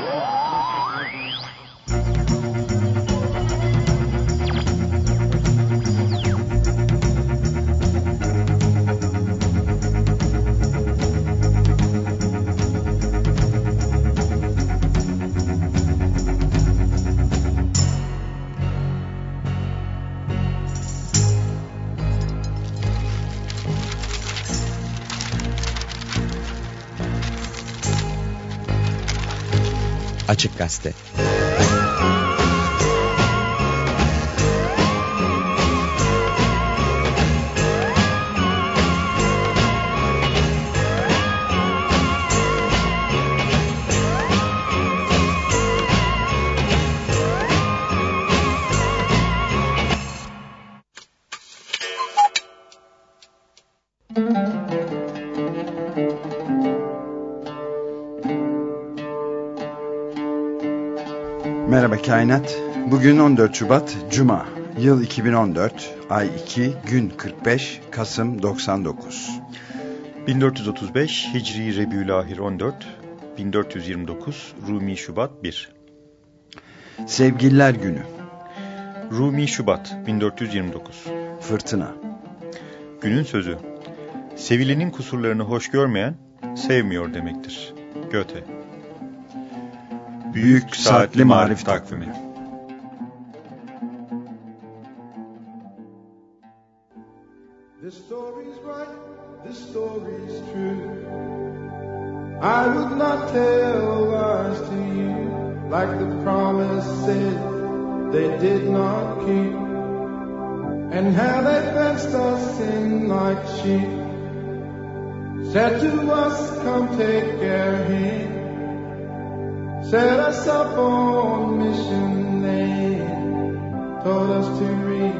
Whoa! Açık Gazete Kainat. Bugün 14 Şubat Cuma. Yıl 2014. Ay 2. Gün 45. Kasım 99. 1435 Hicri Rebiülahir 14. 1429 Rumi Şubat 1. Sevgililer Günü. Rumi Şubat 1429. Fırtına. Günün sözü. Sevilenin kusurlarını hoş görmeyen sevmiyor demektir. Göte. Büyük Saatli Marif Takvimi This story's right, this story's true. I would not tell lies to you like the promise said they did not keep. And how they fenced us in like sheep. Said to us, come take our hand. Set us up on mission land. Told us to read,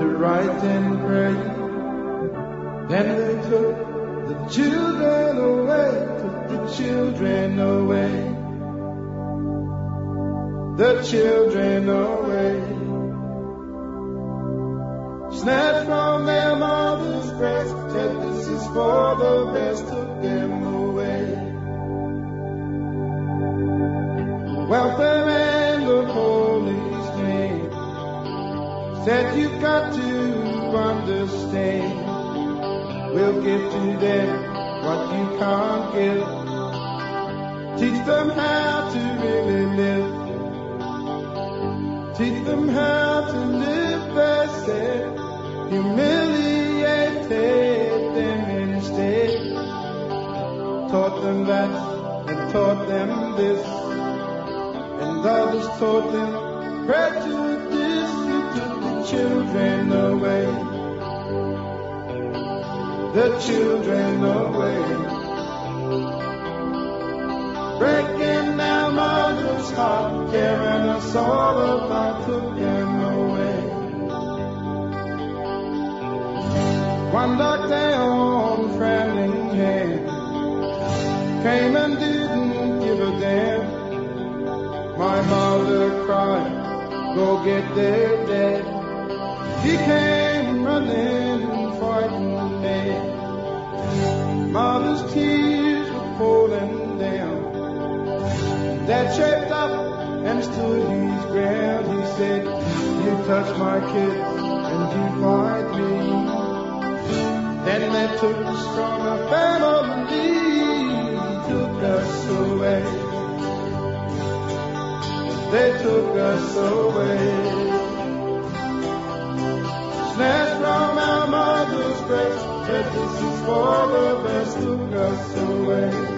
to write and pray. Then they took the children away, took the children away. The children away. Snatched from their mother's breast, said this is for the best, of them Welfare and the police name said you've got to understand. We'll give to them what you can't give. Teach them how to really live. Teach them how to live, they said. Humiliated them instead. Taught them that and taught them this. And others taught them prejudice. You took the children away the children away. Breaking our mother's heart, tearing us all apart, took them away. One dark day on frowning hand, came and didn't give a damn. My mother cried, go get their dad. He came running, frightened man. Mother's tears were falling down. Dad shaped up and stood his ground. He said, You touch my kids and you fight me. Then they took us from our family, took us away. They took us away. Snatched from our mother's breast, said this is for the best, took us away.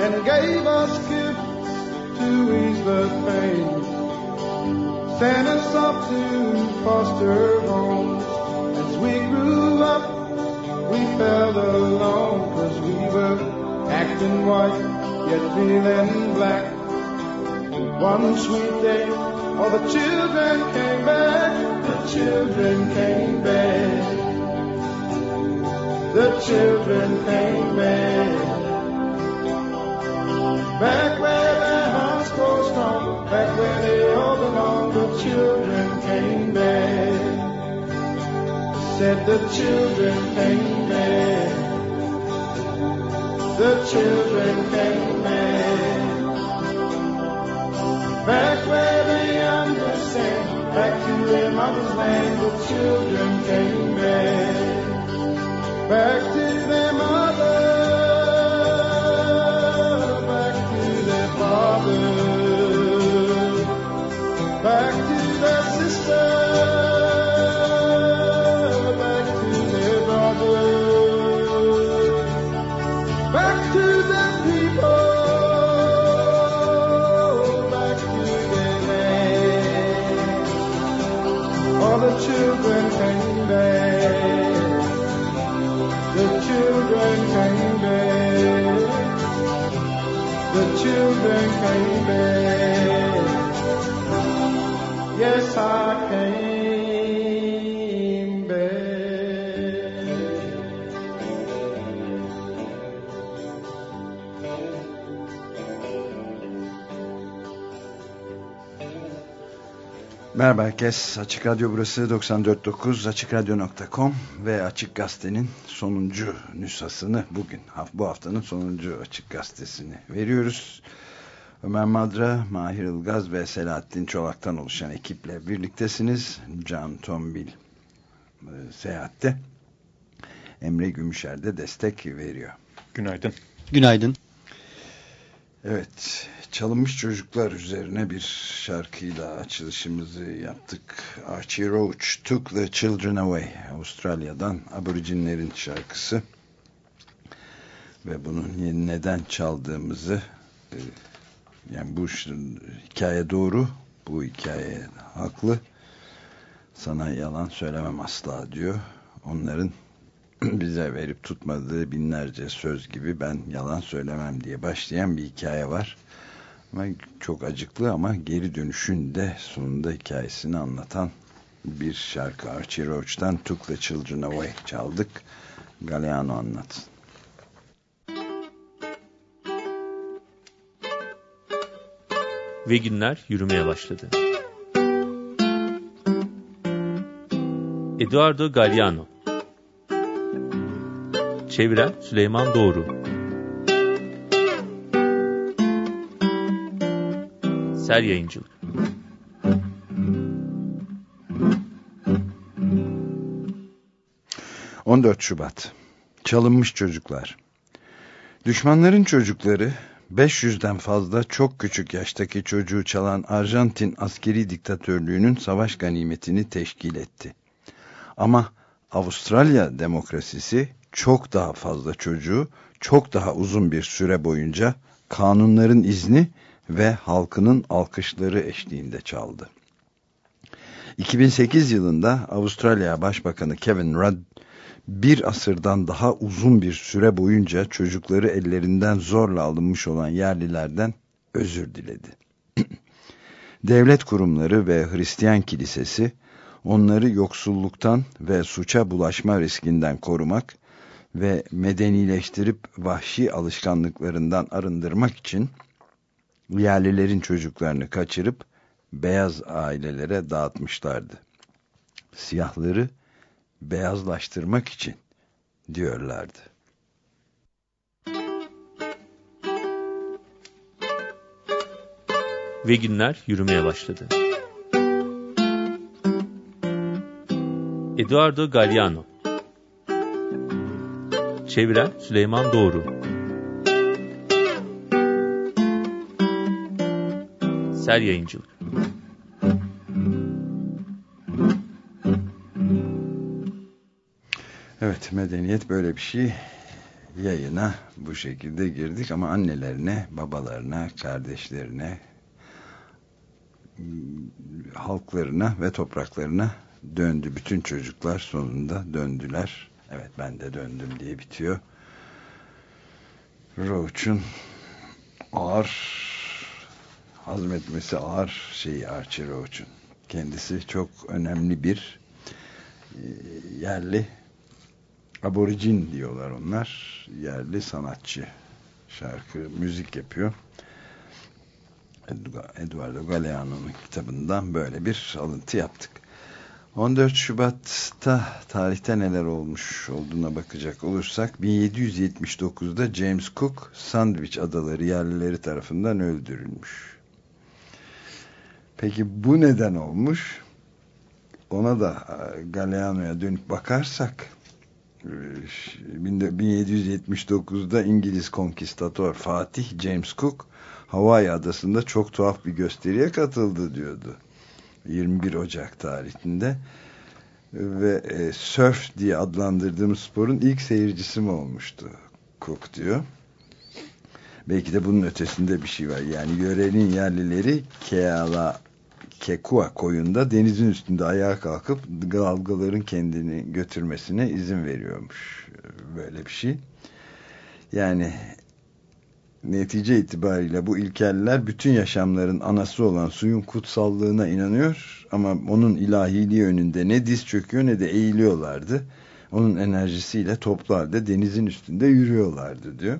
And gave us gifts to ease the pain. sent us off to foster homes. As we grew up, we felt alone, cause we were acting white, yet feeling black. One sweet day, all the children came back, the children came back. The children came back. Back where their hearts grow strong, back where they all belong, the children came back. Said the children came back. The children came back. Back where they understand, back to their mother's land, the children came back. Back to their Merhaba herkes. Açık Radyo burası 94.9 AçıkRadyo.com ve Açık Gazete'nin sonuncu nüshasını bugün, bu haftanın sonuncu Açık Gazetesini veriyoruz. Ömer Madra, Mahir Ilgaz ve Selahattin Çolak'tan oluşan ekiple birliktesiniz. Can Tombil e, seyahatte. Emre Gümüşer de destek veriyor. Günaydın. Günaydın. Evet, çalınmış çocuklar üzerine bir şarkıyla açılışımızı yaptık. Archie Roach Took the Children Away. Avustralya'dan Aborjinlerin şarkısı. Ve bunun neden çaldığımızı e, yani bu hikaye doğru, bu hikaye haklı. Sana yalan söylemem asla diyor. Onların bize verip tutmadığı binlerce söz gibi ben yalan söylemem diye başlayan bir hikaye var. Ama çok acıklı ama geri dönüşün de sonunda hikayesini anlatan bir şarkı Archie Roach'tan Took the Children Away çaldık. Galeano anlatsın. Ve günler yürümeye başladı. Eduardo Galliano Çeviren Süleyman Doğru. Ser Yayıncılık. 14 Şubat. Çalınmış Çocuklar. Düşmanların çocukları 500'den fazla çok küçük yaştaki çocuğu çalan Arjantin askeri diktatörlüğünün savaş ganimetini teşkil etti. Ama Avustralya demokrasisi çok daha fazla çocuğu çok daha uzun bir süre boyunca kanunların izni ve halkının alkışları eşliğinde çaldı. 2008 yılında Avustralya Başbakanı Kevin Rudd bir asırdan daha uzun bir süre boyunca çocukları ellerinden zorla alınmış olan yerlilerden özür diledi. Devlet kurumları ve Hristiyan kilisesi onları yoksulluktan ve suça bulaşma riskinden korumak ve medenileştirip vahşi alışkanlıklarından arındırmak için yerlilerin çocuklarını kaçırıp beyaz ailelere dağıtmışlardı. Siyahları beyazlaştırmak için diyorlardı. Ve günler yürümeye başladı. Eduardo Galliano Çeviren Süleyman Doğru Ser Yayıncılık Evet medeniyet böyle bir şey yayına bu şekilde girdik ama annelerine, babalarına, kardeşlerine halklarına ve topraklarına döndü. Bütün çocuklar sonunda döndüler. Evet ben de döndüm diye bitiyor. Roach'un ağır hazmetmesi ağır şeyi Archie Roach'un. Kendisi çok önemli bir e, yerli aborigin diyorlar onlar. Yerli sanatçı. Şarkı, müzik yapıyor. Eduardo Galeano'nun kitabından böyle bir alıntı yaptık. 14 Şubat'ta tarihte neler olmuş olduğuna bakacak olursak 1779'da James Cook Sandwich Adaları yerlileri tarafından öldürülmüş. Peki bu neden olmuş? Ona da e, Galeano'ya dönüp bakarsak 1779'da İngiliz konkistatör Fatih James Cook Hawaii adasında çok tuhaf bir gösteriye katıldı diyordu. 21 Ocak tarihinde ve e, surf diye adlandırdığımız sporun ilk seyircisi mi olmuştu Cook diyor. Belki de bunun ötesinde bir şey var. Yani yörenin yerlileri Keala Kekua koyunda denizin üstünde ayağa kalkıp dalgaların kendini götürmesine izin veriyormuş. Böyle bir şey. Yani netice itibariyle bu ilkeller bütün yaşamların anası olan suyun kutsallığına inanıyor ama onun ilahiliği önünde ne diz çöküyor ne de eğiliyorlardı. Onun enerjisiyle toplu halde denizin üstünde yürüyorlardı diyor.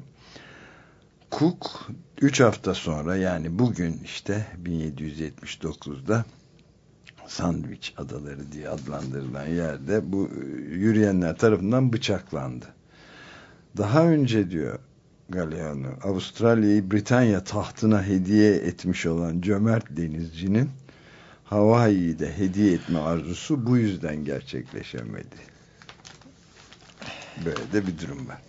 Cook 3 hafta sonra yani bugün işte 1779'da Sandwich Adaları diye adlandırılan yerde bu yürüyenler tarafından bıçaklandı. Daha önce diyor Galeano, Avustralya'yı Britanya tahtına hediye etmiş olan cömert denizcinin Hawaii'yi de hediye etme arzusu bu yüzden gerçekleşemedi. Böyle de bir durum var.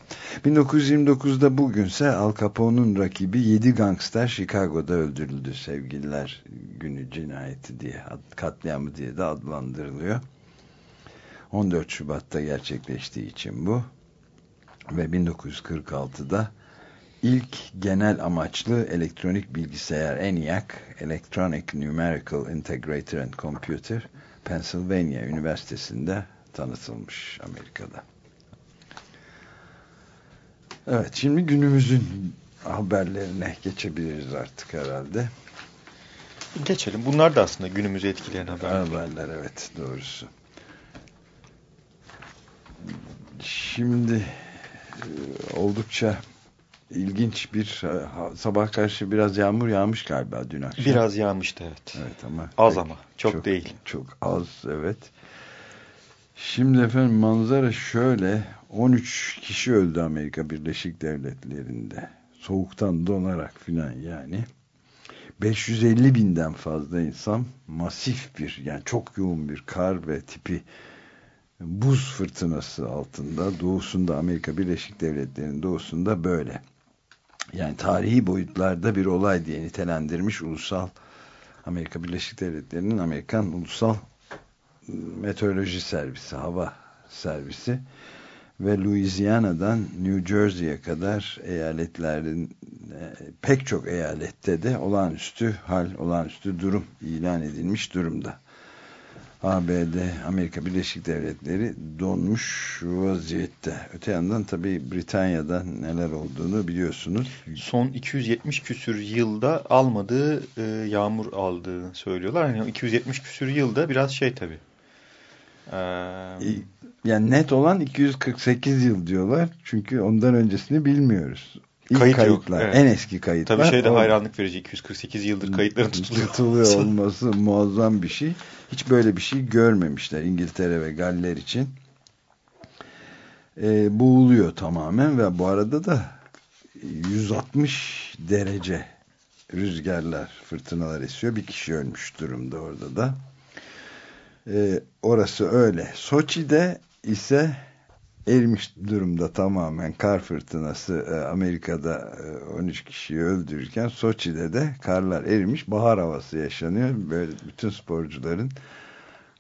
1929'da bugünse Al Capone'un rakibi 7 gangster Chicago'da öldürüldü sevgililer günü cinayeti diye katliamı diye de adlandırılıyor. 14 Şubat'ta gerçekleştiği için bu ve 1946'da ilk genel amaçlı elektronik bilgisayar ENIAC Electronic Numerical Integrator and Computer Pennsylvania Üniversitesi'nde tanıtılmış Amerika'da. Evet şimdi günümüzün haberlerine geçebiliriz artık herhalde. Geçelim. Bunlar da aslında günümüzü etkileyen haberler. Haberler evet doğrusu. Şimdi e, oldukça ilginç bir sabah karşı biraz yağmur yağmış galiba dün akşam. Biraz yağmıştı evet. Evet ama. Az ama çok, çok değil. Çok az evet. Şimdi efendim manzara şöyle 13 kişi öldü Amerika Birleşik Devletleri'nde. Soğuktan donarak filan yani. 550 binden fazla insan masif bir yani çok yoğun bir kar ve tipi buz fırtınası altında doğusunda Amerika Birleşik Devletleri'nin doğusunda böyle. Yani tarihi boyutlarda bir olay diye nitelendirmiş ulusal Amerika Birleşik Devletleri'nin Amerikan Ulusal Meteoroloji Servisi, Hava Servisi ve Louisiana'dan New Jersey'ye kadar eyaletlerin e, pek çok eyalette de olağanüstü hal, olağanüstü durum ilan edilmiş durumda. ABD, Amerika Birleşik Devletleri donmuş vaziyette. Öte yandan tabii Britanya'da neler olduğunu biliyorsunuz. Son 270 küsür yılda almadığı e, yağmur aldığını söylüyorlar. Yani 270 küsür yılda biraz şey tabii. Ee, yani net olan 248 yıl diyorlar. Çünkü ondan öncesini bilmiyoruz. İlk Kayıt kayıtlar, yok, evet. en eski kayıtlar. Tabii şeyde o, hayranlık verici 248 yıldır kayıtların tutuluyor. tutuluyor olması muazzam bir şey. Hiç böyle bir şey görmemişler İngiltere ve Galler için. Ee, boğuluyor tamamen ve bu arada da 160 derece rüzgarlar, fırtınalar esiyor. Bir kişi ölmüş durumda orada da. Ee, orası öyle. Soçi'de ise erimiş durumda tamamen kar fırtınası e, Amerika'da 13 kişiyi öldürürken Soçi'de de karlar erimiş bahar havası yaşanıyor. Böyle bütün sporcuların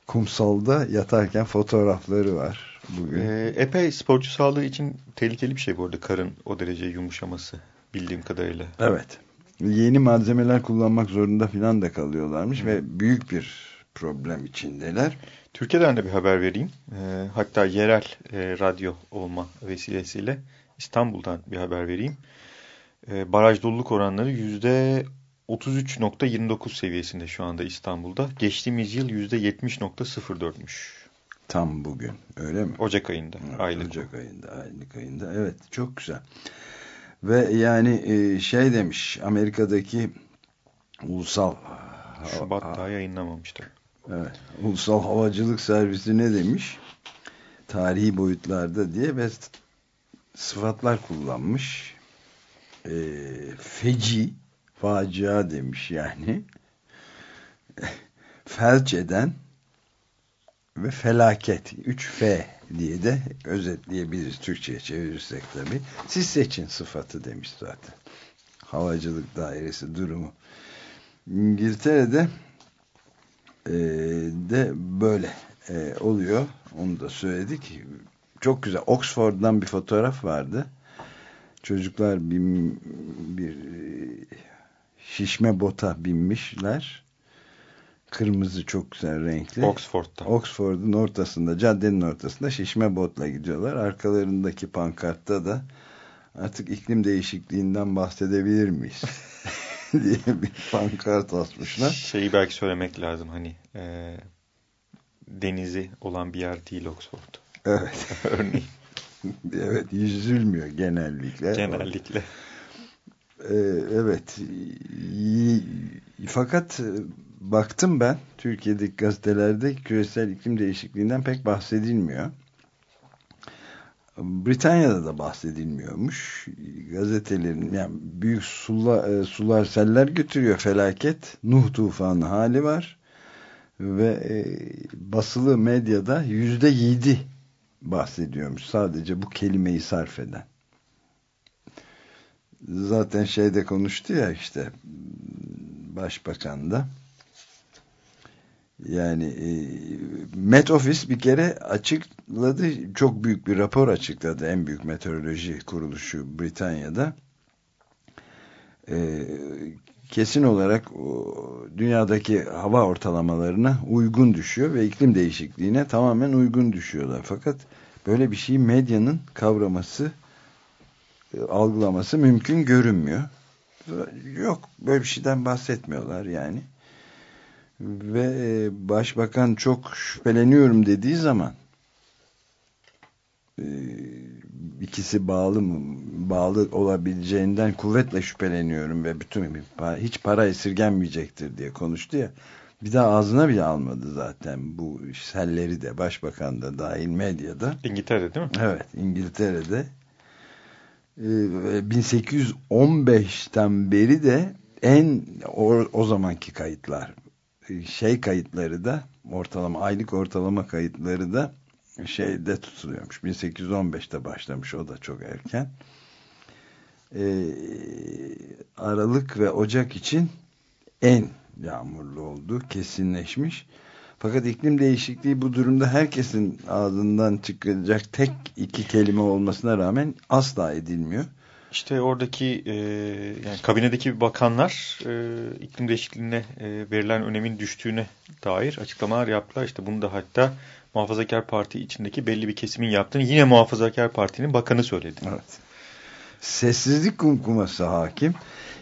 kumsalda yatarken fotoğrafları var bugün. Ee, epey sporcu sağlığı için tehlikeli bir şey bu arada karın o derece yumuşaması bildiğim kadarıyla. Evet. Yeni malzemeler kullanmak zorunda filan da kalıyorlarmış Hı. ve büyük bir problem içindeler. Türkiye'den de bir haber vereyim. E, hatta yerel e, radyo olma vesilesiyle İstanbul'dan bir haber vereyim. E, baraj doluluk oranları yüzde 33.29 seviyesinde şu anda İstanbul'da. Geçtiğimiz yıl %70.04'müş. Tam bugün öyle mi? Ocak ayında. Evet, aylık. Ocak ayında, aylık ayında. Evet, çok güzel. Ve yani e, şey demiş, Amerika'daki ulusal Şubat daha yayınlamamıştı. Evet, ulusal havacılık servisi ne demiş? Tarihi boyutlarda diye ve sıfatlar kullanmış. E, feci, facia demiş yani. Felç eden ve felaket. 3F diye de özetleyebiliriz. Türkçe'ye çevirirsek tabii. Siz seçin sıfatı demiş zaten. Havacılık dairesi durumu. İngiltere'de e, de böyle e, oluyor. Onu da söyledik. Çok güzel. Oxford'dan bir fotoğraf vardı. Çocuklar bir, bir şişme bota binmişler. Kırmızı çok güzel renkli. Oxford'da. Oxford'un ortasında, caddenin ortasında şişme botla gidiyorlar. Arkalarındaki pankartta da artık iklim değişikliğinden bahsedebilir miyiz? diye bir pankart asmışlar. Şeyi belki söylemek lazım hani e, denizi olan bir yer değil Oxford. Evet. Örneğin. evet yüzülmüyor genellikle. Genellikle. Ee, evet. Fakat baktım ben Türkiye'deki gazetelerde küresel iklim değişikliğinden pek bahsedilmiyor. Britanya'da da bahsedilmiyormuş. Gazetelerin yani büyük sula, sular seller götürüyor felaket. Nuh tufanı hali var. Ve e, basılı medyada yüzde yedi bahsediyormuş. Sadece bu kelimeyi sarf eden. Zaten şeyde konuştu ya işte başbakan da yani e, Met Office bir kere açıkladı çok büyük bir rapor açıkladı en büyük meteoroloji kuruluşu Britanya'da. E, kesin olarak o, dünyadaki hava ortalamalarına uygun düşüyor ve iklim değişikliğine tamamen uygun düşüyorlar. Fakat böyle bir şeyi medyanın kavraması e, algılaması mümkün görünmüyor. Yok böyle bir şeyden bahsetmiyorlar yani ve başbakan çok şüpheleniyorum dediği zaman ikisi bağlı mı bağlı olabileceğinden kuvvetle şüpheleniyorum ve bütün hiç para esirgenmeyecektir diye konuştu ya bir daha ağzına bile almadı zaten bu selleri de başbakan da dahil medyada İngiltere'de değil mi? Evet İngiltere'de 1815'ten beri de en o, o zamanki kayıtlar şey kayıtları da ortalama aylık ortalama kayıtları da şeyde tutuluyormuş. 1815'te başlamış o da çok erken. Ee, Aralık ve Ocak için en yağmurlu olduğu kesinleşmiş. Fakat iklim değişikliği bu durumda herkesin ağzından çıkacak tek iki kelime olmasına rağmen asla edilmiyor. İşte oradaki e, yani kabinedeki bakanlar e, iklim değişikliğine e, verilen önemin düştüğüne dair açıklamalar yaptılar. İşte bunu da hatta Muhafazakar Parti içindeki belli bir kesimin yaptığını yine Muhafazakar Parti'nin bakanı söyledi. Evet. Sessizlik kumkuması hakim.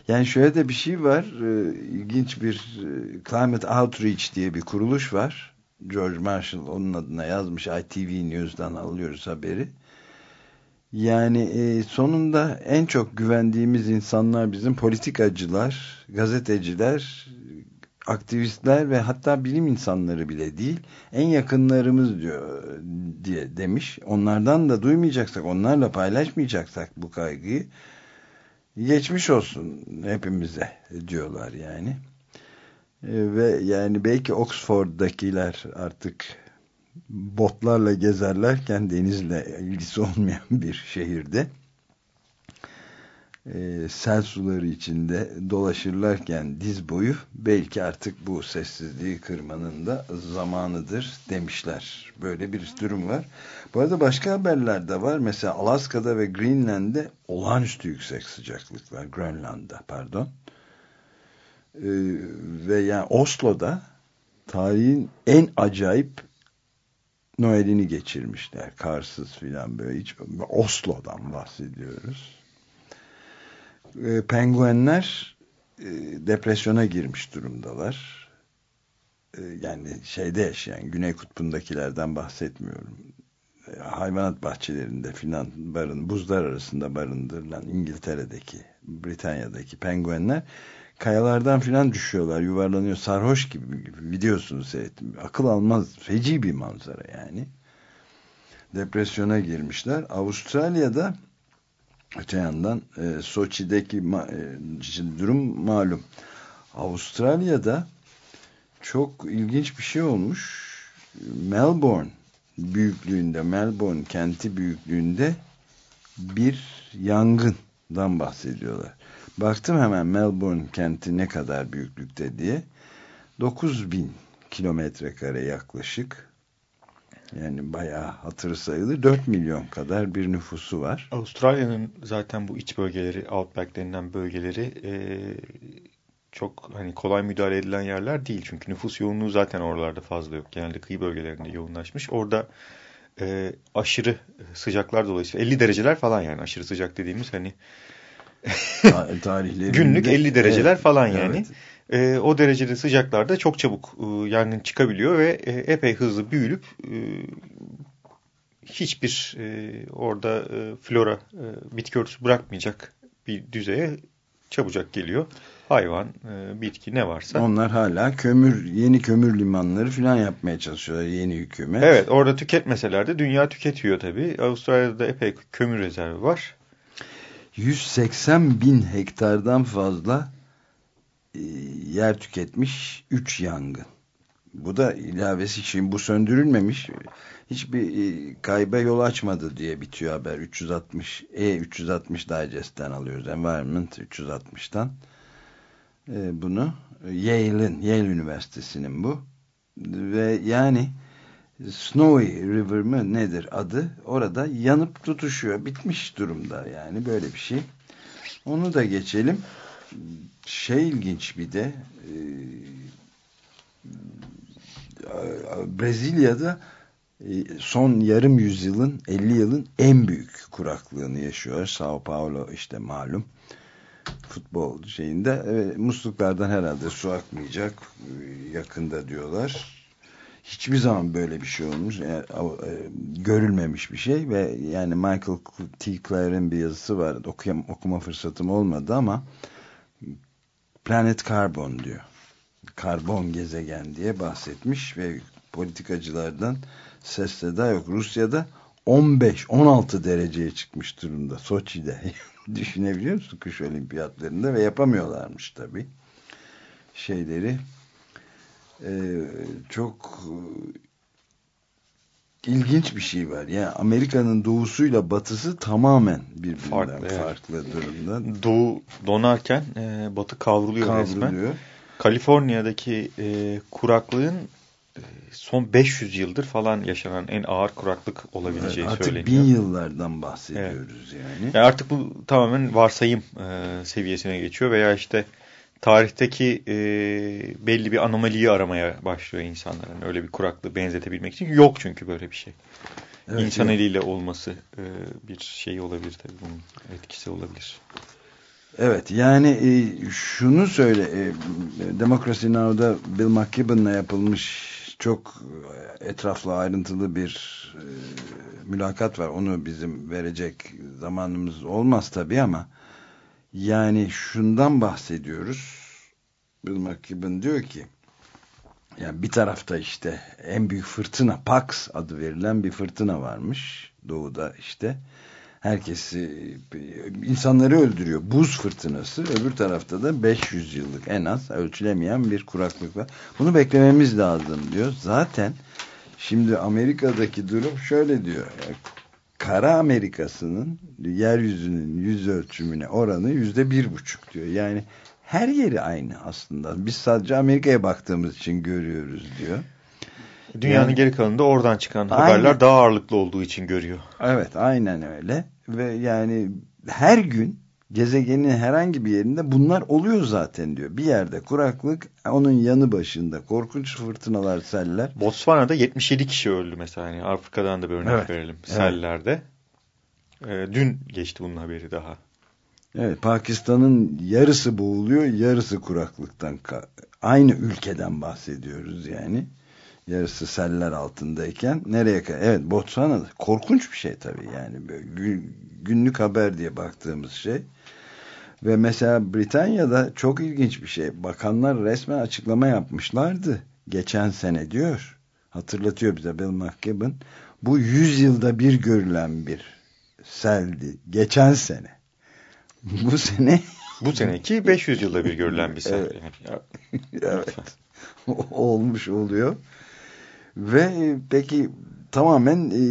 Yani şöyle de bir şey var. E, ilginç bir e, Climate Outreach diye bir kuruluş var. George Marshall onun adına yazmış. ITV News'dan alıyoruz haberi. Yani e, sonunda en çok güvendiğimiz insanlar bizim politikacılar, gazeteciler, aktivistler ve hatta bilim insanları bile değil. En yakınlarımız diyor diye demiş. Onlardan da duymayacaksak, onlarla paylaşmayacaksak bu kaygıyı geçmiş olsun hepimize diyorlar yani. E, ve yani belki Oxford'dakiler artık botlarla gezerlerken denizle ilgisi olmayan bir şehirde e, sel suları içinde dolaşırlarken diz boyu belki artık bu sessizliği kırmanın da zamanıdır demişler. Böyle bir durum var. Bu arada başka haberler de var. Mesela Alaska'da ve Greenland'de olağanüstü yüksek sıcaklıklar. Grönland'da pardon. E, ve yani Oslo'da tarihin en acayip Noel'ini geçirmişler. Karsız filan böyle hiç Oslo'dan bahsediyoruz. E, penguenler e, depresyona girmiş durumdalar. E, yani şeyde yaşayan Güney Kutbu'ndakilerden bahsetmiyorum. E, hayvanat bahçelerinde filan barın buzlar arasında barındırılan İngiltere'deki, Britanya'daki penguenler kayalardan filan düşüyorlar, yuvarlanıyor, sarhoş gibi videosunu seyrettim. Akıl almaz, feci bir manzara yani. Depresyona girmişler. Avustralya'da öte yandan e, Soçi'deki ma, e, durum malum. Avustralya'da çok ilginç bir şey olmuş. Melbourne büyüklüğünde, Melbourne kenti büyüklüğünde bir yangından bahsediyorlar. Baktım hemen Melbourne kenti ne kadar büyüklükte diye. 9000 kilometre kare yaklaşık. Yani bayağı hatır sayılır. 4 milyon kadar bir nüfusu var. Avustralya'nın zaten bu iç bölgeleri, outback denilen bölgeleri e, çok hani kolay müdahale edilen yerler değil. Çünkü nüfus yoğunluğu zaten oralarda fazla yok. Genelde kıyı bölgelerinde yoğunlaşmış. Orada e, aşırı sıcaklar dolayısıyla 50 dereceler falan yani aşırı sıcak dediğimiz hani tarihlerinde günlük 50 dereceler evet, falan yani. Evet. E, o derecede sıcaklarda çok çabuk e, yangın çıkabiliyor ve e, epey hızlı büyülüp e, hiçbir e, orada e, flora, e, bitki örtüsü bırakmayacak bir düzeye çabucak geliyor. Hayvan, e, bitki ne varsa. Onlar hala kömür, yeni kömür limanları falan yapmaya çalışıyorlar yeni hükümet. Evet orada tüketmeseler de dünya tüketiyor tabii. Avustralya'da epey kömür rezervi var. 180 bin hektardan fazla e, yer tüketmiş 3 yangın. Bu da ilavesi için bu söndürülmemiş hiçbir e, kayba yol açmadı diye bitiyor haber. 360 E360 Digest'ten alıyoruz Environment 360'tan e, bunu Yale'in Yale Üniversitesi'nin bu. Ve yani Snowy River mı nedir adı? Orada yanıp tutuşuyor. Bitmiş durumda yani böyle bir şey. Onu da geçelim. Şey ilginç bir de e, Brezilya'da son yarım yüzyılın 50 yılın en büyük kuraklığını yaşıyor. Sao Paulo işte malum futbol şeyinde. E, musluklardan herhalde su akmayacak yakında diyorlar hiçbir zaman böyle bir şey olmuş yani, e, görülmemiş bir şey ve yani Michael T. Clare'in bir yazısı var okuyam, okuma fırsatım olmadı ama Planet Carbon diyor karbon gezegen diye bahsetmiş ve politikacılardan ses seda yok. Rusya'da 15-16 dereceye çıkmış durumda Soçi'de. Düşünebiliyor musun kış olimpiyatlarında ve yapamıyorlarmış tabi şeyleri ee, çok ilginç bir şey var. Yani Amerika'nın doğusuyla batısı tamamen birbirinden farklı, farklı evet. durumda. Doğu donarken e, batı kavruluyor, kavruluyor resmen. Kaliforniya'daki e, kuraklığın son 500 yıldır falan yaşanan en ağır kuraklık olabileceği evet, artık söyleniyor. Artık bin yıllardan bahsediyoruz evet. yani. yani. Artık bu tamamen varsayım e, seviyesine geçiyor veya işte tarihteki e, belli bir anomaliyi aramaya başlıyor insanların. Yani öyle bir kuraklığı benzetebilmek için. Yok çünkü böyle bir şey. Evet, İnsan yok. eliyle olması e, bir şey olabilir tabii bunun etkisi olabilir. Evet yani e, şunu söyle e, Democracy Now'da Bill McKibben'la yapılmış çok etraflı ayrıntılı bir e, mülakat var. Onu bizim verecek zamanımız olmaz tabii ama yani şundan bahsediyoruz. Bill McKibben diyor ki yani bir tarafta işte en büyük fırtına Pax adı verilen bir fırtına varmış doğuda işte herkesi insanları öldürüyor. Buz fırtınası. Öbür tarafta da 500 yıllık en az ölçülemeyen bir kuraklık var. Bunu beklememiz lazım diyor. Zaten şimdi Amerika'daki durum şöyle diyor. Yani kara Amerika'sının yeryüzünün yüz ölçümüne oranı yüzde bir buçuk diyor. Yani her yeri aynı aslında. Biz sadece Amerika'ya baktığımız için görüyoruz diyor. Dünyanın yani, geri kalanında oradan çıkan aynen, haberler daha ağırlıklı olduğu için görüyor. Evet aynen öyle. Ve yani her gün gezegenin herhangi bir yerinde bunlar oluyor zaten diyor. Bir yerde kuraklık onun yanı başında korkunç fırtınalar seller. Botswana'da 77 kişi öldü mesela. Yani Afrika'dan da bir örnek Evet. verelim. Evet. Sellerde. Ee, dün geçti bunun haberi daha. Evet Pakistan'ın yarısı boğuluyor yarısı kuraklıktan aynı ülkeden bahsediyoruz yani. Yarısı seller altındayken nereye kadar? Evet Botswana korkunç bir şey tabii yani böyle gün- günlük haber diye baktığımız şey. Ve mesela Britanya'da çok ilginç bir şey. Bakanlar resmen açıklama yapmışlardı. Geçen sene diyor. Hatırlatıyor bize Bill McKibben. Bu 100 yılda bir görülen bir seldi. Geçen sene. Bu sene Bu seneki 500 yılda bir görülen bir sel. Evet. Evet, olmuş oluyor. Ve peki tamamen e,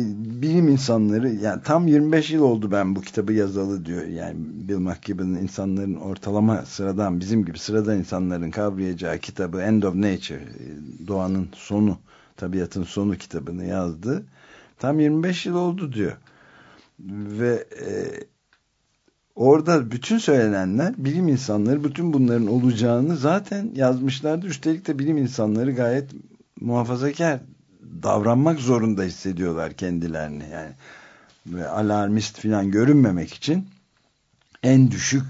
bilim insanları yani tam 25 yıl oldu ben bu kitabı yazalı diyor. Yani Bill McKibben'ın insanların ortalama sıradan bizim gibi sıradan insanların kavrayacağı kitabı End of Nature e, doğanın sonu tabiatın sonu kitabını yazdı. Tam 25 yıl oldu diyor. Ve e, orada bütün söylenenler bilim insanları bütün bunların olacağını zaten yazmışlardı. Üstelik de bilim insanları gayet muhafazakar davranmak zorunda hissediyorlar kendilerini. Yani ve alarmist falan görünmemek için en düşük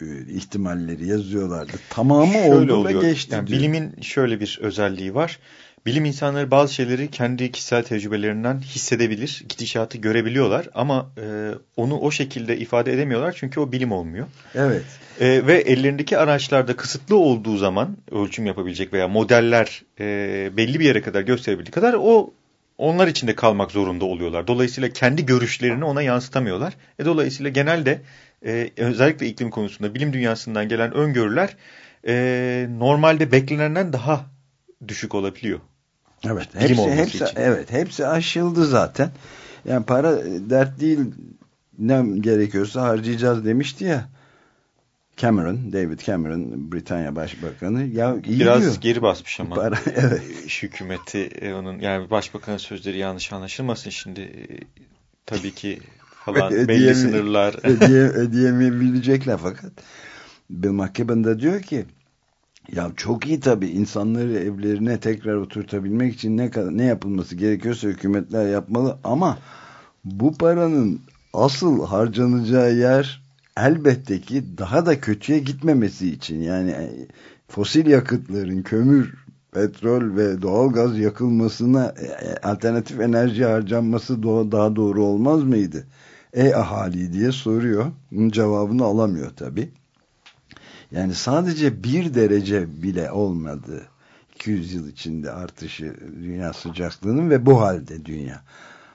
e, ihtimalleri yazıyorlardı. Tamamı Şöyle oldu oluyor. ve geçti Yani diyor. bilimin şöyle bir özelliği var. Bilim insanları bazı şeyleri kendi kişisel tecrübelerinden hissedebilir, gidişatı görebiliyorlar ama e, onu o şekilde ifade edemiyorlar çünkü o bilim olmuyor. Evet. E, ve ellerindeki araçlarda kısıtlı olduğu zaman ölçüm yapabilecek veya modeller e, belli bir yere kadar gösterebildiği kadar o onlar içinde kalmak zorunda oluyorlar. Dolayısıyla kendi görüşlerini ona yansıtamıyorlar. E, dolayısıyla genelde e, özellikle iklim konusunda bilim dünyasından gelen öngörüler e, normalde beklenenden daha düşük olabiliyor. Evet. Hepsi, hepsi, için. evet. Hepsi aşıldı zaten. Yani para dert değil ne gerekiyorsa harcayacağız demişti ya. Cameron, David Cameron, Britanya Başbakanı. Ya iyi Biraz diyor. geri basmış ama Para, evet. iş hükümeti e, onun yani başbakanın sözleri yanlış anlaşılmasın şimdi e, tabii ki falan belli Ödeyemi- sınırlar Ödeye, ödeyemeyebilecekler fakat Bill McKibben de diyor ki ya çok iyi tabii insanları evlerine tekrar oturtabilmek için ne ne yapılması gerekiyorsa hükümetler yapmalı ama bu paranın asıl harcanacağı yer elbette ki daha da kötüye gitmemesi için yani e, fosil yakıtların kömür petrol ve doğalgaz yakılmasına e, alternatif enerji harcanması daha doğru olmaz mıydı? Ey ahali diye soruyor. Bunun cevabını alamıyor tabi. Yani sadece bir derece bile olmadı. 200 yıl içinde artışı dünya sıcaklığının ve bu halde dünya.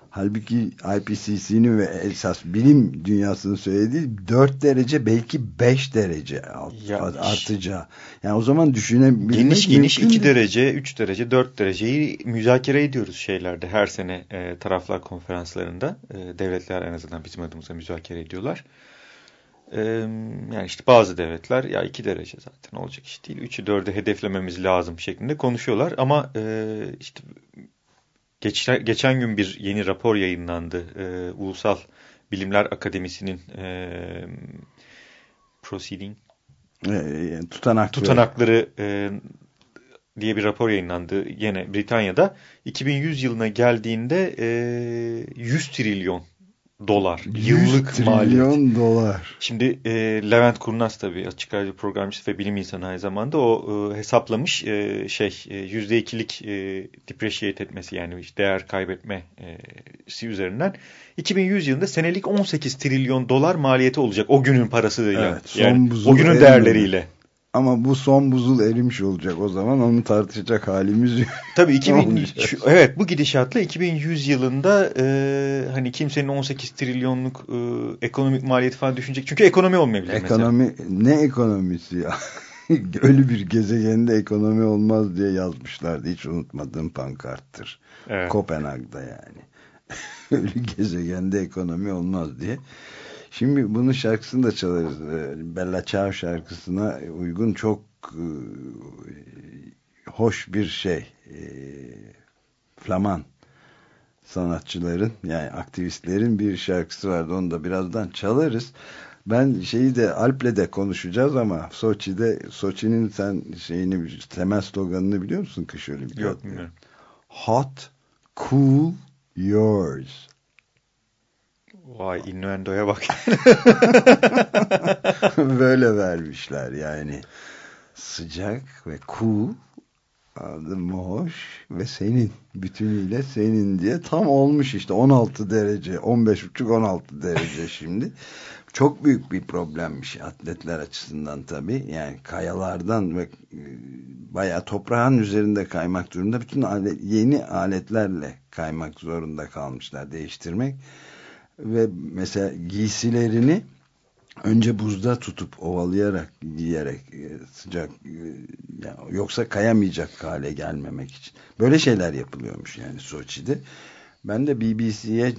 Halbuki IPCC'nin ve esas bilim dünyasının söylediği 4 derece belki 5 derece alt- Ya, artacağı. Yani o zaman düşünebilmek Geniş geniş mümkün 2 değil. derece, 3 derece, 4 dereceyi müzakere ediyoruz şeylerde her sene e, taraflar konferanslarında. E, devletler en azından bizim adımıza müzakere ediyorlar. Yani işte bazı devletler ya 2 derece zaten olacak iş değil. 3'ü 4'ü hedeflememiz lazım şeklinde konuşuyorlar. Ama işte geçen, geçen gün bir yeni rapor yayınlandı. Ulusal Bilimler Akademisi'nin proceeding Ee, tutanakları. tutanakları diye bir rapor yayınlandı yine Britanya'da. 2100 yılına geldiğinde e, 100 trilyon dolar 100 yıllık trilyon maliyet. dolar. Şimdi e, Levent Kurnaz tabii açık radyo programcısı ve bilim insanı aynı zamanda o e, hesaplamış e, şey e, %2'lik e, depreciate etmesi yani işte değer kaybetmesi üzerinden 2100 yılında senelik 18 trilyon dolar maliyeti olacak o günün parasıyla. Evet, yani buzul o günün değerleriyle. Ama bu son buzul erimiş olacak o zaman onu tartışacak halimiz yok. Tabii 2000 Olmayacak. şu- evet bu gidişatla 2100 yılında e, hani kimsenin 18 trilyonluk e, ekonomik maliyeti falan düşünecek. Çünkü ekonomi olmayabilir mesela. Ekonomi ne ekonomisi ya? Ölü bir gezegende ekonomi olmaz diye yazmışlardı. Hiç unutmadığım pankarttır. Evet. Kopenhag'da yani. Ölü gezegende ekonomi olmaz diye. Şimdi bunun şarkısını da çalarız. Ee, Bella Ciao şarkısına uygun çok e, hoş bir şey. E, Flaman sanatçıların yani aktivistlerin bir şarkısı vardı. Onu da birazdan çalarız. Ben şeyi de Alp'le de konuşacağız ama Soçi'de Soçi'nin sen şeyini temel sloganını biliyor musun kış olimpiyatı? Yok bilmiyorum. Hot, cool, yours. Vay innuendoya bak. Böyle vermişler yani. Sıcak ve cool adım hoş ve senin bütünüyle senin diye tam olmuş işte. 16 derece 15,5-16 derece şimdi. Çok büyük bir problemmiş atletler açısından tabi yani kayalardan ve e, bayağı toprağın üzerinde kaymak durumunda. Bütün alet, yeni aletlerle kaymak zorunda kalmışlar değiştirmek ve mesela giysilerini önce buzda tutup ovalayarak giyerek e, sıcak e, yani yoksa kayamayacak hale gelmemek için. Böyle şeyler yapılıyormuş yani Soçi'de. Ben de BBC'ye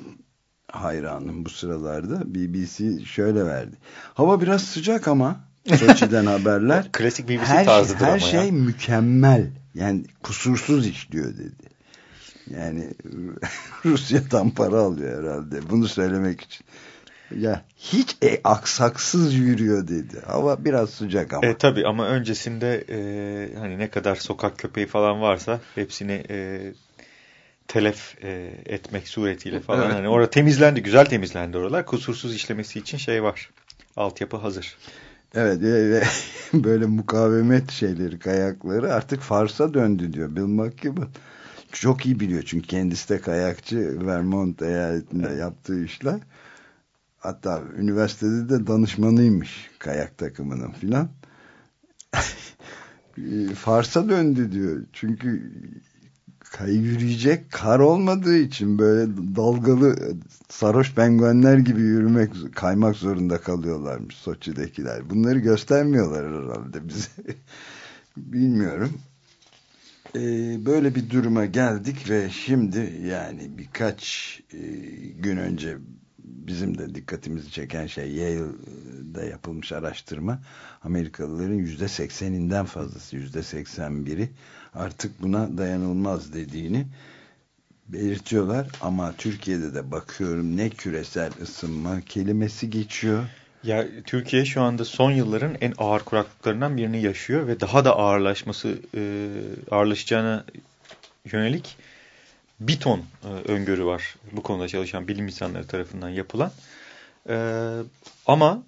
hayranım bu sıralarda. BBC şöyle verdi. Hava biraz sıcak ama Soçi'den haberler. Klasik BBC her, tarzıdır her ama şey ya. mükemmel. Yani kusursuz işliyor dedi yani Rusya'dan para alıyor herhalde bunu söylemek için ya hiç e, aksaksız yürüyor dedi. Hava biraz sıcak ama. E, tabii ama öncesinde e, hani ne kadar sokak köpeği falan varsa hepsini e, telef e, etmek suretiyle falan. Evet. Hani orada temizlendi, güzel temizlendi oralar. Kusursuz işlemesi için şey var. Altyapı hazır. Evet ve, ve böyle mukavemet şeyleri kayakları artık farsa döndü diyor Bill McKibben. Çok iyi biliyor çünkü kendisi de kayakçı Vermont eyaletinde yaptığı işler. Hatta üniversitede de danışmanıymış kayak takımının filan. Farsa döndü diyor. Çünkü kay yürüyecek kar olmadığı için böyle dalgalı sarhoş penguenler gibi yürümek kaymak zorunda kalıyorlarmış Soçi'dekiler. Bunları göstermiyorlar herhalde bize. Bilmiyorum. Ee, böyle bir duruma geldik ve şimdi yani birkaç e, gün önce bizim de dikkatimizi çeken şey Yale'da yapılmış araştırma Amerikalıların yüzde sekseninden fazlası yüzde seksen biri artık buna dayanılmaz dediğini belirtiyorlar ama Türkiye'de de bakıyorum ne küresel ısınma kelimesi geçiyor. Ya Türkiye şu anda son yılların en ağır kuraklıklarından birini yaşıyor ve daha da ağırlaşması e, ağırlaşacağına yönelik bir ton e, öngörü var bu konuda çalışan bilim insanları tarafından yapılan. E, ama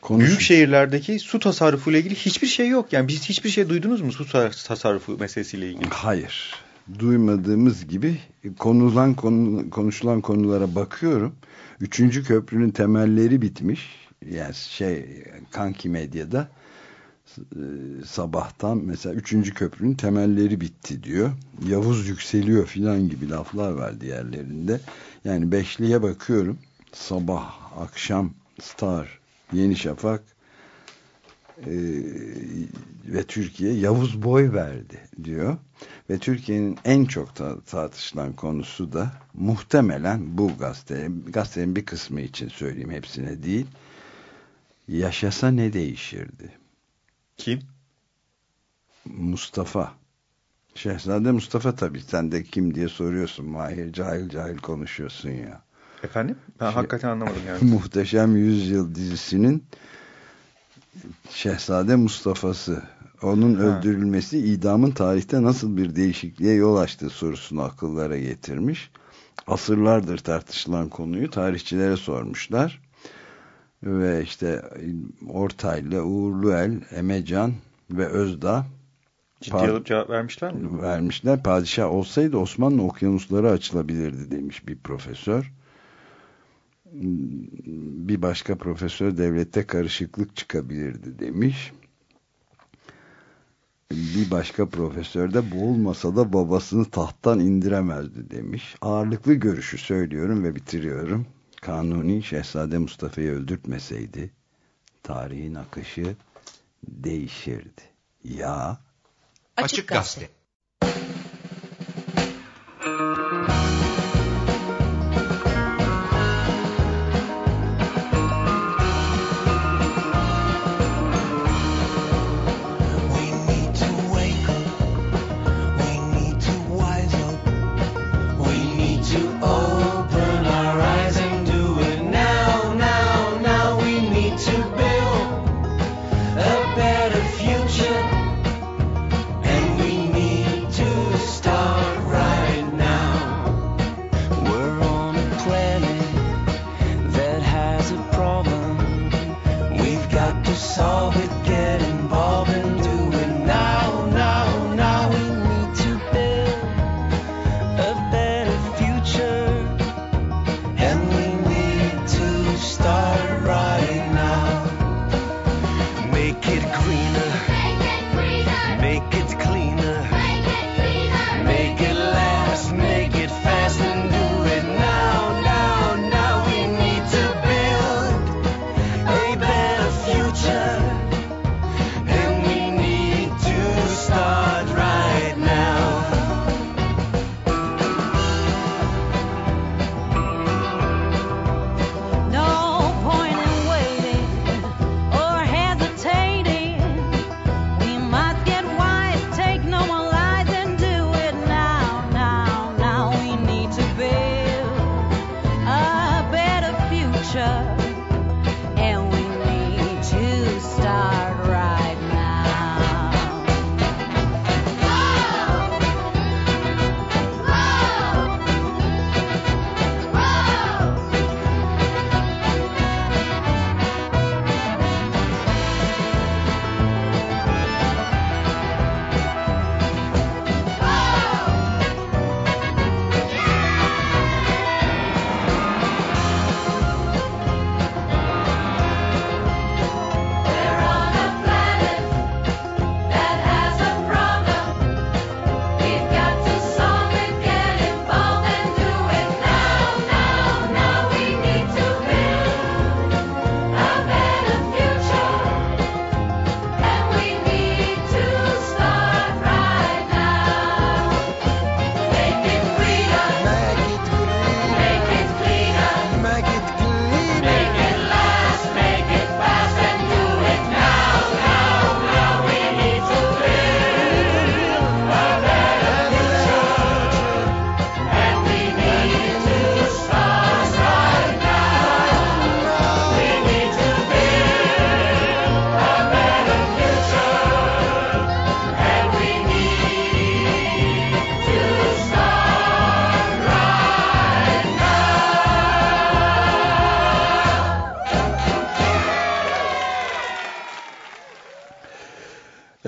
Konuşun. büyük şehirlerdeki su tasarrufu ile ilgili hiçbir şey yok. Yani biz hiçbir şey duydunuz mu su tasarrufu meselesiyle ilgili? Hayır. Duymadığımız gibi konulan konu, konuşulan konulara bakıyorum. Üçüncü köprünün temelleri bitmiş. Yani şey kanki medyada e, sabahtan mesela üçüncü köprünün temelleri bitti diyor. Yavuz yükseliyor filan gibi laflar var diğerlerinde. Yani beşliğe bakıyorum. Sabah, akşam, Star, Yeni Şafak e, ve Türkiye Yavuz boy verdi diyor. Ve Türkiye'nin en çok ta tartışılan konusu da muhtemelen bu gazete, gazetenin bir kısmı için söyleyeyim hepsine değil. Yaşasa ne değişirdi? Kim? Mustafa. Şehzade Mustafa tabii. Sen de kim diye soruyorsun. Mahir cahil cahil konuşuyorsun ya. Efendim? Ben Şey- hakikaten anlamadım yani. Muhteşem Yüzyıl dizisinin Şehzade Mustafa'sı. Onun Ha. öldürülmesi idamın tarihte nasıl bir değişikliğe yol açtığı sorusunu akıllara getirmiş. Asırlardır tartışılan konuyu tarihçilere sormuşlar. Ve işte Ortaylı, Uğurluel, Emecan ve Özdağ Ciddi alıp cevap vermişler mi? vermişler. Padişah olsaydı Osmanlı okyanusları açılabilirdi demiş bir profesör. Bir başka profesör devlette karışıklık çıkabilirdi demiş. Bir başka profesör de bu olmasa da babasını tahttan indiremezdi demiş. Ağırlıklı görüşü söylüyorum ve bitiriyorum. Kanuni Şehzade Mustafa'yı öldürtmeseydi tarihin akışı değişirdi. Ya Açık Gazete.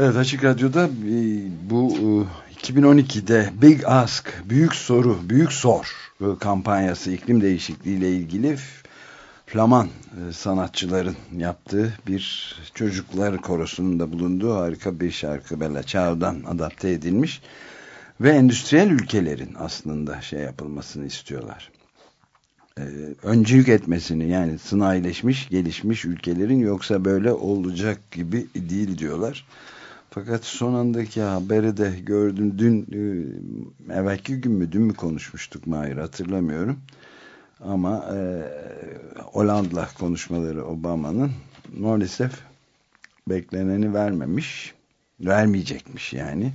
Evet Açık Radyo'da e, bu e, 2012'de Big Ask, Büyük Soru, Büyük Sor e, kampanyası iklim değişikliği ile ilgili Flaman e, sanatçıların yaptığı bir çocuklar korosunun da bulunduğu harika bir şarkı Bella Ciao'dan adapte edilmiş ve endüstriyel ülkelerin aslında şey yapılmasını istiyorlar. Ee, öncülük etmesini yani sanayileşmiş, gelişmiş ülkelerin yoksa böyle olacak gibi değil diyorlar. Fakat son andaki haberi de gördüm. Dün, e, evvelki gün mü, dün mü konuşmuştuk Mahir hatırlamıyorum. Ama e, Hollanda'la konuşmaları Obama'nın maalesef bekleneni vermemiş. Vermeyecekmiş yani.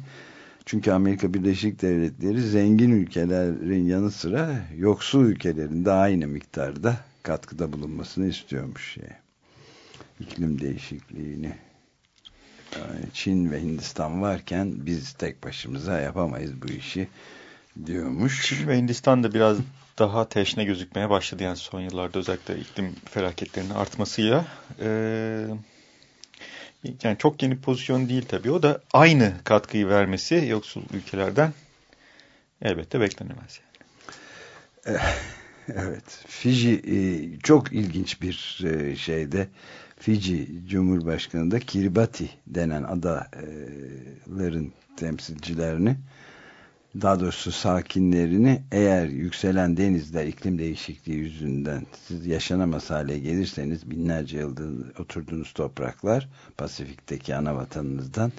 Çünkü Amerika Birleşik Devletleri zengin ülkelerin yanı sıra yoksul ülkelerin de aynı miktarda katkıda bulunmasını istiyormuş. Şey. İklim değişikliğini Çin ve Hindistan varken biz tek başımıza yapamayız bu işi diyormuş. Çin ve Hindistan da biraz daha teşne gözükmeye başladı yani son yıllarda özellikle iklim felaketlerinin artmasıyla. Ee, yani çok yeni pozisyon değil tabii. O da aynı katkıyı vermesi yoksul ülkelerden elbette beklenemez. Yani. Evet. Fiji e, çok ilginç bir e, şeyde Fiji Cumhurbaşkanı da Kiribati denen adaların temsilcilerini daha doğrusu sakinlerini eğer yükselen denizler iklim değişikliği yüzünden siz yaşanamaz hale gelirseniz binlerce yıldır oturduğunuz topraklar Pasifik'teki ana vatanınızdan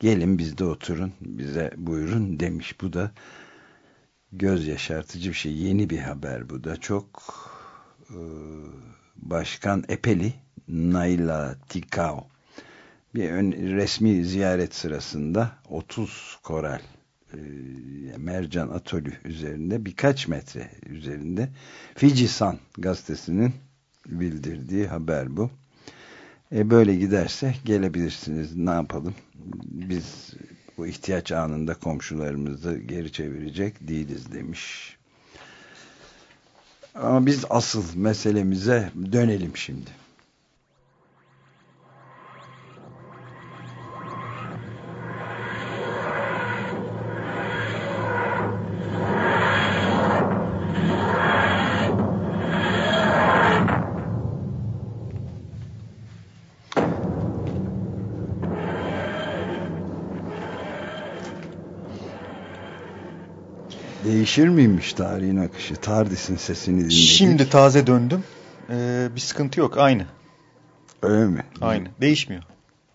gelin bizde oturun bize buyurun demiş. Bu da göz yaşartıcı bir şey. Yeni bir haber bu da. Çok e, Başkan Epeli Naila Tikao bir ön, resmi ziyaret sırasında 30 koral e, mercan atölü üzerinde birkaç metre üzerinde Fiji Sun gazetesinin bildirdiği haber bu. E böyle giderse gelebilirsiniz. Ne yapalım? Biz bu ihtiyaç anında komşularımızı geri çevirecek değiliz demiş. Ama biz asıl meselemize dönelim şimdi. Değişir miymiş tarihin akışı? Tardis'in sesini dinledik. Şimdi taze döndüm. Ee, bir sıkıntı yok. Aynı. Öyle mi? Aynı. Değişmiyor.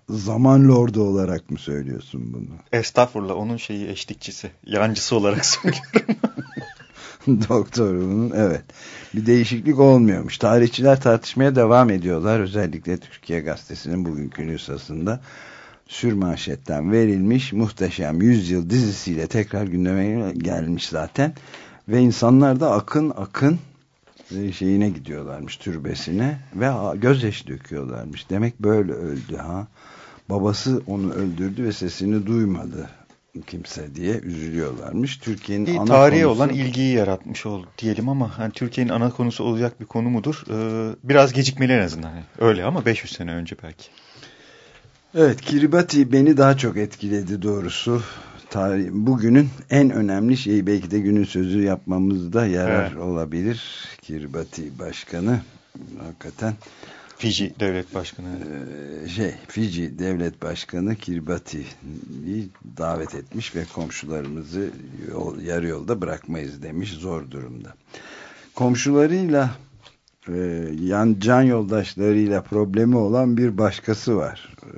Zaman lordu olarak mı söylüyorsun bunu? Estağfurullah. Onun şeyi eşlikçisi. Yancısı olarak söylüyorum. Doktor bunun evet. Bir değişiklik olmuyormuş. Tarihçiler tartışmaya devam ediyorlar. Özellikle Türkiye Gazetesi'nin bugünkü nüshasında sürmanşetten verilmiş muhteşem yüzyıl dizisiyle tekrar gündeme gelmiş zaten. Ve insanlar da akın akın şeyine gidiyorlarmış türbesine ve gözyaşı döküyorlarmış. Demek böyle öldü ha. Babası onu öldürdü ve sesini duymadı kimse diye üzülüyorlarmış. Türkiye'nin ana tarihe konusu- olan ilgiyi yaratmış oldu diyelim ama hani Türkiye'nin ana konusu olacak bir konu mudur? Ee, biraz gecikmeli en azından. Öyle ama 500 sene önce belki. Evet Kiribati beni daha çok etkiledi doğrusu. Tarih, bugünün en önemli şeyi belki de günün sözü yapmamızda yarar Evet. olabilir. Kiribati başkanı hakikaten Fiji devlet başkanı. şey Fiji devlet başkanı Kiribati'yi davet etmiş ve komşularımızı yol, yarı yolda bırakmayız demiş zor durumda. Komşularıyla e, yan can yoldaşlarıyla problemi olan bir başkası var. E,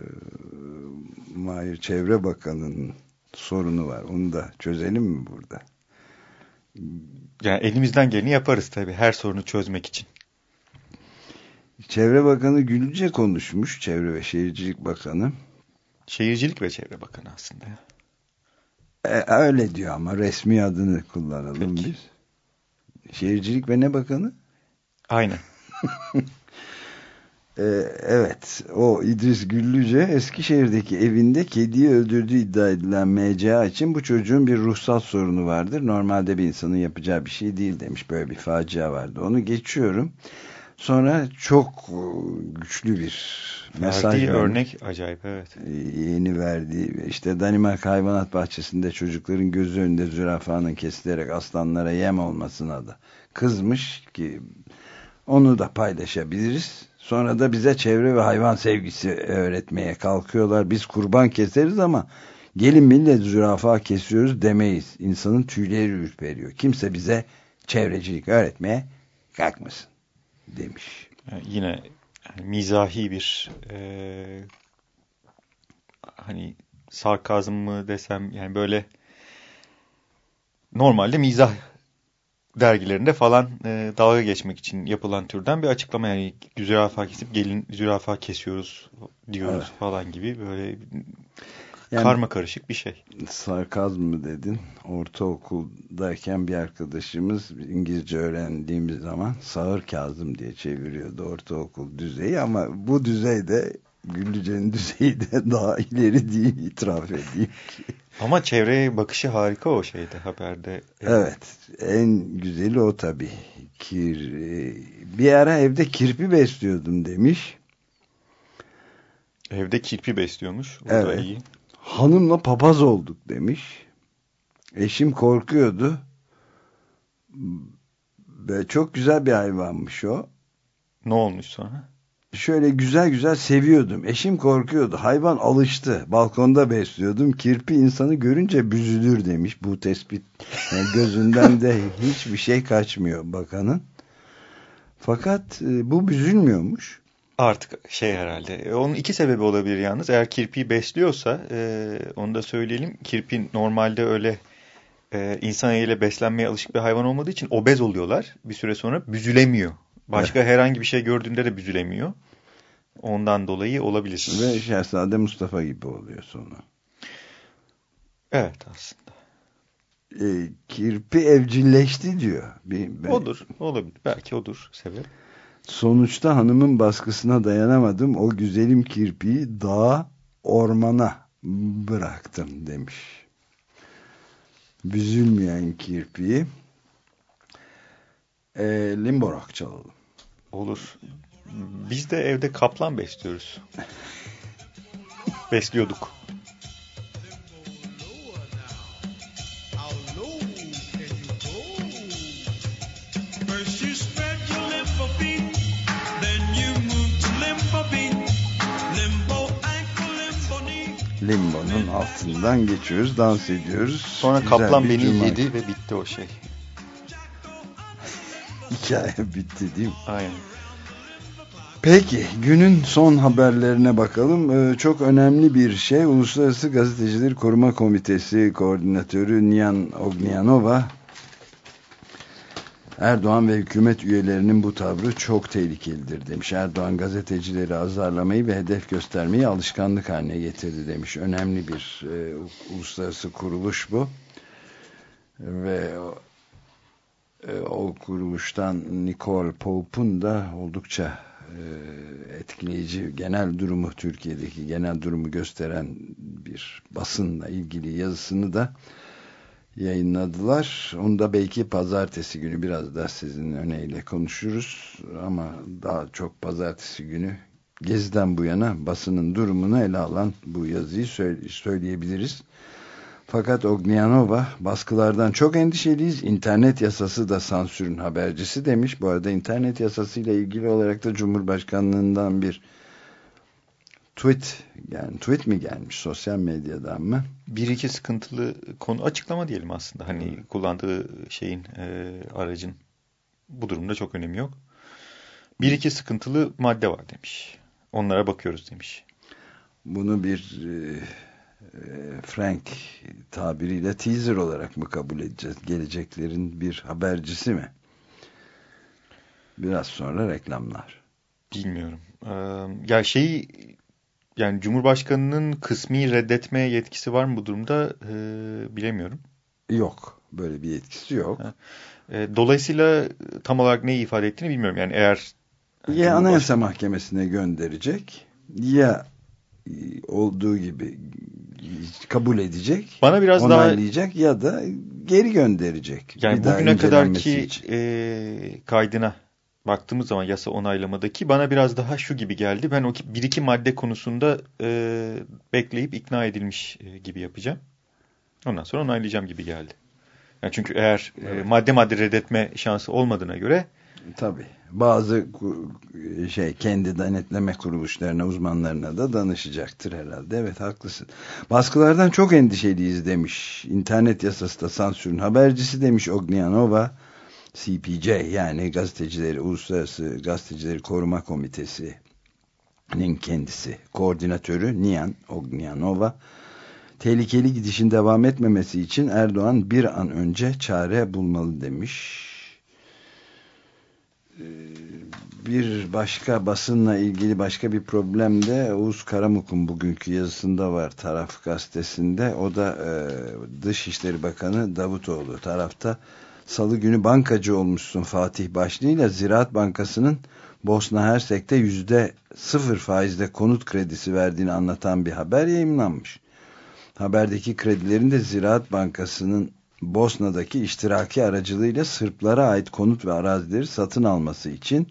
Mahir Çevre Bakanı'nın sorunu var. Onu da çözelim mi burada? Yani elimizden geleni yaparız tabii her sorunu çözmek için. Çevre Bakanı Gülce konuşmuş. Çevre ve Şehircilik Bakanı. Şehircilik ve Çevre Bakanı aslında. E, öyle diyor ama resmi adını kullanalım Peki. biz. Şehircilik ve ne bakanı? Aynen. E, evet o İdris Güllüce Eskişehir'deki evinde kediyi öldürdüğü iddia edilen MCA için bu çocuğun bir ruhsat sorunu vardır. Normalde bir insanın yapacağı bir şey değil demiş. Böyle bir facia vardı. Onu geçiyorum. Sonra çok e, güçlü bir mesaj Verdiği örnek acayip evet. E, yeni verdiği işte Danimarka Hayvanat Bahçesi'nde çocukların gözü önünde zürafanın kesilerek aslanlara yem olmasına da kızmış ki onu da paylaşabiliriz. Sonra da bize çevre ve hayvan sevgisi öğretmeye kalkıyorlar. Biz kurban keseriz ama gelin millet zürafa kesiyoruz demeyiz. İnsanın tüyleri ürperiyor. Kimse bize çevrecilik öğretmeye kalkmasın demiş. Yine mizahi bir e, hani sarkazm mı desem yani böyle normalde mizah dergilerinde falan e, dalga geçmek için yapılan türden bir açıklama yani zürafa kesip gelin zürafa kesiyoruz diyoruz Evet. falan gibi böyle Yani- karma karışık bir şey. sarkazm mı dedin? Ortaokuldayken bir arkadaşımız İngilizce öğrendiğimiz zaman sağır Kazım diye çeviriyordu ortaokul düzeyi ama bu düzeyde Güllüce'nin düzeyi de daha ileri değil itiraf edeyim. Ama çevreye bakışı harika o şeyde haberde. Evet en güzeli o tabii. Kir, e, bir ara evde kirpi besliyordum demiş. Evde kirpi besliyormuş. O da Evet. iyi. Hanımla papaz olduk demiş. Eşim korkuyordu. Ve çok güzel bir hayvanmış o. Ne olmuş sonra? Şöyle güzel güzel seviyordum. Eşim korkuyordu. Hayvan alıştı. Balkonda besliyordum. Kirpi insanı görünce büzülür demiş. Bu tespit yani gözünden de hiçbir şey kaçmıyor bakanın. Fakat e, bu büzülmüyormuş. Artık şey herhalde. E, Onun iki sebebi olabilir yalnız. Eğer kirpiyi besliyorsa e, onu da söyleyelim. Kirpi normalde öyle e, insan eliyle beslenmeye alışık bir hayvan olmadığı için obez oluyorlar. Bir süre sonra büzülemiyor. Başka herhangi bir şey gördüğünde de büzülemiyor. Ondan dolayı olabilir. Ve Şehzade Mustafa gibi oluyor sonu. Evet aslında. E, kirpi evcilleşti diyor. Bir, ben- Odur. Olabilir. Belki odur sebep. Sonuçta hanımın baskısına dayanamadım. O güzelim kirpiyi dağa, ormana bıraktım demiş. Büzülmeyen kirpiyi. E, limbo rock çalalım. Olur. Biz de evde kaplan besliyoruz. Besliyorduk. Limbonun altından geçiyoruz, dans ediyoruz. Sonra Güzel kaplan beni cuma- yedi ve bitti o şey. Hikaye bitti değil mi? Aynen. Peki günün son haberlerine bakalım. Ee, çok önemli bir şey. Uluslararası Gazeteciler Koruma Komitesi Koordinatörü Nihan Ognyanova Erdoğan ve hükümet üyelerinin bu tavrı çok tehlikelidir demiş. Erdoğan gazetecileri azarlamayı ve hedef göstermeyi alışkanlık haline getirdi demiş. Önemli bir e, uluslararası kuruluş bu. Ve o- e, o kuruluştan Nicole Pope'un da oldukça e, etkileyici genel durumu Türkiye'deki genel durumu gösteren bir basınla ilgili yazısını da yayınladılar. Onu da belki pazartesi günü biraz da sizin öneyle konuşuruz ama daha çok pazartesi günü Gezi'den bu yana basının durumunu ele alan bu yazıyı söyle- söyleyebiliriz. Fakat Ognyanova baskılardan çok endişeliyiz. İnternet yasası da sansürün habercisi demiş. Bu arada internet yasasıyla ilgili olarak da Cumhurbaşkanlığından bir tweet yani tweet mi gelmiş sosyal medyadan mı? Bir iki sıkıntılı konu açıklama diyelim aslında. Hani kullandığı şeyin e, aracın bu durumda çok önemi yok. Bir iki sıkıntılı madde var demiş. Onlara bakıyoruz demiş. Bunu bir e, Frank tabiriyle teaser olarak mı kabul edeceğiz? Geleceklerin bir habercisi mi? Biraz sonra reklamlar. Bilmiyorum. Ee, ya şeyi yani Cumhurbaşkanı'nın kısmi reddetme yetkisi var mı bu durumda Ee, bilemiyorum. Yok. Böyle bir yetkisi yok. Ha. Ee, dolayısıyla tam olarak neyi ifade ettiğini bilmiyorum. Yani eğer Ya Anayasa Mahkemesi'ne gönderecek ya e, olduğu gibi kabul edecek, bana biraz daha onaylayacak ya da geri gönderecek. yani daha bugüne kadarki e, kaydına baktığımız zaman yasa onaylamadaki bana biraz daha şu gibi geldi. Ben o bir iki madde konusunda e, bekleyip ikna edilmiş e, gibi yapacağım. Ondan sonra onaylayacağım gibi geldi. Yani çünkü eğer e, madde madde reddetme şansı olmadığına göre Tabii. Bazı şey kendi denetleme kuruluşlarına, uzmanlarına da danışacaktır herhalde. Evet haklısın. Baskılardan çok endişeliyiz demiş. İnternet yasası da sansürün habercisi demiş Ognyanova. CPJ yani gazetecileri, Uluslararası Gazetecileri Koruma Komitesi'nin kendisi. Koordinatörü Nihan Ognyanova. Tehlikeli gidişin devam etmemesi için Erdoğan bir an önce çare bulmalı demiş bir başka basınla ilgili başka bir problem de Oğuz Karamuk'un bugünkü yazısında var Taraf gazetesinde. O da e, Dışişleri Bakanı Davutoğlu tarafta salı günü bankacı olmuşsun Fatih başlığıyla Ziraat Bankası'nın Bosna Hersek'te yüzde sıfır faizde konut kredisi verdiğini anlatan bir haber yayınlanmış. Haberdeki kredilerin de Ziraat Bankası'nın Bosna'daki iştiraki aracılığıyla Sırplara ait konut ve arazileri satın alması için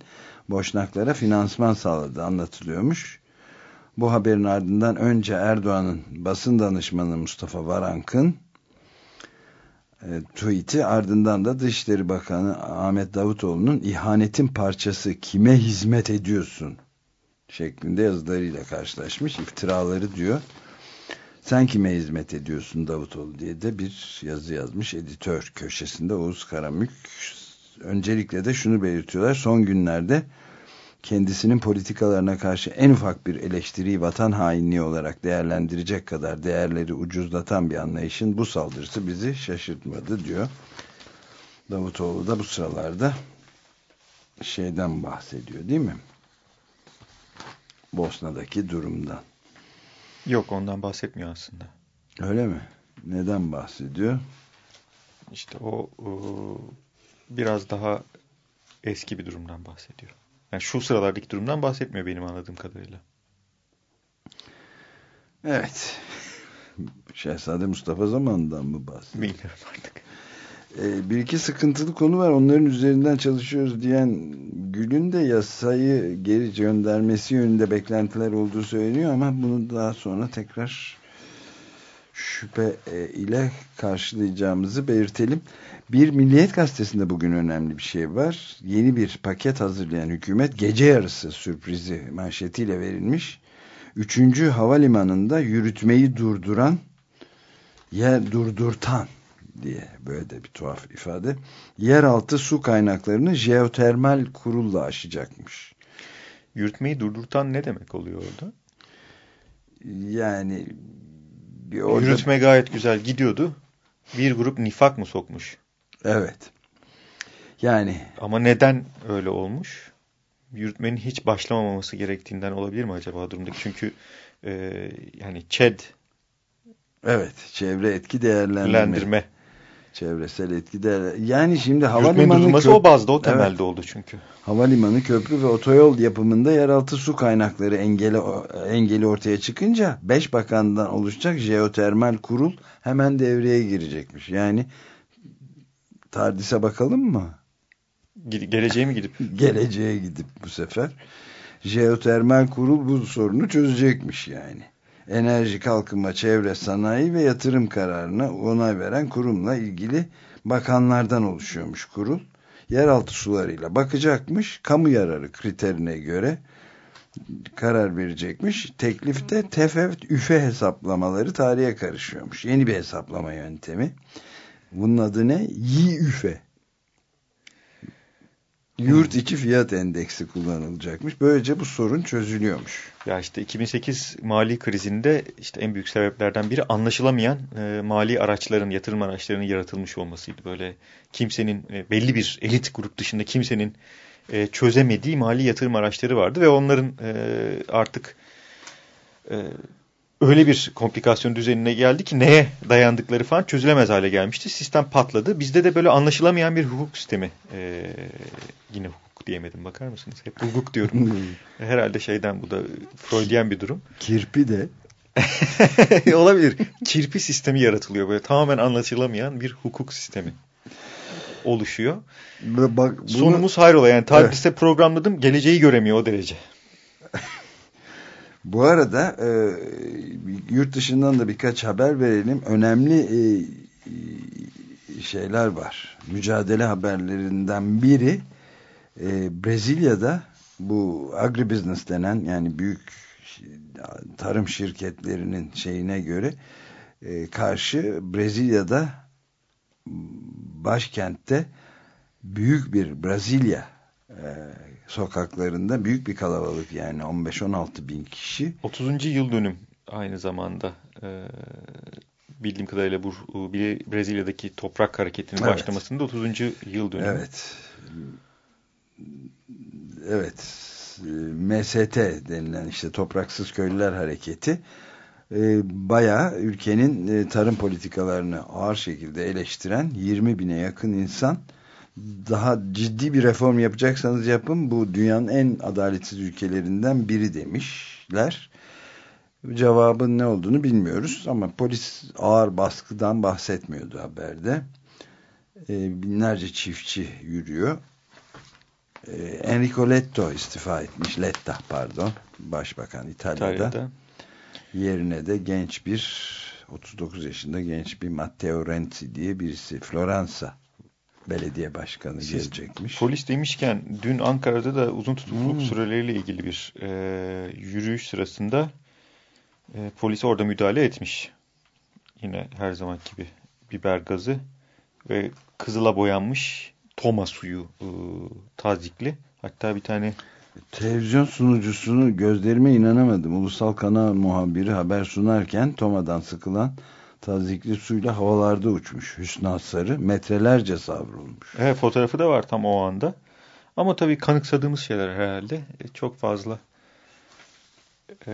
Boşnaklara finansman sağladığı anlatılıyormuş. Bu haberin ardından önce Erdoğan'ın basın danışmanı Mustafa Varank'ın e, tweet'i ardından da Dışişleri Bakanı Ahmet Davutoğlu'nun ihanetin parçası kime hizmet ediyorsun şeklinde yazılarıyla karşılaşmış. iftiraları diyor. Sen kime hizmet ediyorsun Davutoğlu diye de bir yazı yazmış editör köşesinde Oğuz Karamük. Öncelikle de şunu belirtiyorlar. Son günlerde kendisinin politikalarına karşı en ufak bir eleştiriyi vatan hainliği olarak değerlendirecek kadar değerleri ucuzlatan bir anlayışın bu saldırısı bizi şaşırtmadı diyor. Davutoğlu da bu sıralarda şeyden bahsediyor değil mi? Bosna'daki durumdan. Yok ondan bahsetmiyor aslında. Öyle mi? Neden bahsediyor? İşte o, o biraz daha eski bir durumdan bahsediyor. Yani şu sıralardaki durumdan bahsetmiyor benim anladığım kadarıyla. Evet. Şehzade Mustafa zamanından mı bahsediyor? Bilmiyorum artık. Ee, bir iki sıkıntılı konu var. Onların üzerinden çalışıyoruz diyen Gül'ün de yasayı geri göndermesi yönünde beklentiler olduğu söyleniyor ama bunu daha sonra tekrar şüphe e, ile karşılayacağımızı belirtelim. Bir Milliyet Gazetesi'nde bugün önemli bir şey var. Yeni bir paket hazırlayan hükümet gece yarısı sürprizi manşetiyle verilmiş. Üçüncü havalimanında yürütmeyi durduran yer durdurtan diye böyle de bir tuhaf ifade. Yeraltı su kaynaklarını jeotermal kurulla aşacakmış. Yürütmeyi durdurtan ne demek oluyor orada? Yani bir orada Yürütme gayet güzel gidiyordu. Bir grup nifak mı sokmuş? evet. Yani Ama neden öyle olmuş? Yürütmenin hiç başlamaması gerektiğinden olabilir mi acaba durumdaki? Çünkü e, yani ÇED evet çevre etki değerlendirme. Değerlendirme çevresel etki de yani şimdi havalimanı durdurulması köp- o bazda, o Evet. temelde oldu çünkü. havalimanı, köprü ve otoyol yapımında yeraltı su kaynakları engeli, engeli ortaya çıkınca 5 bakandan oluşacak jeotermal kurul hemen devreye girecekmiş. Yani TARDİS'e bakalım mı? Geleceğe mi gidip? Geleceğe gidip bu sefer jeotermal kurul bu sorunu çözecekmiş yani. Enerji, kalkınma, çevre, sanayi ve yatırım kararına onay veren kurumla ilgili bakanlardan oluşuyormuş kurul. Yeraltı sularıyla bakacakmış. Kamu yararı kriterine göre karar verecekmiş. Teklifte tefe, üfe hesaplamaları tarihe karışıyormuş. Yeni bir hesaplama yöntemi. Bunun adı ne? Yi-üfe. Yurt içi fiyat endeksi kullanılacakmış. Böylece bu sorun çözülüyormuş. Ya işte 2008 mali krizinde işte en büyük sebeplerden biri anlaşılamayan e, mali araçların, yatırım araçlarının yaratılmış olmasıydı. Böyle kimsenin e, belli bir elit grup dışında kimsenin e, çözemediği mali yatırım araçları vardı ve onların e, artık e, öyle bir komplikasyon düzenine geldi ki neye dayandıkları falan çözülemez hale gelmişti. Sistem patladı. Bizde de böyle anlaşılamayan bir hukuk sistemi e, yine hukuk diyemedim bakar mısınız? Hep hukuk diyorum. Herhalde şeyden bu da Freudian bir durum. Kirpi de Olabilir. Kirpi sistemi yaratılıyor böyle tamamen anlaşılamayan bir hukuk sistemi oluşuyor. Bak bunu, Sonumuz hayrola yani tarihte programladım geleceği göremiyor o derece. Bu arada e, yurt dışından da birkaç haber verelim. Önemli e, şeyler var. Mücadele haberlerinden biri e, Brezilya'da bu agribusiness denen yani büyük tarım şirketlerinin şeyine göre e, karşı Brezilya'da başkentte büyük bir Brezilya e, sokaklarında büyük bir kalabalık yani 15-16 bin kişi 30. yıl dönüm aynı zamanda e, bildiğim kadarıyla bu bir Brezilya'daki toprak hareketinin Evet. başlamasında 30. yıl dönümü. evet evet e, MST denilen işte topraksız köylüler hareketi e, bayağı ülkenin e, tarım politikalarını ağır şekilde eleştiren 20 bine yakın insan daha ciddi bir reform yapacaksanız yapın bu dünyanın en adaletsiz ülkelerinden biri demişler. Cevabın ne olduğunu bilmiyoruz ama polis ağır baskıdan bahsetmiyordu haberde. E, binlerce çiftçi yürüyor. E, Enrico Letto istifa etmiş. Letta pardon. Başbakan İtalya'da. İtalya'da. Yerine de genç bir 39 yaşında genç bir Matteo Renzi diye birisi Floransa belediye başkanı Siz gelecekmiş. Polis demişken dün Ankara'da da uzun tutukluluk Hmm. süreleriyle ilgili bir e, yürüyüş sırasında e, polis orada müdahale etmiş. Yine her zaman gibi biber gazı ve kızıla boyanmış toma suyu e, tazikli. Hatta bir tane Televizyon sunucusunu gözlerime inanamadım. Ulusal kanal muhabiri haber sunarken Toma'dan sıkılan tazikli suyla havalarda uçmuş. Hüsnü Sarı metrelerce savrulmuş. evet, fotoğrafı da var tam o anda. Ama tabii kanıksadığımız şeyler herhalde e, çok fazla e,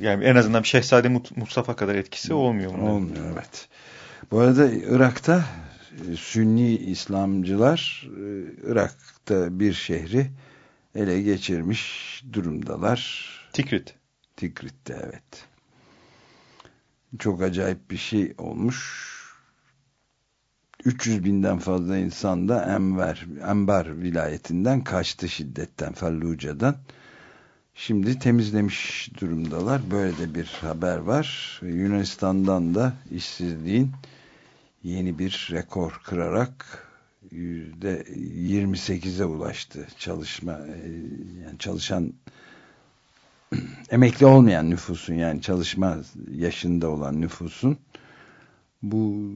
yani en azından Şehzade Mustafa kadar etkisi olmuyor. bunların. Olmuyor evet. Bu arada Irak'ta e, Sünni İslamcılar e, Irak'ta bir şehri ele geçirmiş durumdalar. Tikrit. Tikrit'te evet. Çok acayip bir şey olmuş. 300 binden fazla insan da Enver, Enbar vilayetinden kaçtı şiddetten, Falluca'dan. Şimdi temizlemiş durumdalar. Böyle de bir haber var. Yunanistan'dan da işsizliğin yeni bir rekor kırarak %28'e ulaştı çalışma e, yani çalışan emekli olmayan nüfusun yani çalışma yaşında olan nüfusun bu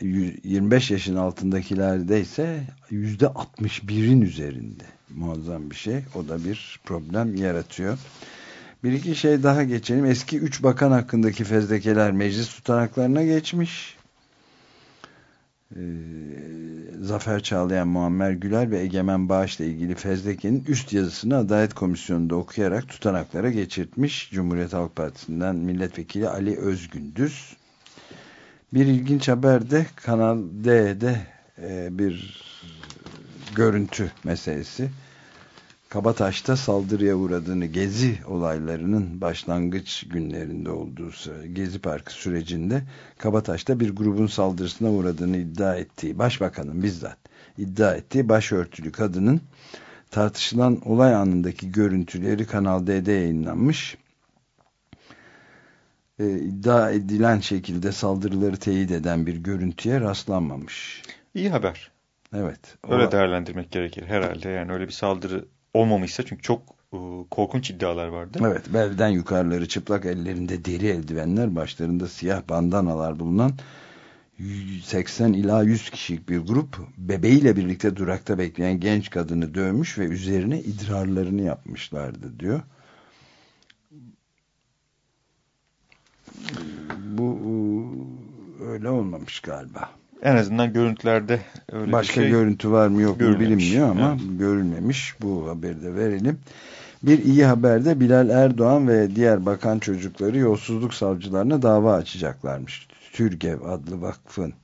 25 yaşın altındakilerde ise %61'in üzerinde muazzam bir şey. O da bir problem yaratıyor. Bir iki şey daha geçelim. Eski 3 bakan hakkındaki fezlekeler meclis tutanaklarına geçmiş. Ee, Zafer Çağlayan, Muammer Güler ve Egemen Bağış'la ilgili fezlekenin üst yazısını Adalet Komisyonu'nda okuyarak tutanaklara geçirtmiş. Cumhuriyet Halk Partisi'nden milletvekili Ali Özgündüz. Bir ilginç haber de Kanal D'de e, bir görüntü meselesi. Kabataş'ta saldırıya uğradığını Gezi olaylarının başlangıç günlerinde olduğu Gezi Parkı sürecinde Kabataş'ta bir grubun saldırısına uğradığını iddia ettiği Başbakanın bizzat iddia ettiği başörtülü kadının tartışılan olay anındaki görüntüleri Kanal D'de yayınlanmış. E, iddia edilen şekilde saldırıları teyit eden bir görüntüye rastlanmamış. İyi haber. Evet. Öyle o- değerlendirmek gerekir herhalde. Yani öyle bir saldırı olmamışsa çünkü çok e, korkunç iddialar vardı. Evet, belden yukarıları çıplak ellerinde deri eldivenler, başlarında siyah bandanalar bulunan 80 ila 100 kişilik bir grup bebeğiyle birlikte durakta bekleyen genç kadını dövmüş ve üzerine idrarlarını yapmışlardı diyor. Bu e, öyle olmamış galiba. En azından görüntülerde öyle Başka bir şey. görüntü var mı yok mu bilinmiyor ama görülmemiş. Bu haberi de verelim. Bir iyi haber de Bilal Erdoğan ve diğer bakan çocukları yolsuzluk savcılarına dava açacaklarmış. Türgev adlı vakfın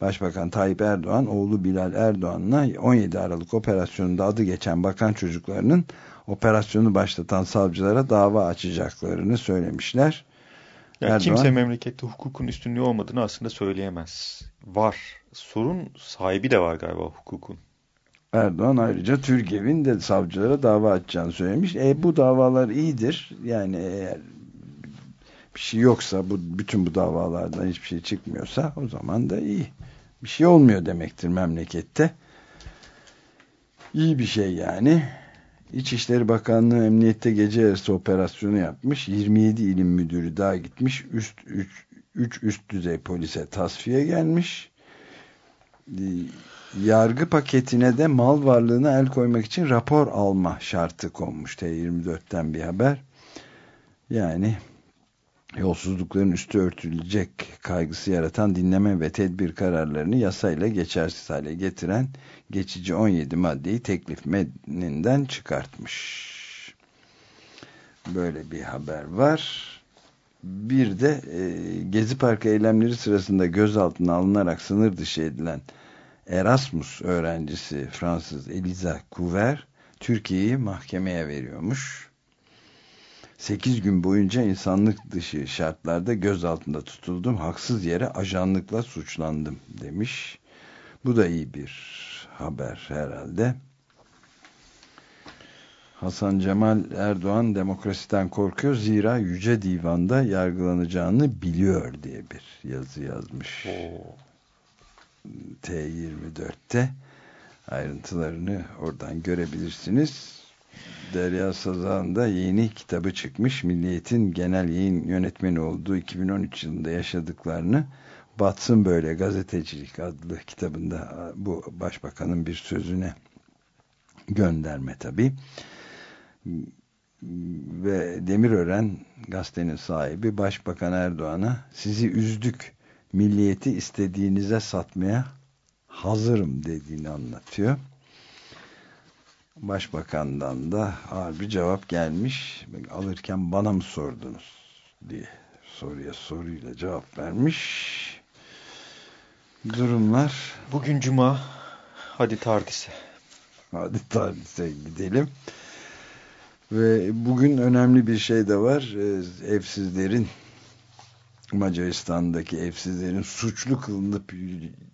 Başbakan Tayyip Erdoğan oğlu Bilal Erdoğan'la 17 Aralık operasyonunda adı geçen bakan çocuklarının operasyonu başlatan savcılara dava açacaklarını söylemişler. Erdoğan- kimse memlekette hukukun üstünlüğü olmadığını aslında söyleyemez. Var. Sorun sahibi de var galiba hukukun. Erdoğan ayrıca Türgev'in de savcılara dava açacağını söylemiş. E bu davalar iyidir. Yani eğer bir şey yoksa bu bütün bu davalardan hiçbir şey çıkmıyorsa o zaman da iyi. Bir şey olmuyor demektir memlekette. İyi bir şey yani. İçişleri Bakanlığı emniyette gece yarısı operasyonu yapmış. 27 ilim müdürü daha gitmiş. Üst 3 üç üst düzey polise tasfiye gelmiş. Ee, Yargı paketine de mal varlığına el koymak için rapor alma şartı konmuş. T24'ten bir haber. Yani yolsuzlukların üstü örtülecek kaygısı yaratan dinleme ve tedbir kararlarını yasayla geçersiz hale getiren geçici 17 maddeyi teklif metninden çıkartmış. Böyle bir haber var. Bir de e, Gezi Parkı eylemleri sırasında gözaltına alınarak sınır dışı edilen Erasmus öğrencisi Fransız Eliza Couver Türkiye'yi mahkemeye veriyormuş. 8 gün boyunca insanlık dışı şartlarda gözaltında tutuldum. Haksız yere ajanlıkla suçlandım demiş. Bu da iyi bir haber herhalde. Hasan Cemal Erdoğan demokrasiden korkuyor zira Yüce Divan'da yargılanacağını biliyor diye bir yazı yazmış. T24'te ayrıntılarını oradan görebilirsiniz. Derya Sazan da yeni kitabı çıkmış. Milliyet'in genel yayın yönetmeni olduğu 2013 yılında yaşadıklarını Batsın Böyle Gazetecilik adlı kitabında bu başbakanın bir sözüne gönderme tabi. Ve Demirören gazetenin sahibi Başbakan Erdoğan'a sizi üzdük milliyeti istediğinize satmaya hazırım dediğini anlatıyor. Başbakandan da ağır bir cevap gelmiş. Alırken bana mı sordunuz diye soruya soruyla cevap vermiş. Durumlar Bugün cuma. Hadi tardise. hadi tardise gidelim. Ve bugün önemli bir şey de var. Ee, Evsizlerin Macaristan'daki evsizlerin suçlu kılınıp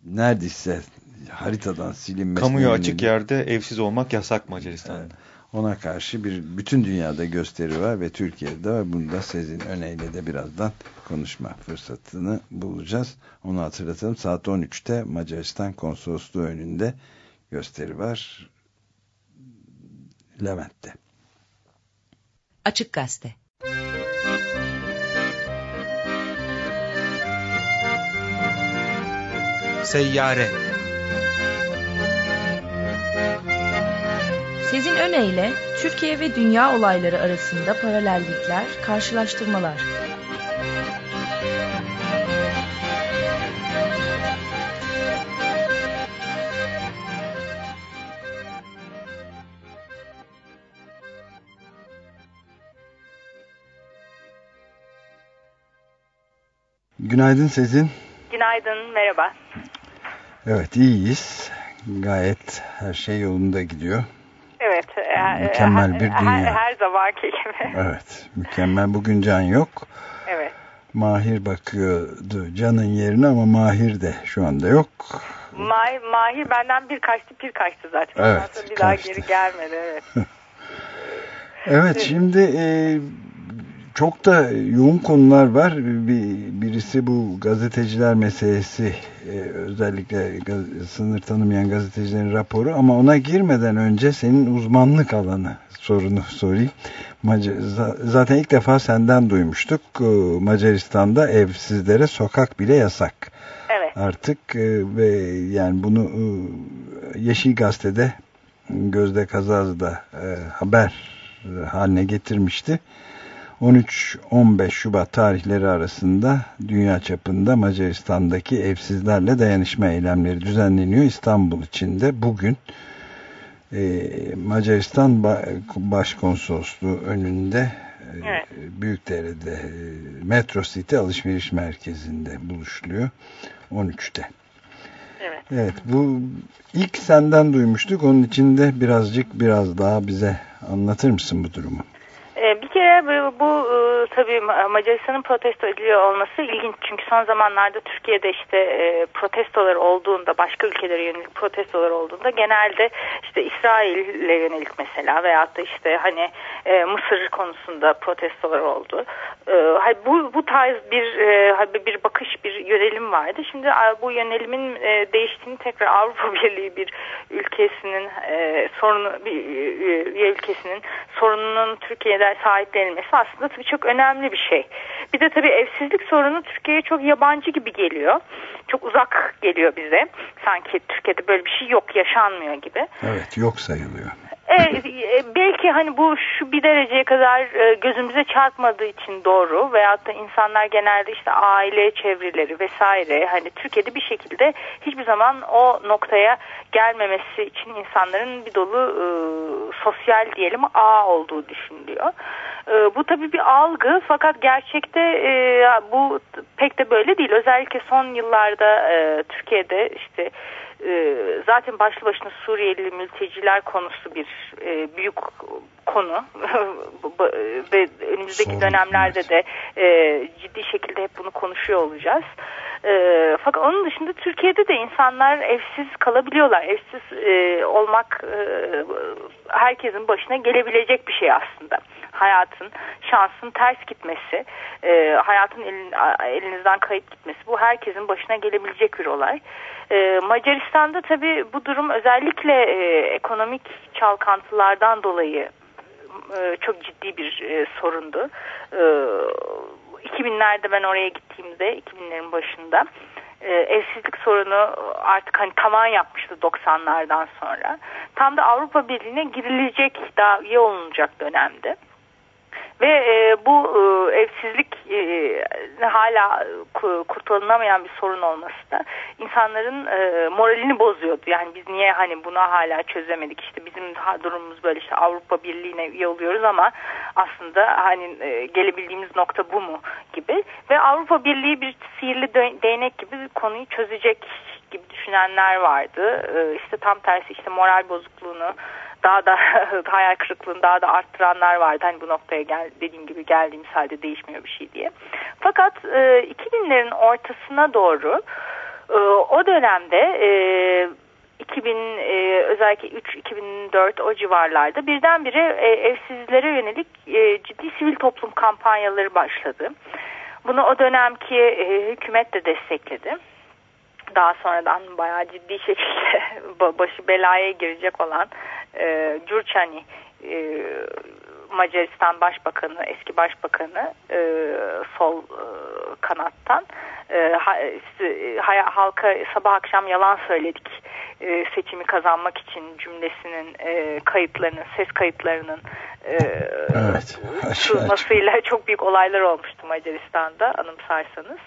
neredeyse haritadan silinmesi. Kamuya açık yerde evsiz olmak yasak Macaristan'da. Evet. Ona karşı bir bütün dünyada gösteri var ve Türkiye'de var. Bunu da Sezin Öneyle de birazdan konuşma fırsatını bulacağız. Onu hatırlatalım. Saat 13'te Macaristan konsolosluğu önünde gösteri var. Levent'te. Açık Gazete Seyyare Sezin Öne Türkiye ve dünya olayları arasında paralellikler, karşılaştırmalar. Günaydın Sezin. Günaydın Günaydın, merhaba. Evet iyiyiz. Gayet her şey yolunda gidiyor. Evet. e, Mükemmel her- bir her, dünya. her zamanki gibi. Evet mükemmel. Bugün Can yok. Evet. Mahir bakıyordu Can'ın yerine ama Mahir de şu anda yok. Mahir, Mahir benden bir kaçtı, bir kaçtı zaten. Evet, Ondan sonra bir daha kaçtı. geri gelmedi. Evet. Evet şimdi e, çok da yoğun konular var. Bir, birisi bu gazeteciler meselesi e, özellikle gaz- sınır tanımayan gazetecilerin raporu ama ona girmeden önce senin uzmanlık alanı sorunu sorayım. Macar, za- zaten ilk defa senden duymuştuk. E, Macaristan'da evsizlere sokak bile yasak. Evet. Artık e, ve yani bunu e, Yeşil Gazete'de Gözde Kazaz'da haber haline getirmişti. 13-15 Şubat tarihleri arasında dünya çapında Macaristan'daki evsizlerle dayanışma eylemleri düzenleniyor. İstanbul içinde bugün e, Macaristan Ba- Başkonsolosluğu önünde e, Evet. Büyükdere'de e, Metro City alışveriş merkezinde buluşuluyor 13'te. Evet. Evet bu ilk senden duymuştuk. Onun için de birazcık biraz daha bize anlatır mısın bu durumu? Ee, Bir kere bu, bu e, tabii Ma- Macaristan'ın protesto ediliyor olması ilginç. Çünkü son zamanlarda Türkiye'de işte e, protestolar olduğunda, başka ülkelere yönelik protestolar olduğunda genelde işte İsrail'e yönelik mesela veyahut da işte hani e, Mısır konusunda protestolar oldu. Bu bu tarz bir bir bakış, bir yönelim vardı. Şimdi bu yönelimin değiştiğini tekrar Avrupa Birliği bir ülkesinin sorunu bir ülkesinin sorununun Türkiye'de sahiplenilmesi aslında tabii çok önemli bir şey. Bir de tabii evsizlik sorunu Türkiye'ye çok yabancı gibi geliyor. Çok uzak geliyor bize. Sanki Türkiye'de böyle bir şey yok, yaşanmıyor gibi. Evet yok sayılıyor. E, e, belki hani bu şu bir dereceye kadar e, gözümüze çarpmadığı için doğru veyahut da insanlar genelde işte aile çevreleri vesaire hani Türkiye'de bir şekilde hiçbir zaman o noktaya gelmemesi için insanların bir dolu e, sosyal diyelim ağ olduğu düşünülüyor. E, bu tabii bir algı fakat gerçekte e, bu pek de böyle değil. Özellikle son yıllarda e, Türkiye'de işte e, zaten başlı başına Suriyeli mülteciler konusu bir e, büyük konu ve önümüzdeki Sorun, dönemlerde de e, ciddi şekilde hep bunu konuşuyor olacağız. E, fakat onun dışında Türkiye'de de insanlar evsiz kalabiliyorlar. Evsiz e, olmak e, herkesin başına gelebilecek bir şey aslında. Hayatın, şansın ters gitmesi, e, hayatın elin, elinizden kayıp gitmesi bu herkesin başına gelebilecek bir olay. E, Macaristan'da tabii bu durum özellikle e, ekonomik çalkantılardan dolayı e, çok ciddi bir e, sorundu. E, 2000'lerde ben oraya gittiğimde 2000'lerin başında e, evsizlik sorunu artık hani tavan yapmıştı 90'lardan sonra. Tam da Avrupa Birliği'ne girilecek daha üye olunacak dönemde. Ve e, bu e, evsizlik e, hala ku- kurtarılamayan bir sorun olması da insanların e, moralini bozuyordu. Yani biz niye hani buna hala çözemedik işte bizim ha- durumumuz böyle işte Avrupa Birliği'ne üye oluyoruz ama aslında hani e, gelebildiğimiz nokta bu mu gibi. Ve Avrupa Birliği bir sihirli değnek gibi konuyu çözecek gibi düşünenler vardı. E, işte tam tersi işte moral bozukluğunu daha da hayal kırıklığını daha da arttıranlar vardı. Hani bu noktaya gel, dediğim gibi geldiğimiz halde değişmiyor bir şey diye. Fakat e, 2000'lerin ortasına doğru e, o dönemde e, 2000 e, özellikle 3-2004 o civarlarda birdenbire e, evsizlere yönelik e, ciddi sivil toplum kampanyaları başladı. Bunu o dönemki e, hükümet de destekledi daha sonradan bayağı ciddi şekilde ba- başı belaya girecek olan e, Gürçani e, Macaristan Başbakanı, eski Başbakanı e, sol e, kanattan e, ha, e, ha- halka sabah akşam yalan söyledik e, seçimi kazanmak için cümlesinin e, kayıtlarının, ses kayıtlarının e, Evet. Tutulmasıyla çok büyük olaylar olmuştu Macaristan'da anımsarsanız.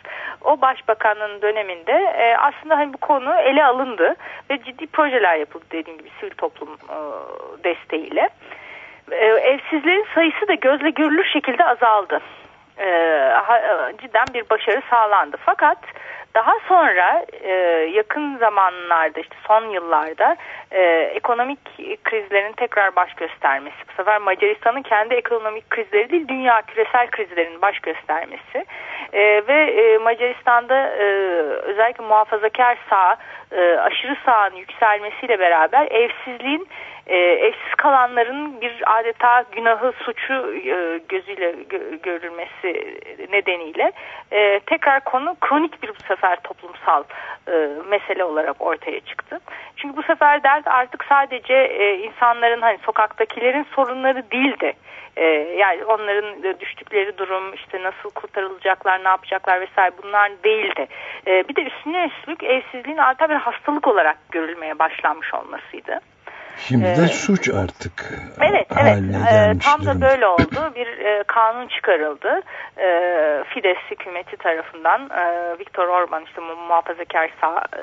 O başbakanın döneminde e, aslında hani bu konu ele alındı ve ciddi projeler yapıldı dediğim gibi sivil toplum e, desteğiyle. E, evsizlerin sayısı da gözle görülür şekilde azaldı. e, ha- cidden bir başarı sağlandı. Fakat daha sonra e, yakın zamanlarda işte son yıllarda e, ekonomik krizlerin tekrar baş göstermesi. Bu sefer Macaristan'ın kendi ekonomik krizleri değil dünya küresel krizlerin baş göstermesi. E, ve e, Macaristan'da e, özellikle muhafazakar sağ e, aşırı sağın yükselmesiyle beraber evsizliğin e, evsiz kalanların bir adeta günahı suçu e, gözüyle gö- görülmesi nedeniyle tekrar konu kronik bir bu sefer toplumsal mesele olarak ortaya çıktı. Çünkü bu sefer dert artık sadece insanların hani sokaktakilerin sorunları değildi. E, yani onların düştükleri durum işte nasıl kurtarılacaklar ne yapacaklar vesaire bunlar değildi. E, bir de üstüne üstlük evsizliğin adeta bir hastalık olarak görülmeye başlanmış olmasıydı. Şimdi de Ee, suç artık Evet, evet. Ee, gelmiş tam da böyle oldu. Bir e, kanun çıkarıldı. E, Fidesz hükümeti tarafından e, Viktor Orban işte mu- muhafazakar sağ e,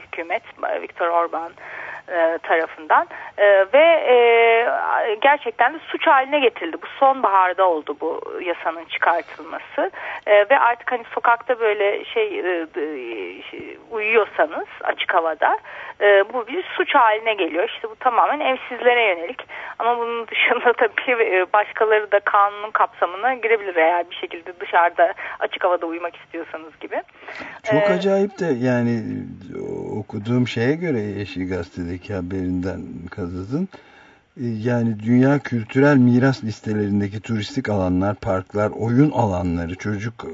hükümet e, Viktor Orban e, tarafından E, ve e, gerçekten de suç haline getirildi. Bu sonbaharda oldu bu yasanın çıkartılması E, ve artık hani sokakta böyle şey, e, e, şey, uyuyorsanız açık havada e, bu bir suç haline geliyor. İşte bu tamamen evsizlere yönelik ama bunun dışında tabii e, başkaları da kanunun kapsamına girebilir eğer bir şekilde dışarıda açık havada uyumak istiyorsanız gibi. Çok Ee, acayip de yani okuduğum şeye göre Yeşil Gazete'deki haberinden kazıdın. E, Yani dünya kültürel miras listelerindeki turistik alanlar, parklar, oyun alanları, çocuk e,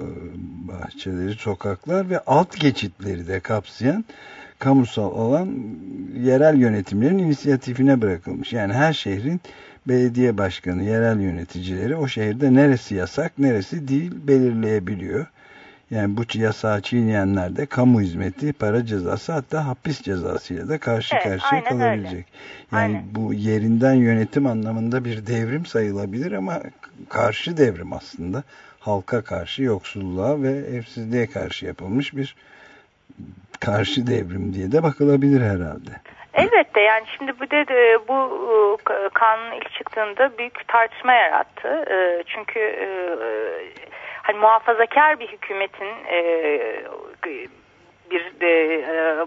bahçeleri, sokaklar ve alt geçitleri de kapsayan kamusal alan yerel yönetimlerin inisiyatifine bırakılmış. Yani her şehrin belediye başkanı, yerel yöneticileri o şehirde neresi yasak, neresi değil belirleyebiliyor. Yani bu yasağı çiğneyenler de kamu hizmeti, para cezası hatta hapis cezasıyla da karşı Evet, karşıya kalabilecek. Yani Aynen. bu yerinden yönetim anlamında bir devrim sayılabilir ama karşı devrim aslında. Halka karşı, yoksulluğa ve evsizliğe karşı yapılmış bir karşı devrim diye de bakılabilir herhalde. Elbette yani şimdi bu de, bu e, ka- kanun ilk çıktığında büyük tartışma yarattı. E, Çünkü e, hani muhafazakar bir hükümetin bir de, e,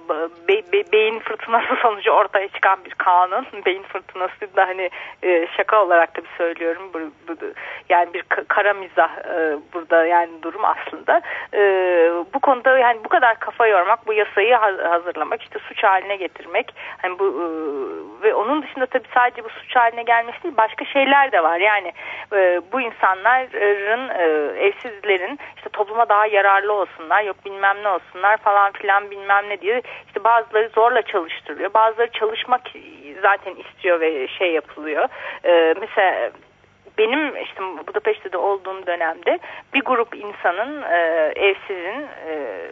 be- be- beyin fırtınası sonucu ortaya çıkan bir kanun. Beyin fırtınası da hani e, şaka olarak da bir söylüyorum. Bu, bu- yani bir ka- kara mizah e, burada yani durum aslında. E, bu konuda yani bu kadar kafa yormak, bu yasayı ha- hazırlamak, işte suç haline getirmek. Hani bu e, ve onun dışında tabii sadece bu suç haline gelmesi değil, başka şeyler de var. Yani e, bu insanların e, evsizlerin işte topluma daha yararlı olsunlar, yok bilmem ne olsunlar falan filan bilmem ne diye işte bazıları zorla çalıştırılıyor. Bazıları çalışmak zaten istiyor ve şey yapılıyor. E, mesela benim işte Budapeşte'de olduğum dönemde bir grup insanın e, evsizin e,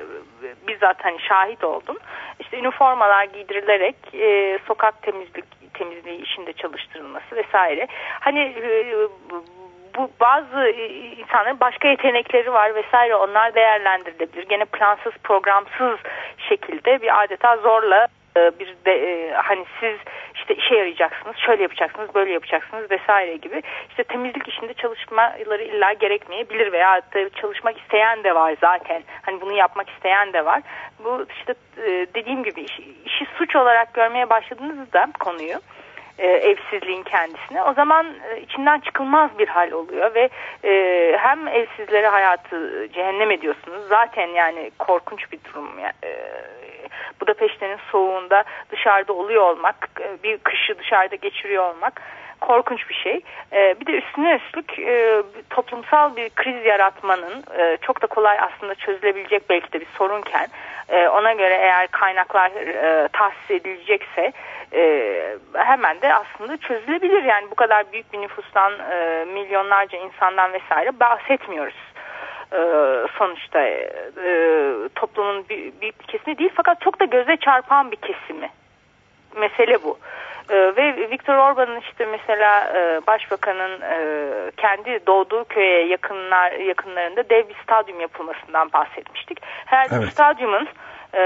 bizzat hani şahit oldum. İşte üniformalar giydirilerek e, sokak temizlik temizliği işinde çalıştırılması vesaire. Hani e, bu bazı insanların başka yetenekleri var vesaire onlar değerlendirilebilir. Gene plansız programsız şekilde bir adeta zorla e, bir de e, hani siz işte işe yarayacaksınız, şöyle yapacaksınız, böyle yapacaksınız vesaire gibi. İşte temizlik işinde çalışmaları illa gerekmeyebilir veya çalışmak isteyen de var zaten. Hani bunu yapmak isteyen de var. Bu işte e, dediğim gibi iş- işi suç olarak görmeye başladığınızda konuyu e, evsizliğin kendisine. O zaman e, içinden çıkılmaz bir hal oluyor ve e, hem evsizlere hayatı cehennem ediyorsunuz. Zaten yani korkunç bir durum ya- e, Budapeşte'nin soğuğunda dışarıda oluyor olmak e, bir kışı dışarıda geçiriyor olmak korkunç bir şey. E, bir de üstüne üstlük e, toplumsal bir kriz yaratmanın e, çok da kolay aslında çözülebilecek belki de bir sorunken e, ona göre eğer kaynaklar e, tahsis edilecekse e, hemen de aslında çözülebilir. Yani bu kadar büyük bir nüfustan e, milyonlarca insandan vesaire bahsetmiyoruz. E, sonuçta e, toplumun bir- büyük bir kesimi değil fakat çok da göze çarpan bir kesimi. Mesele bu. E, ve Viktor Orban'ın işte mesela e, başbakanın e, kendi doğduğu köye yakınlar yakınlarında dev bir stadyum yapılmasından bahsetmiştik. Bu Evet. stadyumun e,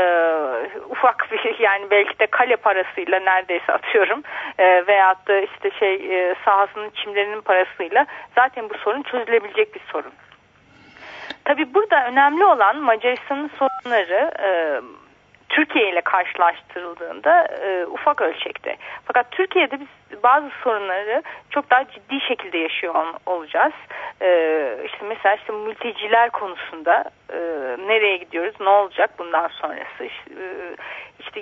ufak bir yani belki de kale parasıyla neredeyse atıyorum e, veyahut da işte şey e, sahasının çimlerinin parasıyla zaten bu sorun çözülebilecek bir sorun. Tabii burada önemli olan Macaristan'ın sorunları e, Türkiye ile karşılaştırıldığında e, ufak ölçekte. Fakat Türkiye'de biz bazı sorunları çok daha ciddi şekilde yaşıyor ol- olacağız. E, işte mesela işte mülteciler konusunda e, nereye gidiyoruz, ne olacak bundan sonrası? İşte, e, işte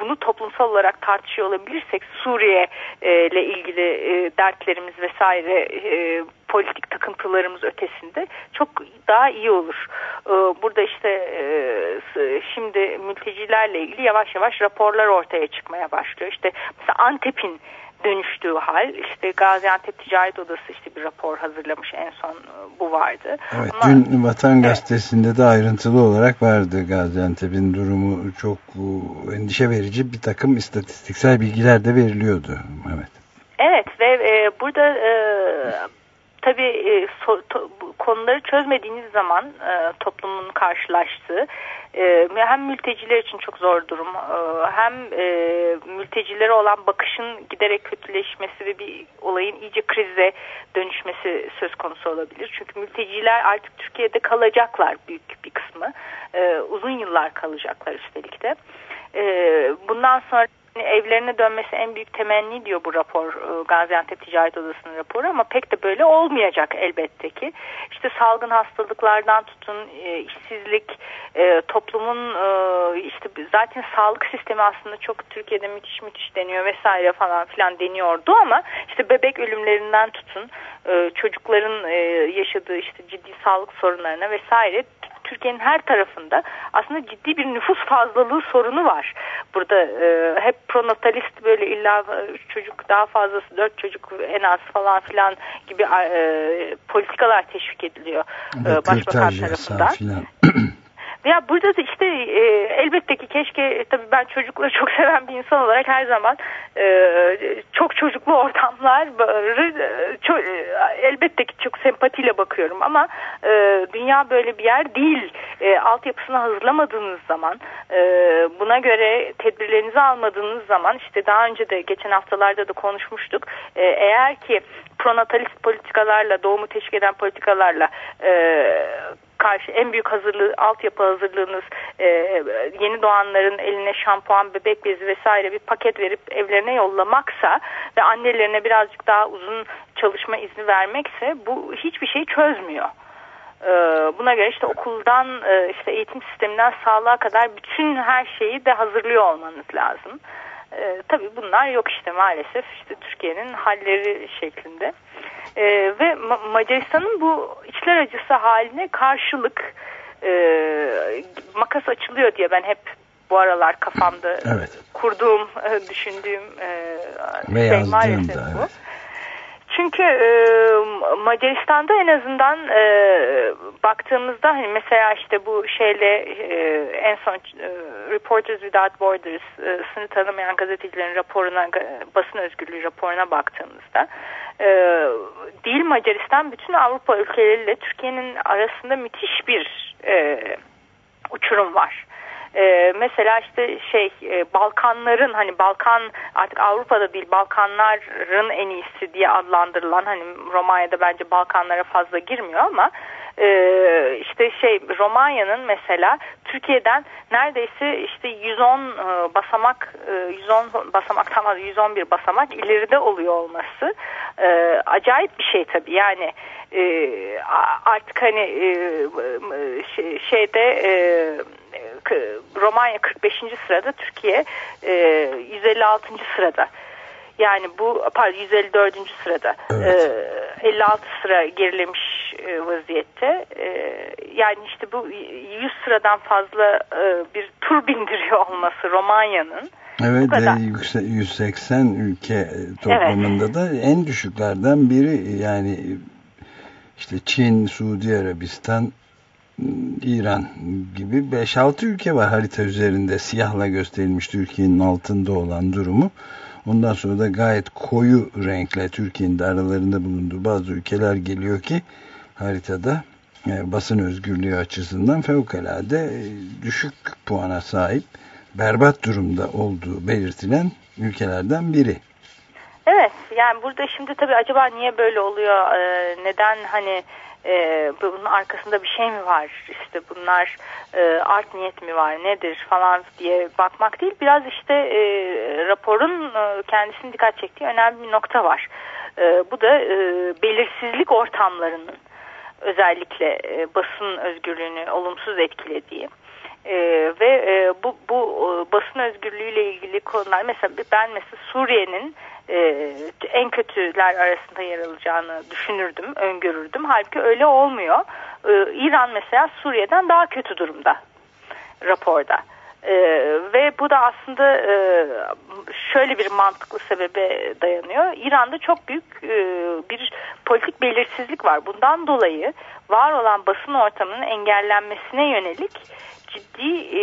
bunu toplumsal olarak tartışıyor olabilirsek Suriye e, ile ilgili e, dertlerimiz vesaire e, politik takıntılarımız ötesinde çok daha iyi olur. E, burada işte e, şimdi mültecilerle ilgili yavaş yavaş raporlar ortaya çıkmaya başlıyor. İşte mesela Antep'in dönüştüğü hal işte Gaziantep Ticaret Odası işte bir rapor hazırlamış en son e, bu vardı. Evet, Ama- dün Vatan Gazetesi'nde de ayrıntılı olarak vardı Gaziantep'in durumu çok e, endişe verici bir takım istatistiksel bilgiler de veriliyordu. Evet. Evet ve e, burada e, tabii e, so- to- konuları çözmediğiniz zaman e, toplumun karşılaştığı e, hem mülteciler için çok zor durum e, hem e, mültecilere olan bakışın giderek kötüleşmesi ve bir olayın iyice krize dönüşmesi söz konusu olabilir. Çünkü mülteciler artık Türkiye'de kalacaklar büyük bir kısmı. E, uzun yıllar kalacaklar üstelik de. E, bundan sonra evlerine dönmesi en büyük temenni diyor bu rapor e, Gaziantep Ticaret Odası'nın raporu ama pek de böyle olmayacak elbette ki. İşte salgın hastalıklardan tutun e, işsizlik e, toplumun işte zaten sağlık sistemi aslında çok Türkiye'de müthiş müthiş deniyor vesaire falan filan deniyordu ama işte bebek ölümlerinden tutun çocukların yaşadığı işte ciddi sağlık sorunlarına vesaire Türkiye'nin her tarafında aslında ciddi bir nüfus fazlalığı sorunu var. Burada e, hep pronatalist böyle illa e, üç çocuk daha fazlası dört çocuk en az falan filan gibi e, politikalar teşvik ediliyor e, Ve başbakan tarafından. Ya burada da işte e, elbette ki keşke tabii ben çocukları çok seven bir insan olarak her zaman e, çok çocuklu ortamları e, çok, e, elbette ki çok sempatiyle bakıyorum ama e, dünya böyle bir yer değil. E, altyapısını hazırlamadığınız zaman e, buna göre tedbirlerinizi almadığınız zaman işte daha önce de geçen haftalarda da konuşmuştuk. E, eğer ki pronatalist politikalarla doğumu teşvik eden politikalarla e, karşı en büyük hazırlığı altyapı hazırlığınız e, yeni doğanların eline şampuan, bebek bezi vesaire bir paket verip evlerine yollamaksa ve annelerine birazcık daha uzun çalışma izni vermekse bu hiçbir şey çözmüyor. E, buna göre işte okuldan e, işte eğitim sisteminden sağlığa kadar bütün her şeyi de hazırlıyor olmanız lazım. E, tabii bunlar yok işte maalesef işte Türkiye'nin halleri şeklinde. E, ve Ma- Macaristan'ın bu içler acısı haline karşılık e, makas açılıyor diye ben hep bu aralar kafamda Evet. kurduğum, e, düşündüğüm e, Ve şey maalesef da, bu. evet. Çünkü e, Macaristan'da en azından e, baktığımızda hani mesela işte bu şeyle e, en son e, Reporters Without Borders e, sınır tanımayan gazetecilerin raporuna basın özgürlüğü raporuna baktığımızda e, değil Macaristan bütün Avrupa ülkeleriyle Türkiye'nin arasında müthiş bir e, uçurum var. Ee, mesela işte şey e, Balkanların hani Balkan artık Avrupa'da değil Balkanların en iyisi diye adlandırılan hani Romanya'da bence Balkanlara fazla girmiyor ama e, işte şey Romanya'nın mesela Türkiye'den neredeyse işte 110 e, basamak e, 110 basamak tam adı 111 basamak ileride oluyor olması e, acayip bir şey tabii. Yani e, artık hani e, e, şey- şeyde e, Romanya 45. sırada Türkiye e, 156. sırada yani bu pardon 154. sırada Evet. e, 56 sıra gerilemiş e, vaziyette E, yani işte bu 100 sıradan fazla e, bir tur bindiriyor olması Romanya'nın Evet Bu kadar. ve yükse- 180 ülke e, toplamında da en düşüklerden biri yani işte Çin, Suudi Arabistan, İran gibi 5-6 ülke var harita üzerinde siyahla gösterilmiş Türkiye'nin altında olan durumu. Ondan sonra da gayet koyu renkle Türkiye'nin de aralarında bulunduğu bazı ülkeler geliyor ki haritada e, basın özgürlüğü açısından fevkalade e, düşük puana sahip berbat durumda olduğu belirtilen ülkelerden biri. Evet yani burada şimdi tabii acaba niye böyle oluyor Ee, neden hani e, bunun arkasında bir şey mi var işte bunlar e, art niyet mi var nedir falan diye bakmak değil biraz işte e, raporun e, kendisini dikkat çektiği önemli bir nokta var. E, bu da e, belirsizlik ortamlarının özellikle e, basın özgürlüğünü olumsuz etkilediği. Ee, ve e, bu, bu e, basın özgürlüğüyle ilgili konular mesela ben mesela Suriye'nin e, en kötüler arasında yer alacağını düşünürdüm, öngörürdüm. Halbuki öyle olmuyor. Ee, İran mesela Suriye'den daha kötü durumda raporda. Ee, ve bu da aslında e, şöyle bir mantıklı sebebe dayanıyor. İran'da çok büyük e, bir politik belirsizlik var. Bundan dolayı var olan basın ortamının engellenmesine yönelik ciddi e,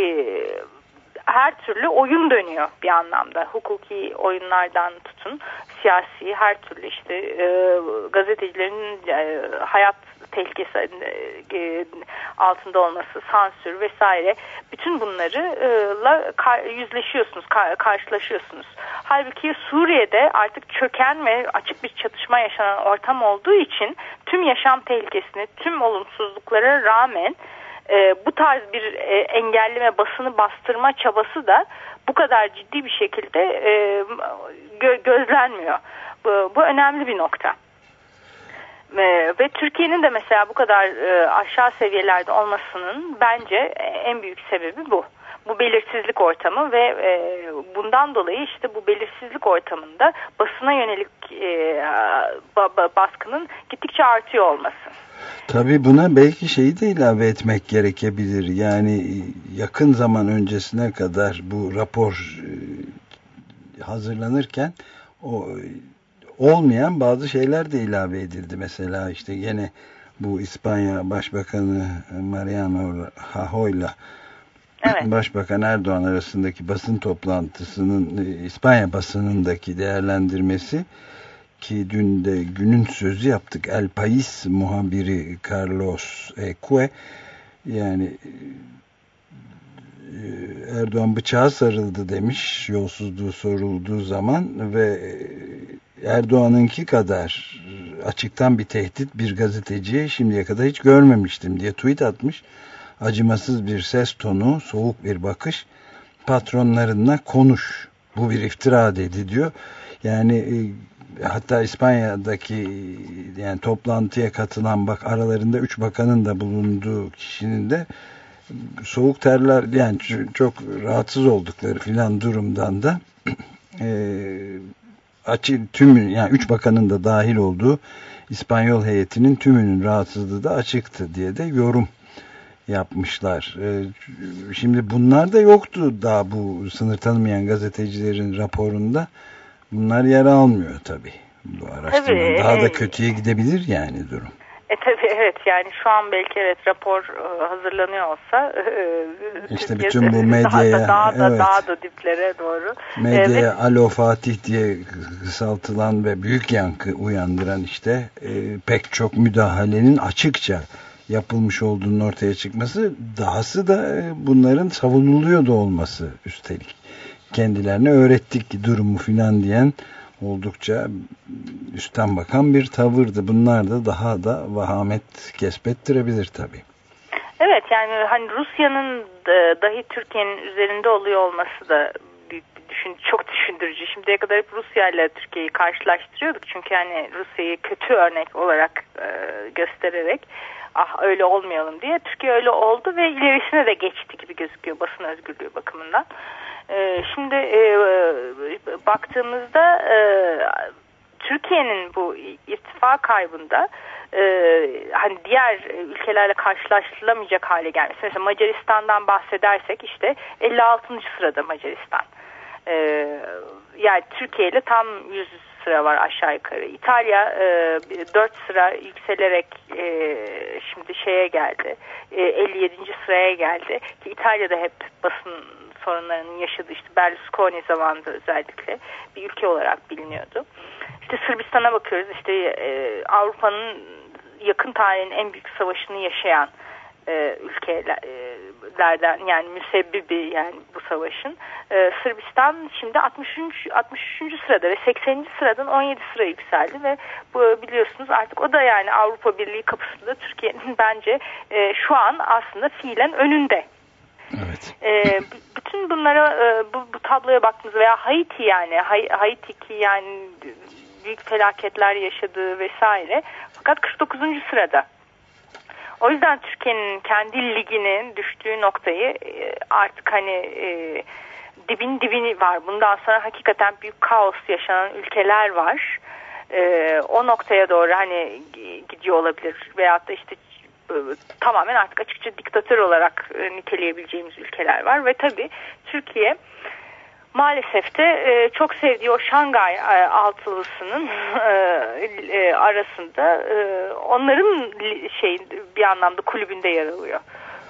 her türlü oyun dönüyor bir anlamda. Hukuki oyunlardan tutun, siyasi her türlü işte e, gazetecilerin e, hayat tehlikesi e, altında olması, sansür vesaire bütün bunlarla ka- yüzleşiyorsunuz, ka- karşılaşıyorsunuz. Halbuki Suriye'de artık çöken ve açık bir çatışma yaşanan ortam olduğu için tüm yaşam tehlikesini, tüm olumsuzluklara rağmen e, bu tarz bir e, engelleme, basını bastırma çabası da bu kadar ciddi bir şekilde e, gö- gözlenmiyor. Bu, bu önemli bir nokta. E, ve Türkiye'nin de mesela bu kadar e, aşağı seviyelerde olmasının bence en büyük sebebi bu. Bu belirsizlik ortamı ve e, bundan dolayı işte bu belirsizlik ortamında basına yönelik e, ba- ba- baskının gittikçe artıyor olması. Tabii buna belki şeyi de ilave etmek gerekebilir. Yani yakın zaman öncesine kadar bu rapor e, hazırlanırken o olmayan bazı şeyler de ilave edildi. Mesela işte gene bu İspanya Başbakanı Mariano Rajoy'la Evet. Başbakan Erdoğan arasındaki basın toplantısının e, İspanya basınındaki değerlendirmesi ki dün de günün sözü yaptık. El País muhabiri Carlos Eque yani e, Erdoğan bıçağa sarıldı demiş yolsuzluğu sorulduğu zaman ve Erdoğan'ınki kadar açıktan bir tehdit bir gazeteciye şimdiye kadar hiç görmemiştim diye tweet atmış. Acımasız bir ses tonu, soğuk bir bakış patronlarınla konuş. Bu bir iftira dedi diyor. Yani e, hatta İspanya'daki yani toplantıya katılan bak aralarında üç bakanın da bulunduğu kişinin de soğuk terler yani çok rahatsız oldukları filan durumdan da e, açı tüm yani üç bakanın da dahil olduğu İspanyol heyetinin tümünün rahatsızlığı da açıktı diye de yorum yapmışlar. E, şimdi bunlar da yoktu daha bu sınır tanımayan gazetecilerin raporunda. Bunlar yer almıyor tabii. Bu araştırma Tabii, daha da e, kötüye gidebilir yani durum. E tabii evet yani şu an belki evet rapor e, hazırlanıyor olsa e, İşte Türkiye bütün bu daha da, medyaya, daha da, evet. daha da diplere doğru. Medyaya Evet. Alo Fatih diye kısaltılan ve büyük yankı uyandıran işte e, pek çok müdahalenin açıkça yapılmış olduğunun ortaya çıkması dahası da e, bunların savunuluyor da olması üstelik. Kendilerine öğrettik durumu filan diyen oldukça üstten bakan bir tavırdı. Bunlar da daha da vahamet kesbettirebilir tabii. Evet yani hani Rusya'nın da- dahi Türkiye'nin üzerinde oluyor olması da büyük bir düşün, çok düşündürücü. Şimdiye kadar hep Rusya ile Türkiye'yi karşılaştırıyorduk. Çünkü hani Rusya'yı kötü örnek olarak e, göstererek ah öyle olmayalım diye Türkiye öyle oldu ve ilerisine de geçti gibi gözüküyor basın özgürlüğü bakımından. E, şimdi e, baktığımızda e, Türkiye'nin bu irtifa kaybında e, hani diğer ülkelerle karşılaştırılamayacak hale gelmesi. Mesela Macaristan'dan bahsedersek işte 56. sırada Macaristan. E, yani Türkiye ile tam 100 sıra var aşağı yukarı. İtalya e, 4 sıra yükselerek şimdi şeye geldi. E, 57. sıraya geldi. Ki İtalya'da hep basın sorunlarının yaşadığı işte Berlusconi zamanında özellikle bir ülke olarak biliniyordu. İşte Sırbistan'a bakıyoruz işte e, Avrupa'nın yakın tarihin en büyük savaşını yaşayan e, ülkelerden yani müsebbibi yani bu savaşın e, Sırbistan şimdi 63. 63. sırada ve 80. sıradan 17 sıra yükseldi ve bu biliyorsunuz artık o da yani Avrupa Birliği kapısında Türkiye'nin bence e, şu an aslında fiilen önünde. Evet. E, bütün bunlara e, bu, bu tabloya baktığımız veya Haiti yani Haiti ki yani büyük felaketler yaşadığı vesaire fakat 49. sırada. O yüzden Türkiye'nin kendi liginin düştüğü noktayı e, artık hani e, dibin dibini var. Bundan sonra hakikaten büyük kaos yaşanan ülkeler var. E, o noktaya doğru hani gidiyor olabilir. Veyahut da işte tamamen artık açıkça diktatör olarak e, niteleyebileceğimiz ülkeler var. Ve tabii Türkiye maalesef de e, çok sevdiği o Şangay e, altılısının e, e, arasında e, onların şey bir anlamda kulübünde yer alıyor.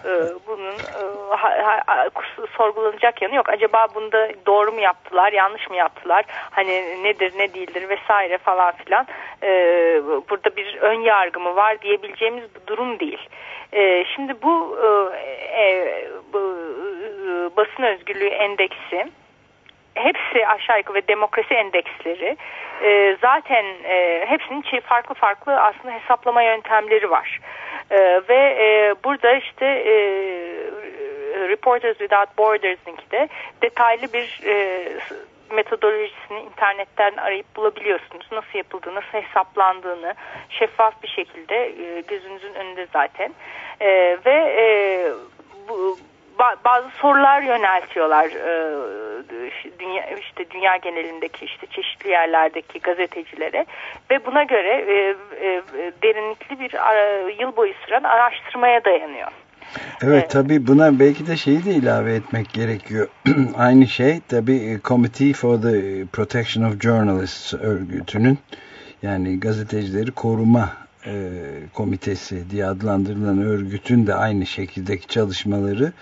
E, bunun e, sorgulanacak yanı yok. Acaba bunda doğru mu yaptılar, yanlış mı yaptılar? Hani nedir, ne değildir vesaire falan filan. E, burada bir ön yargı mı var diyebileceğimiz bir durum değil. Şimdi bu, basın özgürlüğü endeksi hepsi aşağı yukarı ve demokrasi endeksleri e, zaten e, hepsinin farklı farklı aslında hesaplama yöntemleri var. E, ve e, burada işte e, Reporters Without Borders'ınki de detaylı bir e, metodolojisini internetten arayıp bulabiliyorsunuz. Nasıl yapıldığını, nasıl hesaplandığını şeffaf bir şekilde e, gözünüzün önünde zaten. E, ve e, bu, bazı sorular yöneltiyorlar e, dünya işte dünya genelindeki işte çeşitli yerlerdeki gazetecilere ve buna göre e, e, derinlikli bir yıl boyu süren araştırmaya dayanıyor. Evet tabii buna belki de şeyi de ilave etmek gerekiyor. Aynı şey tabii Committee for the Protection of Journalists örgütünün yani gazetecileri koruma e, komitesi diye adlandırılan örgütün de aynı şekildeki çalışmaları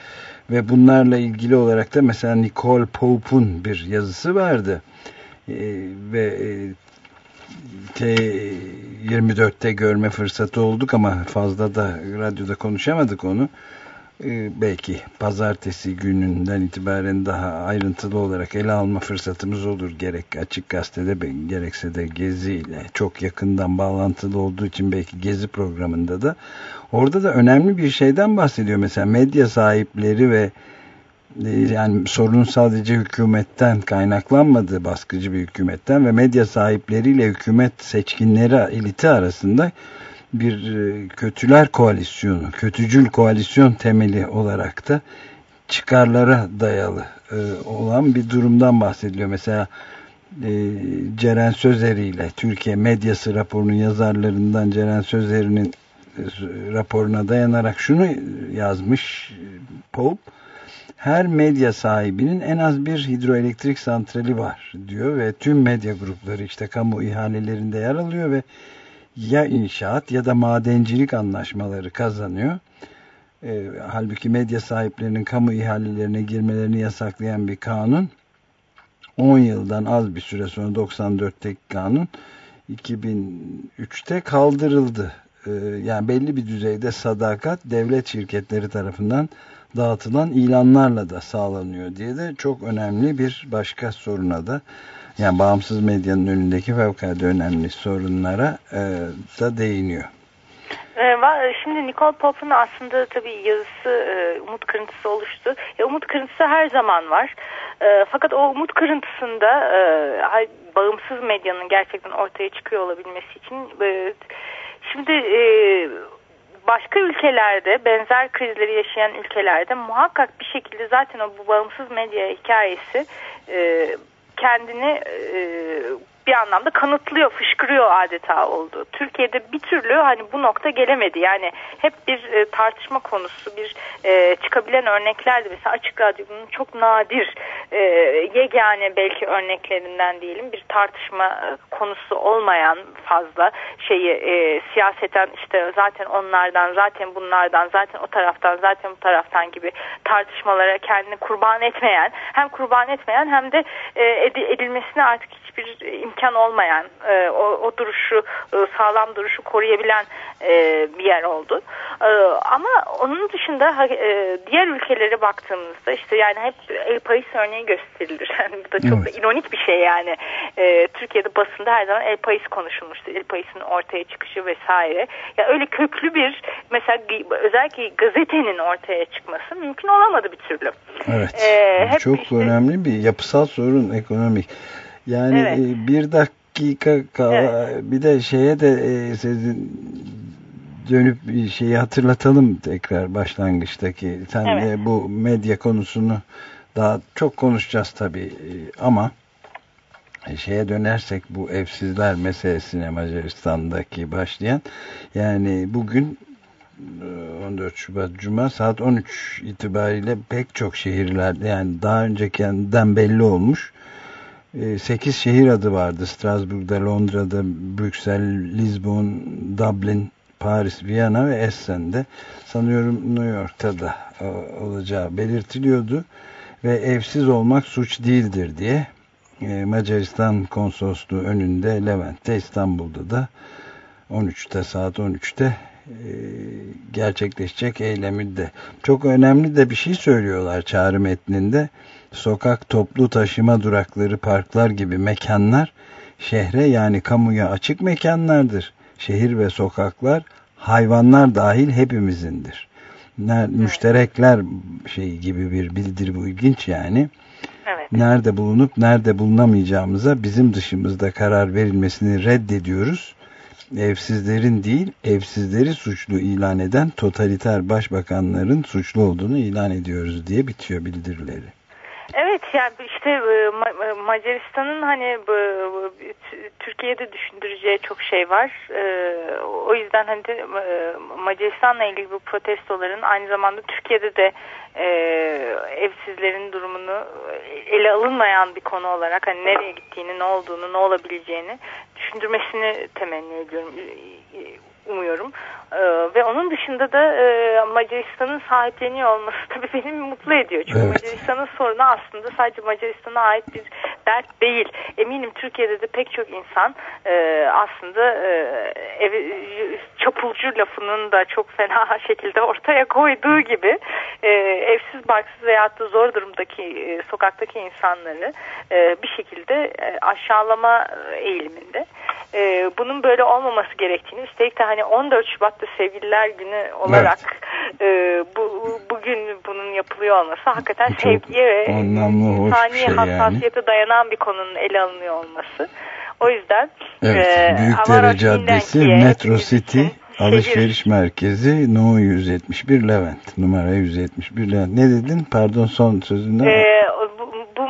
ve bunlarla ilgili olarak da mesela Nicole Pope'un bir yazısı vardı. E, ve e, T24'te görme fırsatı olduk ama fazla da radyoda konuşamadık onu. Belki pazartesi gününden itibaren daha ayrıntılı olarak ele alma fırsatımız olur. Gerek Açık Gazete'de gerekse de Gezi ile çok yakından bağlantılı olduğu için belki Gezi programında da orada da önemli bir şeyden bahsediyor. Mesela medya sahipleri ve e, yani sorun sadece hükümetten kaynaklanmadığı baskıcı bir hükümetten ve medya sahipleriyle hükümet seçkinleri eliti arasında bir e, kötüler koalisyonu, kötücül koalisyon temeli olarak da çıkarlara dayalı e, olan bir durumdan bahsediliyor. Mesela e, Ceren Sözeri ile Türkiye Medyası raporunun yazarlarından Ceren Sözeri'nin e, raporuna dayanarak şunu yazmış e, Pope her medya sahibinin en az bir hidroelektrik santrali var diyor ve tüm medya grupları işte kamu ihalelerinde yer alıyor ve ya inşaat ya da madencilik anlaşmaları kazanıyor. E, halbuki medya sahiplerinin kamu ihalelerine girmelerini yasaklayan bir kanun 10 yıldan az bir süre sonra 94'teki kanun 2003'te kaldırıldı. E, yani belli bir düzeyde sadakat devlet şirketleri tarafından dağıtılan ilanlarla da sağlanıyor diye de çok önemli bir başka soruna da yani bağımsız medyanın önündeki fevkalade önemli sorunlara e, da değiniyor. Va- Şimdi Nicole Pope'un aslında tabii yazısı e, umut kırıntısı oluştu. Ya, umut kırıntısı her zaman var. E, fakat o umut kırıntısında e, bağımsız medyanın gerçekten ortaya çıkıyor olabilmesi için e, şimdi e, başka ülkelerde benzer krizleri yaşayan ülkelerde muhakkak bir şekilde zaten o bu bağımsız medya hikayesi e, kendini e, bir anlamda kanıtlıyor, fışkırıyor adeta oldu. Türkiye'de bir türlü hani bu nokta gelemedi. Yani hep bir e, tartışma konusu, bir e, çıkabilen örneklerdi. Mesela Açık Radyo bunun çok nadir, e, yegane belki örneklerinden diyelim bir tartışma e, konusu olmayan fazla şeyi e, siyaseten işte zaten onlardan, zaten bunlardan, zaten o taraftan, zaten bu taraftan gibi tartışmalara kendini kurban etmeyen, hem kurban etmeyen hem de e, edi- edilmesine artık hiçbir imkan olmayan e, o, o duruşu e, sağlam duruşu koruyabilen e, bir yer oldu. E, ama onun dışında e, diğer ülkelere baktığımızda işte yani hep El Pais örneği gösterilir. Yani bu da çok Evet. ironik bir şey yani. E, Türkiye'de basında her zaman El Pais konuşulmuştu. El Pais'in ortaya çıkışı vesaire. Ya öyle köklü bir mesela özellikle gazetenin ortaya çıkması mümkün olamadı bir türlü. Evet. Ee, hep Çok işte- önemli bir yapısal sorun ekonomik. Yani Evet. e, bir dakika kala bir de şeye de e, sizin dönüp bir şeyi hatırlatalım tekrar başlangıçtaki. Sen Evet. de bu medya konusunu daha çok konuşacağız tabii e, ama e, şeye dönersek bu evsizler meselesine Macaristan'daki başlayan yani bugün e, 14 Şubat Cuma saat 13 itibariyle pek çok şehirlerde yani daha öncekinden belli olmuş 8 şehir adı vardı. Strasbourg'da, Londra'da, Brüksel, Lisbon, Dublin, Paris, Viyana ve Essen'de sanıyorum New York'ta da e, olacağı belirtiliyordu. Ve evsiz olmak suç değildir diye e, Macaristan konsolosluğu önünde Levent'te İstanbul'da da 13'te saat 13'te e, gerçekleşecek eylemi de. Çok önemli de bir şey söylüyorlar çağrı metninde sokak toplu taşıma durakları parklar gibi mekanlar şehre yani kamuya açık mekanlardır şehir ve sokaklar hayvanlar dahil hepimizindir Ner, müşterekler şey gibi bir bildiri bu ilginç yani Evet. nerede bulunup nerede bulunamayacağımıza bizim dışımızda karar verilmesini reddediyoruz. Evsizlerin değil, evsizleri suçlu ilan eden totaliter başbakanların suçlu olduğunu ilan ediyoruz diye bitiyor bildirileri. Evet yani işte e, e, Macaristan'ın hani Türkiye'de düşündüreceği çok şey var. E, O yüzden hani Macaristan'la ilgili bu protestoların aynı zamanda Türkiye'de de evsizlerin durumunu ele alınmayan bir konu olarak hani nereye gittiğini, ne olduğunu, ne olabileceğini düşündürmesini temenni ediyorum, umuyorum. E, Ve onun dışında da e, Macaristan'ın sahipleniyor olması tabii beni mutlu ediyor. Çünkü Evet. Macaristan'ın sorunu aslında sadece Macaristan'a ait bir dert değil. Eminim Türkiye'de de pek çok insan e, aslında e, ev, çapulcu lafının da çok fena şekilde ortaya koyduğu gibi e, evsiz barksız veyahut da zor durumdaki e, sokaktaki insanları e, bir şekilde e, aşağılama eğiliminde. E, bunun böyle olmaması gerektiğini üstelik de hani 14 Şubat'ta sevgililer günü olarak e, bu bugün bunun yapılıyor olması hakikaten Çok sevgiye ve insani şey yani. hassasiyete dayanan bir konunun ele alınıyor olması. O yüzden Evet, e, Büyükdere Caddesi, Metro City, Alışveriş Merkezi, No 171 Levent. Numara 171 Levent. Ne dedin? Pardon son sözünde. Ee, bu, bu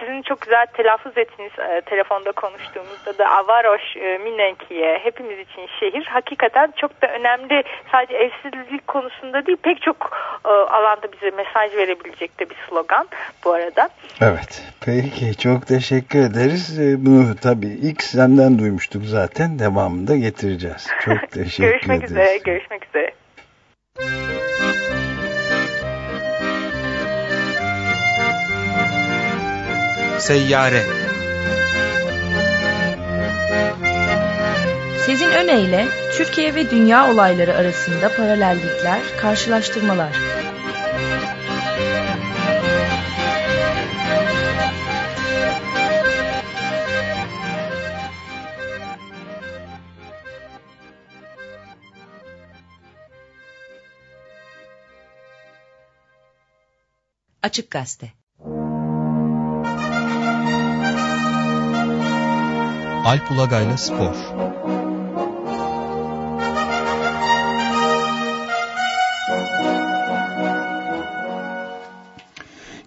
sizin çok güzel telaffuz ettiğiniz e, telefonda konuştuğumuzda da Avaroş e, Mindenkiye hepimiz için şehir hakikaten çok da önemli sadece evsizlik konusunda değil pek çok e, alanda bize mesaj verebilecek de bir slogan bu arada. Evet. Peki çok teşekkür ederiz. Ee, Bunu tabii ilk senden duymuştuk zaten. Devamında getireceğiz. Çok teşekkür görüşmek ederiz. üzere, görüşmek üzere. Seyyare Sezin Öne Türkiye ve dünya olayları arasında paralellikler, karşılaştırmalar. Açık Gazete Alp Ulagay'la Spor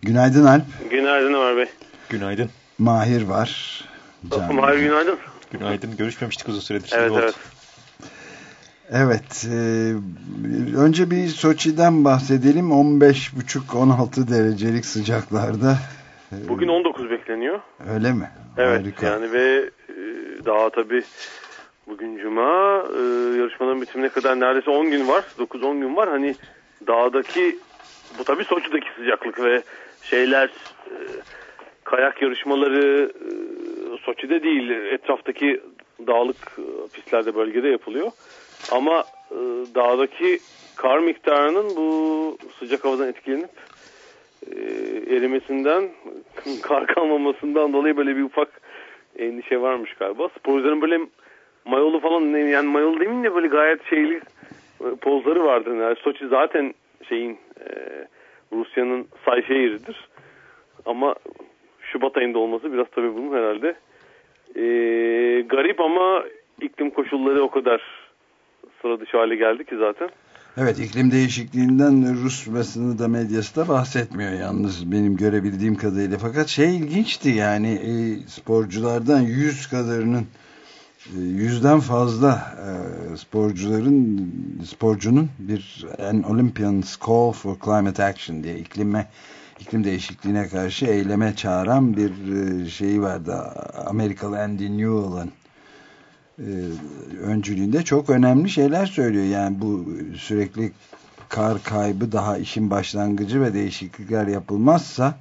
Günaydın Alp. Günaydın Ömer Bey. Günaydın. Mahir var. Can- Mahir günaydın. Günaydın. Görüşmemiştik uzun süredir. Şimdi Evet oldu. evet. Evet. e, önce bir Soçi'den bahsedelim. 15,5-16 derecelik sıcaklarda. Bugün 19 bekleniyor. Öyle mi? Evet Harika. yani ve e, daha tabii bugün cuma e, yarışmaların bitimine kadar neredeyse 10 gün var. 9-10 gün var. Hani dağdaki bu tabii Soçi'deki sıcaklık ve şeyler e, kayak yarışmaları, e, Soçi'de değil etraftaki dağlık pistlerde bölgede yapılıyor. Ama e, dağdaki kar miktarının bu sıcak havadan etkilenip e, erimesinden kar kalmamasından dolayı böyle bir ufak endişe varmış galiba. Sporcuların böyle mayolu falan yani mayolu demeyeyim de böyle gayet şeyli e, pozları vardı. Yani Soçi zaten şeyin e, Rusya'nın say şehridir. Ama Şubat ayında olması biraz tabii bunun herhalde e, garip ama iklim koşulları o kadar sıra dışı hale geldi ki zaten. Evet iklim değişikliğinden Rus basını da medyası da bahsetmiyor yalnız benim görebildiğim kadarıyla. Fakat şey ilginçti yani e, sporculardan yüz kadarının e, yüzden fazla e, sporcuların sporcunun bir An Olympians Call for Climate Action diye iklime iklim değişikliğine karşı eyleme çağıran bir e, şeyi vardı. Amerikalı Andy Newell'ın öncülüğünde çok önemli şeyler söylüyor. Yani bu sürekli kar kaybı daha işin başlangıcı ve değişiklikler yapılmazsa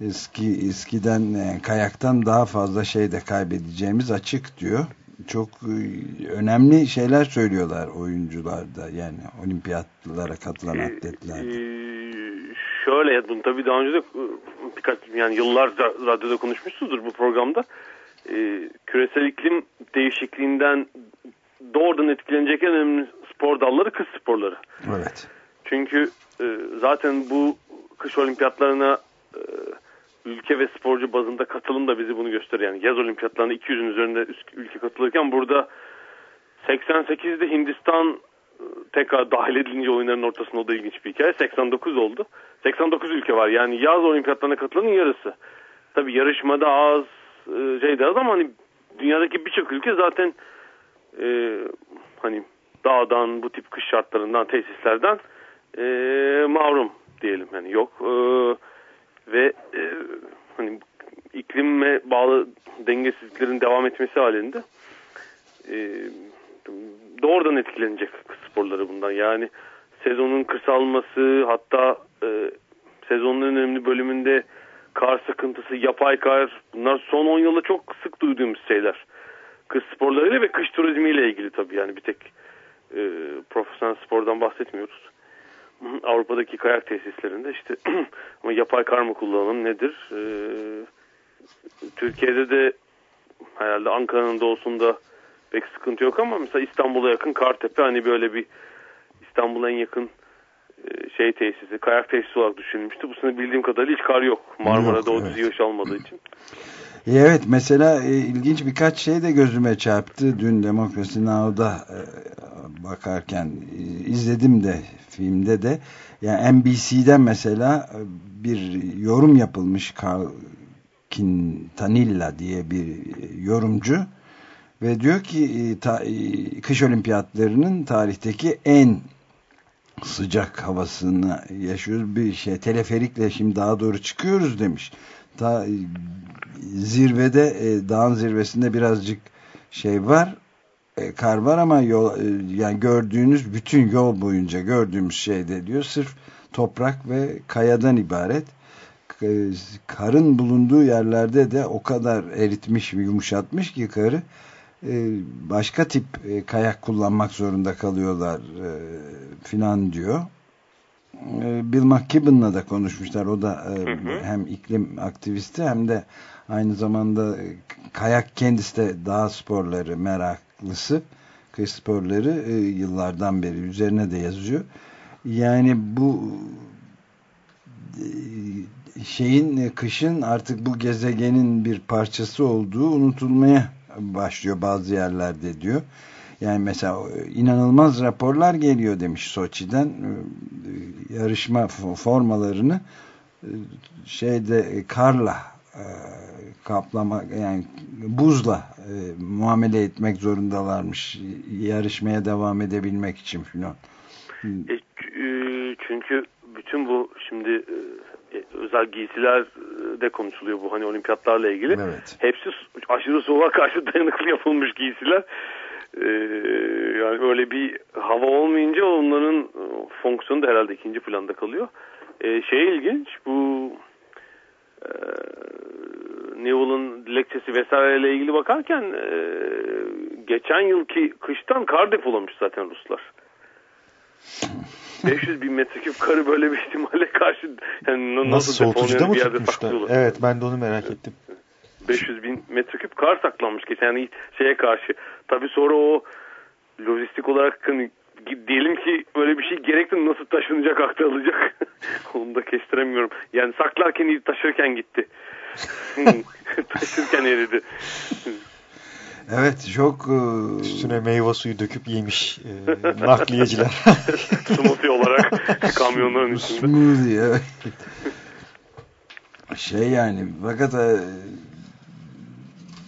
eski eskiden e, kayaktan daha fazla şey de kaybedeceğimiz açık diyor. Çok e, önemli şeyler söylüyorlar oyuncular da yani olimpiyatlara katılan atletler. Ee, şöyle bunu tabii daha önce de e, birkaç yani yıllarca radyoda konuşmuşsunuzdur bu programda. Ee, küresel iklim değişikliğinden doğrudan etkilenecek en önemli spor dalları kış sporları. Evet. Çünkü e, zaten bu kış olimpiyatlarına e, ülke ve sporcu bazında katılım da bizi bunu gösteriyor. Yani yaz olimpiyatlarına 200'ün üzerinde ülke katılırken burada 88'de Hindistan e, tekrar dahil edilince oyunların ortasında o da ilginç bir hikaye. 89 oldu. 89 ülke var. Yani yaz olimpiyatlarına katılanın yarısı. Tabii yarışmada az, e, şey de az ama hani dünyadaki birçok ülke zaten e, hani dağdan, bu tip kış şartlarından, tesislerden e, mahrum diyelim. Yani yok. E, ve e, hani iklime bağlı dengesizliklerin devam etmesi halinde e, doğrudan etkilenecek sporları bundan. Yani sezonun kısalması hatta e, sezonun önemli bölümünde kar sıkıntısı, yapay kar bunlar son 10 yılda çok sık duyduğumuz şeyler. Kış sporlarıyla ve kış turizmiyle ilgili tabii yani bir tek e, profesyonel spordan bahsetmiyoruz. Avrupa'daki kayak tesislerinde işte ama yapay kar mı kullanalım nedir? E, Türkiye'de de herhalde Ankara'nın doğusunda pek sıkıntı yok ama mesela İstanbul'a yakın Kartepe hani böyle bir İstanbul'a en yakın şey tesisi, kayak tesisi olarak düşünülmüştü. Bu sene bildiğim kadarıyla hiç kar yok. Marmara'da Yok, o evet. düz yağış almadığı için. Evet mesela e, ilginç birkaç şey de gözüme çarptı. Dün Demokrasi Now'da e, bakarken e, izledim de filmde de. Yani NBC'den mesela e, bir yorum yapılmış Carl Quintanilla diye bir e, yorumcu ve diyor ki e, ta- e, kış olimpiyatlarının tarihteki en sıcak havasını yaşıyoruz. Bir şey teleferikle şimdi daha doğru çıkıyoruz demiş. Ta e, zirvede e, dağın zirvesinde birazcık şey var e, kar var ama yol e, yani gördüğünüz bütün yol boyunca gördüğümüz şey de diyor sırf toprak ve kayadan ibaret. K- Karın bulunduğu yerlerde de o kadar eritmiş yumuşatmış ki karı e, başka tip e, kayak kullanmak zorunda kalıyorlar e, filan diyor. E, Bill McKibben'la da konuşmuşlar. O da e, hem iklim aktivisti hem de aynı zamanda kayak kendisi de dağ sporları meraklısı. Kış sporları yıllardan beri üzerine de yazıyor. Yani bu şeyin kışın artık bu gezegenin bir parçası olduğu unutulmaya başlıyor bazı yerlerde diyor. Yani mesela e, inanılmaz raporlar geliyor demiş Soçi'den E, yarışma fo- formalarını e, şeyde karla kaplama yani buzla muamele etmek zorundalarmış yarışmaya devam edebilmek için filan. E, çünkü bütün bu şimdi özel giysiler de konuşuluyor bu hani olimpiyatlarla ilgili. Evet. Hepsi aşırı soğuğa karşı dayanıklı yapılmış giysiler. E, yani öyle bir hava olmayınca onların e, fonksiyonu da herhalde ikinci planda kalıyor. E, şey ilginç bu e, Newell'ın dilekçesi vesaireyle ilgili bakarken e, geçen yılki kıştan kar depolamış zaten Ruslar. 500 bin metreküp karı böyle bir ihtimale karşı yani nasıl, Nasıl soğutucuda mı tutmuşlar? Evet ben de onu merak ettim. 500 bin metreküp kar saklanmış geçen yani şeye karşı. Tabii sonra o lojistik olarak hani diyelim ki öyle bir şey gerekti nasıl taşınacak aktarılacak onu da kestiremiyorum. Yani saklarken iyi taşırken gitti. Taşırken eridi. Evet çok e, Üstüne meyve suyu döküp yemiş e, nakliyeciler. Smoothie olarak kamyonların üstünde. smoothie evet. Şey yani fakat e,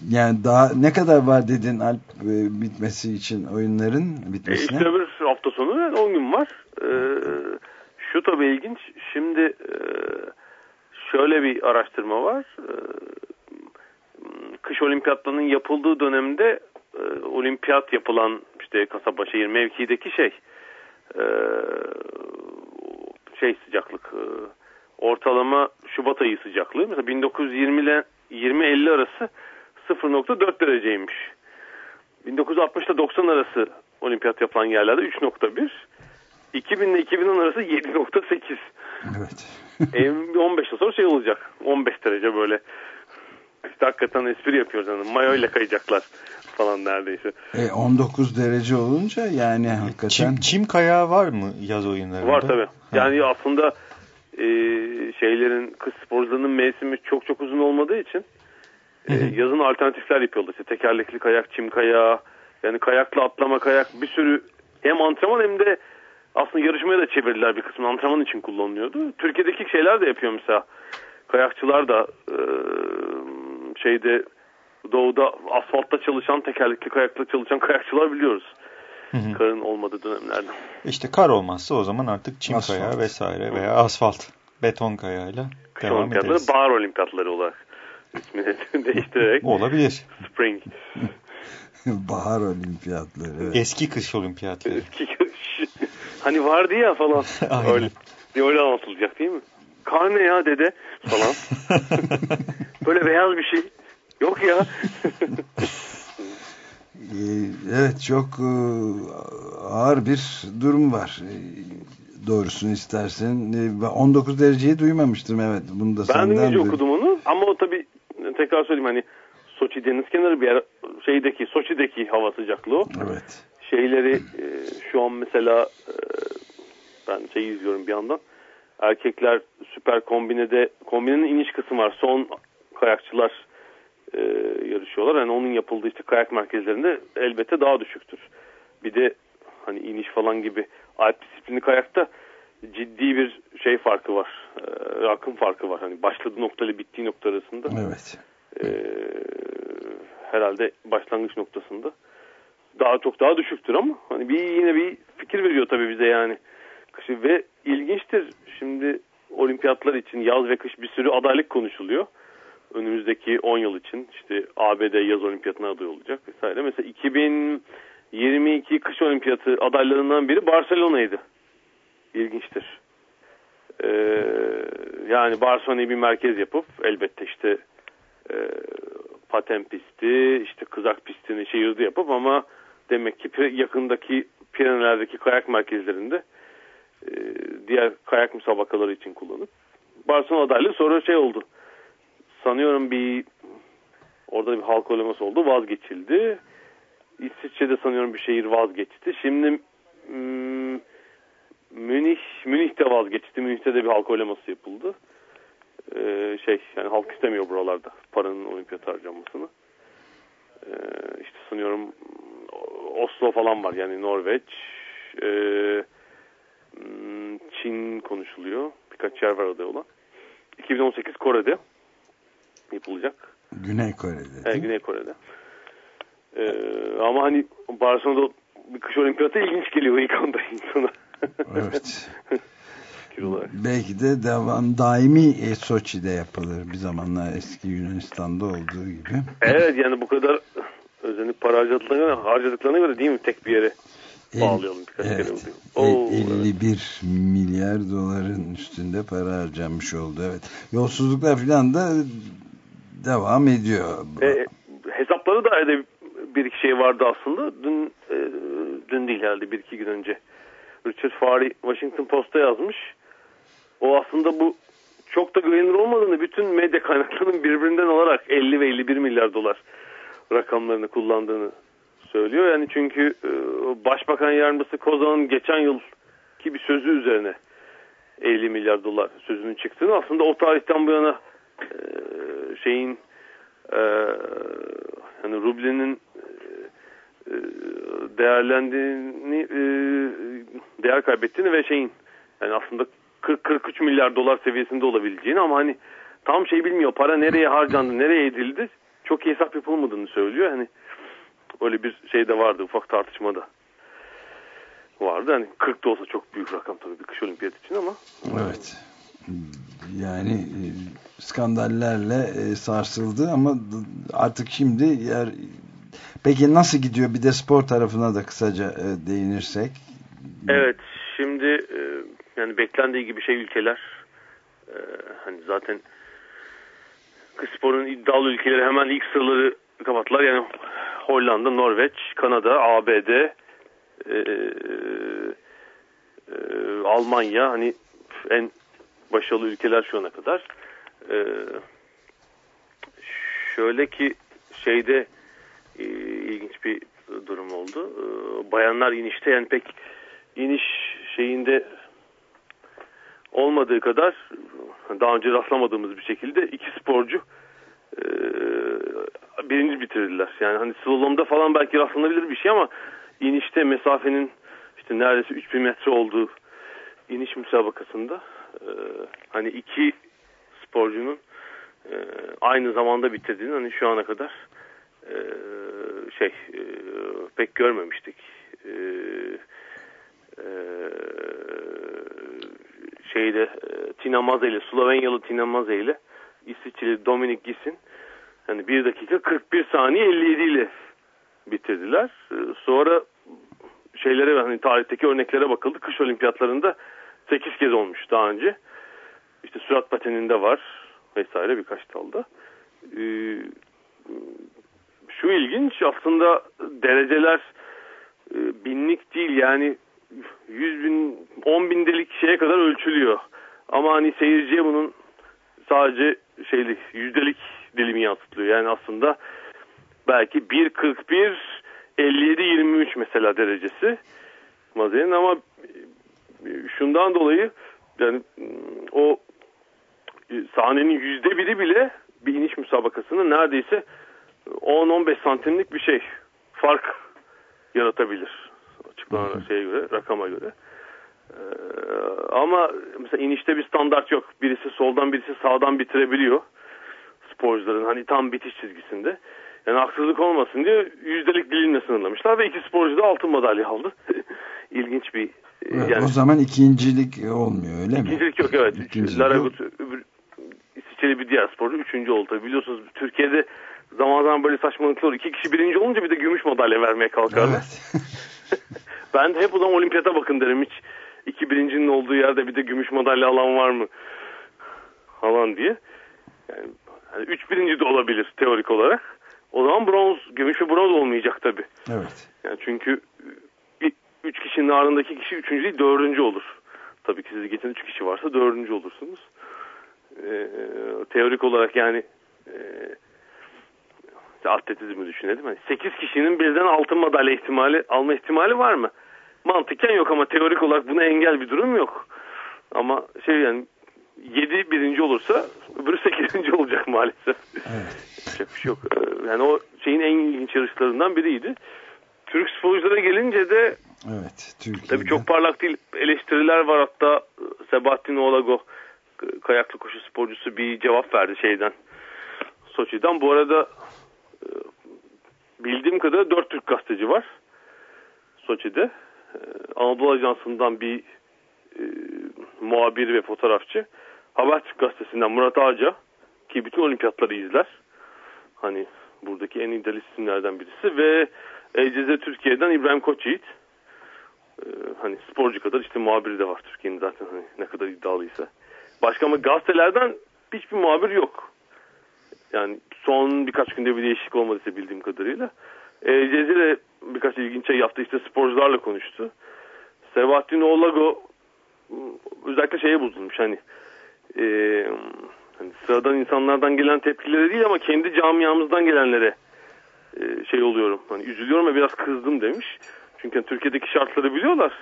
yani daha ne kadar var dedin Alp e, bitmesi için oyunların E bitmesine? işte bir hafta sonu yani 10 gün var. Ee, şu tabii ilginç. Şimdi e, şöyle bir araştırma var. Kış olimpiyatlarının yapıldığı dönemde e, olimpiyat yapılan işte kasaba şehir mevkideki şey e, şey sıcaklık e, ortalama Şubat ayı sıcaklığı mesela 1920 ile 20-50 arası 0.4 dereceymiş. 1960 ile 90 arası olimpiyat yapılan yerlerde 3.1 2000 ile 2010 arası 7.8 Evet. e, 15 yıl sonra şey olacak 15 derece böyle işte hakikaten espri yapıyoruz yani mayo ile kayacaklar falan neredeyse. E, 19 derece olunca yani hakikaten Çim, çim kayağı var mı yaz oyunlarında? Var tabi. Yani aslında e, şeylerin kış sporcularının mevsimi çok çok uzun olmadığı için e, yazın alternatifler yapıyorlar. İşte tekerlekli kayak, çim kayağı, yani kayakla atlama kayak bir sürü hem antrenman hem de aslında yarışmaya da çevirdiler bir kısmını antrenman için kullanılıyordu. Türkiye'deki şeyler de yapıyor mesela. Kayakçılar da e, şeyde doğuda asfaltta çalışan tekerlekli kayakla çalışan kayakçılar biliyoruz. Karın olmadığı dönemlerde. İşte kar olmazsa o zaman artık çim Asfalt. kayağı vesaire veya asfalt beton kayağıyla Kış devam olimpiyatları ederiz. bahar olimpiyatları olarak ismini değiştirerek Olabilir. Spring. bahar olimpiyatları. Evet. Eski kış olimpiyatları. Eski kış. hani vardı ya falan. Aynen. öyle, öyle anlatılacak değil mi? Kar ne ya dede falan. Böyle beyaz bir şey. Yok ya. Ee, Evet çok e, ağır bir durum var. E, Doğrusunu istersen. E, ben 19 dereceyi duymamıştım evet. Bunu da ben senden duydum. okudum onu ama o tabii tekrar söyleyeyim hani Soçi deniz kenarı bir yer şeydeki Soçi'deki hava sıcaklığı o. Evet. şeyleri e, şu an mesela e, ben şey izliyorum bir yandan. Erkekler süper kombinede kombinenin iniş kısmı var. Son kayakçılar e, yarışıyorlar. Yani onun yapıldığı işte kayak merkezlerinde elbette daha düşüktür. Bir de hani iniş falan gibi alp disiplini kayakta ciddi bir şey farkı var. E, akım farkı var. Hani başladığı nokta ile bittiği nokta arasında. Evet. E, herhalde başlangıç noktasında daha çok daha düşüktür ama hani bir yine bir fikir veriyor tabii bize yani. Kışı ve ilginçtir. Şimdi olimpiyatlar için yaz ve kış bir sürü adaylık konuşuluyor. Önümüzdeki 10 yıl için işte ABD yaz olimpiyatına aday olacak vesaire. Mesela 2022 kış olimpiyatı adaylarından biri Barcelona'ydı. İlginçtir. Ee, yani Barcelona'yı bir merkez yapıp elbette işte e, paten pisti, işte kızak pistini şehirde yapıp ama demek ki yakındaki Pireneler'deki kayak merkezlerinde e, diğer kayak müsabakaları için kullanıp Barcelona adaylığı sonra şey oldu. Sanıyorum bir orada bir halk oylaması oldu vazgeçildi. İsviçre'de sanıyorum bir şehir vazgeçti. Şimdi mm, Münih Münih'te vazgeçti. Münih'te de bir halk oylaması yapıldı. Ee, şey yani halk istemiyor buralarda paranın olimpiyat harcanmasını. Ee, işte sanıyorum Oslo falan var yani Norveç, hmm, Çin konuşuluyor. Birkaç yer var aday olan. 2018 Kore'de yapılacak. Güney Kore'de. Evet, Güney Kore'de. Ee, ama hani Barcelona'da bir kış olimpiyatı ilginç geliyor ilk anda insana. Evet. Belki de devam daimi e, Soçi'de yapılır bir zamanlar eski Yunanistan'da olduğu gibi. Evet yani bu kadar özenip para harcadıklarına harcadıklarına göre değil mi tek bir yere bağlayalım birkaç kere evet. oluyor. El- Oo, 51 milyar doların üstünde para harcanmış oldu evet. Yolsuzluklar falan da devam ediyor. E, hesapları da öyle bir iki şey vardı aslında. Dün e, dün değil herhalde bir iki gün önce. Richard Farley Washington Post'a yazmış. O aslında bu çok da güvenilir olmadığını bütün medya kaynaklarının birbirinden alarak 50 ve 51 milyar dolar rakamlarını kullandığını söylüyor. Yani çünkü e, Başbakan Yardımcısı Kozan'ın geçen yılki bir sözü üzerine 50 milyar dolar sözünün çıktığını aslında o tarihten bu yana e, şeyin hani rublenin e, değerlendiğini e, değer kaybettiğini ve şeyin yani aslında 40-43 milyar dolar seviyesinde olabileceğini ama hani tam şey bilmiyor. Para nereye harcandı nereye edildi? Çok iyi hesap yapılmadığını söylüyor. Hani öyle bir şey de vardı ufak tartışmada vardı hani 40 da olsa çok büyük rakam tabii bir kış olimpiyat için ama Evet. Yani e, skandallerle e, sarsıldı ama artık şimdi yer Peki nasıl gidiyor? Bir de spor tarafına da kısaca e, değinirsek. Evet şimdi e, yani beklendiği gibi şey ülkeler e, hani zaten kız sporun iddialı ülkeleri hemen ilk sıraları kapattılar. Yani Hollanda, Norveç, Kanada, ABD, e, e, Almanya hani en başarılı ülkeler şu ana kadar. E, şöyle ki şeyde e, ilginç bir durum oldu. E, bayanlar inişte yani pek iniş şeyinde olmadığı kadar daha önce rastlamadığımız bir şekilde iki sporcu e, birinci bitirdiler. Yani hani slalomda falan belki rastlanabilir bir şey ama inişte mesafenin işte neredeyse 3000 metre olduğu iniş müsabakasında e, hani iki sporcunun e, aynı zamanda bitirdiğini hani şu ana kadar e, şey e, pek görmemiştik. E, e, şeyde e, Tina Maze ile Slovenyalı Tina Maze ile İsviçreli Dominik Gis'in hani 1 dakika 41 saniye 57 ile bitirdiler. E, sonra şeylere hani tarihteki örneklere bakıldı. Kış olimpiyatlarında 8 kez olmuş daha önce. İşte sürat pateninde var vesaire birkaç dalda. E, şu ilginç aslında dereceler e, binlik değil yani 100 bin 10 bindelik şeye kadar ölçülüyor. Ama hani seyirciye bunun sadece şeylik yüzdelik dilimi yansıtılıyor. Yani aslında belki 1.41 57 23 mesela derecesi Maze'nin ama şundan dolayı yani o sahnenin yüzde biri bile bir iniş müsabakasının neredeyse 10-15 santimlik bir şey fark yaratabilir. Açıklanan şeye göre rakama göre. Ee, ama mesela inişte bir standart yok. Birisi soldan birisi sağdan bitirebiliyor sporcuların hani tam bitiş çizgisinde yani haksızlık olmasın diye yüzdelik dilimle sınırlamışlar ve iki sporcu da altın madalya aldı ilginç bir Evet, yani O zaman ikincilik olmuyor öyle mi? İkincilik yok evet. İkincilik Lara yok. İsviçreli bir diğer sporcu üçüncü oldu. Tabii biliyorsunuz Türkiye'de zaman zaman böyle saçmalıklar olur. İki kişi birinci olunca bir de gümüş madalya vermeye kalkarlar. ben de hep o zaman olimpiyata bakın derim hiç. iki birincinin olduğu yerde bir de gümüş madalya alan var mı? Falan diye. Yani, hani üç birinci de olabilir teorik olarak. O zaman bronz, gümüş ve bronz olmayacak tabii. Evet. Yani çünkü ilk üç kişinin ardındaki kişi üçüncü değil dördüncü olur. Tabii ki sizi geçen üç kişi varsa dördüncü olursunuz. Ee, teorik olarak yani e, atletizmi düşünelim. Hani 8 kişinin birden altın madalya ihtimali alma ihtimali var mı? Mantıken yok ama teorik olarak buna engel bir durum yok. Ama şey yani 7 birinci olursa öbürü 8. olacak maalesef. Yapacak bir şey yok. Ee, Yani o şeyin en ilginç yarışlarından biriydi. Türk sporculara gelince de Evet. Türkiye'de. Tabii çok parlak değil. Eleştiriler var hatta Sebahattin Oğlago k- kayaklı koşu sporcusu bir cevap verdi şeyden. Soçi'den. Bu arada e, bildiğim kadarıyla dört Türk gazeteci var. Soçi'de. E, Anadolu Ajansı'ndan bir e, muhabir ve fotoğrafçı. Habertürk gazetesinden Murat Ağaca ki bütün olimpiyatları izler. Hani buradaki en idealist isimlerden birisi ve Eceze Türkiye'den İbrahim Koçyiğit. Ee, hani sporcu kadar işte muhabiri de var Türkiye'nin zaten hani ne kadar iddialıysa. Başka ama gazetelerden hiçbir muhabir yok. Yani son birkaç günde bir değişiklik olmadıysa bildiğim kadarıyla. E, Cezire birkaç ilginç şey yaptı. İşte sporcularla konuştu. Sebahattin Olago özellikle şeye bozulmuş hani, e, hani sıradan insanlardan gelen tepkilere değil ama kendi camiamızdan gelenlere e, şey oluyorum. Hani üzülüyorum ve biraz kızdım demiş. Çünkü hani Türkiye'deki şartları biliyorlar.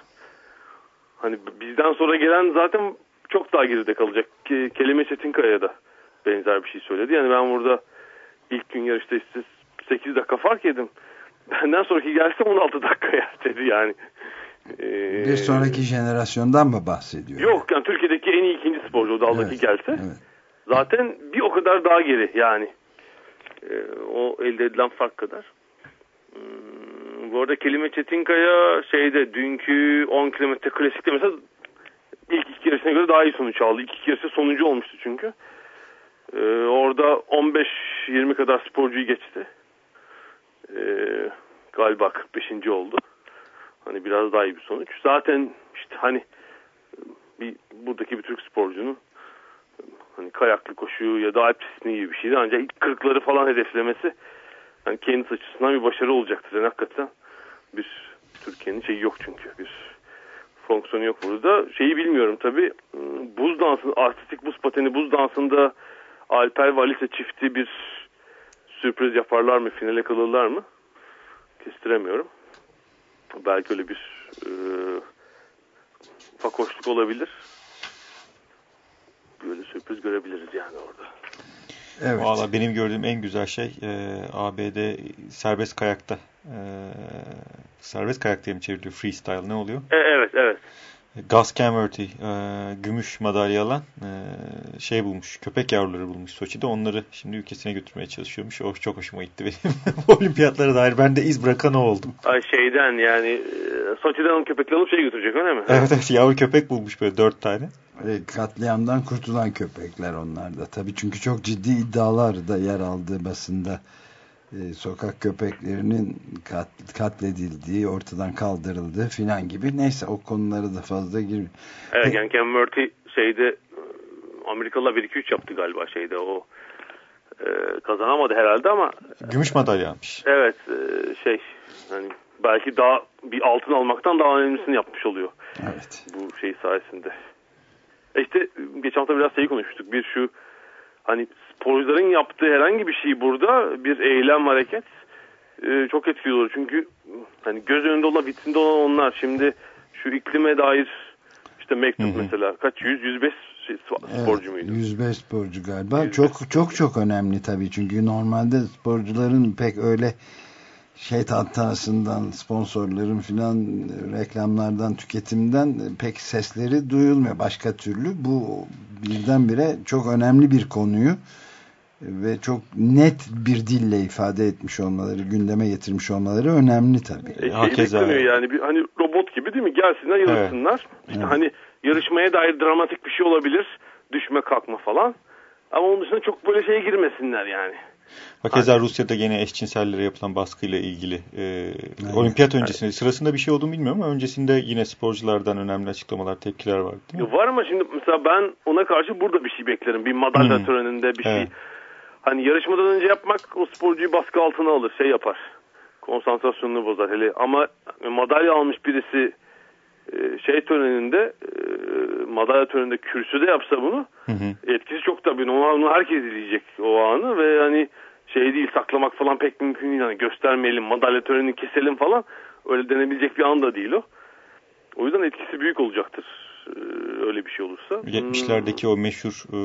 Hani bizden sonra gelen zaten çok daha geride kalacak. Ke- Kelime Çetinkaya da benzer bir şey söyledi. Yani ben burada ilk gün yarışta işte 8 dakika fark yedim. Benden sonraki gelse 16 dakika yer dedi yani. Ee, Bir sonraki jenerasyondan mı bahsediyor? Yok yani Türkiye'deki en iyi ikinci sporcu o daldaki Evet, gelse. Zaten bir o kadar daha geri yani. Ee, o elde edilen fark kadar. Hmm, bu arada Kelime Çetinkaya şeyde dünkü 10 kilometre klasikte mesela ilk iki yarışına göre daha iyi sonuç aldı. İlk iki yarışta sonuncu olmuştu çünkü. Ee, orada 15-20 kadar sporcuyu geçti. Ee, galiba 45. oldu. Hani biraz daha iyi bir sonuç. Zaten işte hani bir buradaki bir Türk sporcunun hani kayaklı koşu ya da alp pistini gibi bir şeydi. Ancak ilk kırkları falan hedeflemesi hani kendisi açısından bir başarı olacaktır. Yani hakikaten bir Türkiye'nin şeyi yok çünkü bir fonksiyonu yok burada. Şeyi bilmiyorum tabi buz dansı, artistik buz pateni buz dansında Alper ve çifti bir sürpriz yaparlar mı, finale kalırlar mı? Kestiremiyorum. Belki öyle bir e, fakoşluk olabilir. Böyle sürpriz görebiliriz yani orada. Evet. Valla benim gördüğüm en güzel şey e, ABD serbest kayakta e, serbest kayak diye mi çevriliyor? Freestyle ne oluyor? E, evet, evet. Gus Camworthy e, gümüş madalya alan e, şey bulmuş. Köpek yavruları bulmuş Soçi'de. Onları şimdi ülkesine götürmeye çalışıyormuş. O çok hoşuma gitti benim. Olimpiyatlara dair ben de iz bırakan o oldum. Ay şeyden yani e, Soçi'den alıp köpekleri alıp şey götürecek öyle mi? Evet evet yavru köpek bulmuş böyle dört tane. E, katliamdan kurtulan köpekler onlar da. Tabii çünkü çok ciddi iddialar da yer aldı basında. E, sokak köpeklerinin kat, katledildiği, ortadan kaldırıldığı filan gibi. Neyse o konulara da fazla girmiyor. Evet yani Ken Murphy şeyde e, Amerikalılar 1-2-3 yaptı galiba şeyde o e, kazanamadı herhalde ama Gümüş madalya almış. evet e, şey hani belki daha bir altın almaktan daha önemlisini yapmış oluyor. Evet. Bu şey sayesinde. E işte geçen hafta biraz şeyi konuşmuştuk. Bir şu hani sporcuların yaptığı herhangi bir şey burada bir eylem hareket e, çok etkili olur. Çünkü hani göz önünde olan vitrinde olan onlar. Şimdi şu iklime dair işte mektup mesela kaç 100 105 şey, sporcu Evet, muydu? 105 sporcu galiba. Çok çok çok önemli tabii. Çünkü normalde sporcuların pek öyle şey tantanasından, sponsorların filan reklamlardan, tüketimden pek sesleri duyulmuyor başka türlü. Bu birdenbire çok önemli bir konuyu ve çok net bir dille ifade etmiş olmaları, gündeme getirmiş olmaları önemli tabii. E, şey bekleniyor yani bir hani robot gibi değil mi? Gelsinler yarışsınlar. İşte Evet. hani yarışmaya dair dramatik bir şey olabilir. Düşme kalkma falan. Ama onun dışında çok böyle şeye girmesinler yani. Hakeza Rusya'da gene eşcinsellere yapılan baskıyla ilgili e, olimpiyat öncesinde sırasında bir şey olduğunu bilmiyorum ama öncesinde yine sporculardan önemli açıklamalar, tepkiler vardı. değil mi? Var ama şimdi mesela ben ona karşı burada bir şey beklerim. Bir madalya Hmm. töreninde bir şey. Hani yarışmadan önce yapmak o sporcuyu baskı altına alır. Şey yapar. Konsantrasyonunu bozar hele. Ama madalya almış birisi e, şey töreninde e, madalya töreninde kürsüde yapsa bunu Hı hı. etkisi çok tabii. Onu, herkes izleyecek o anı ve hani şey değil saklamak falan pek mümkün değil. Yani göstermeyelim madalya törenini keselim falan öyle denebilecek bir an da değil o. O yüzden etkisi büyük olacaktır e, öyle bir şey olursa. 70'lerdeki o meşhur e,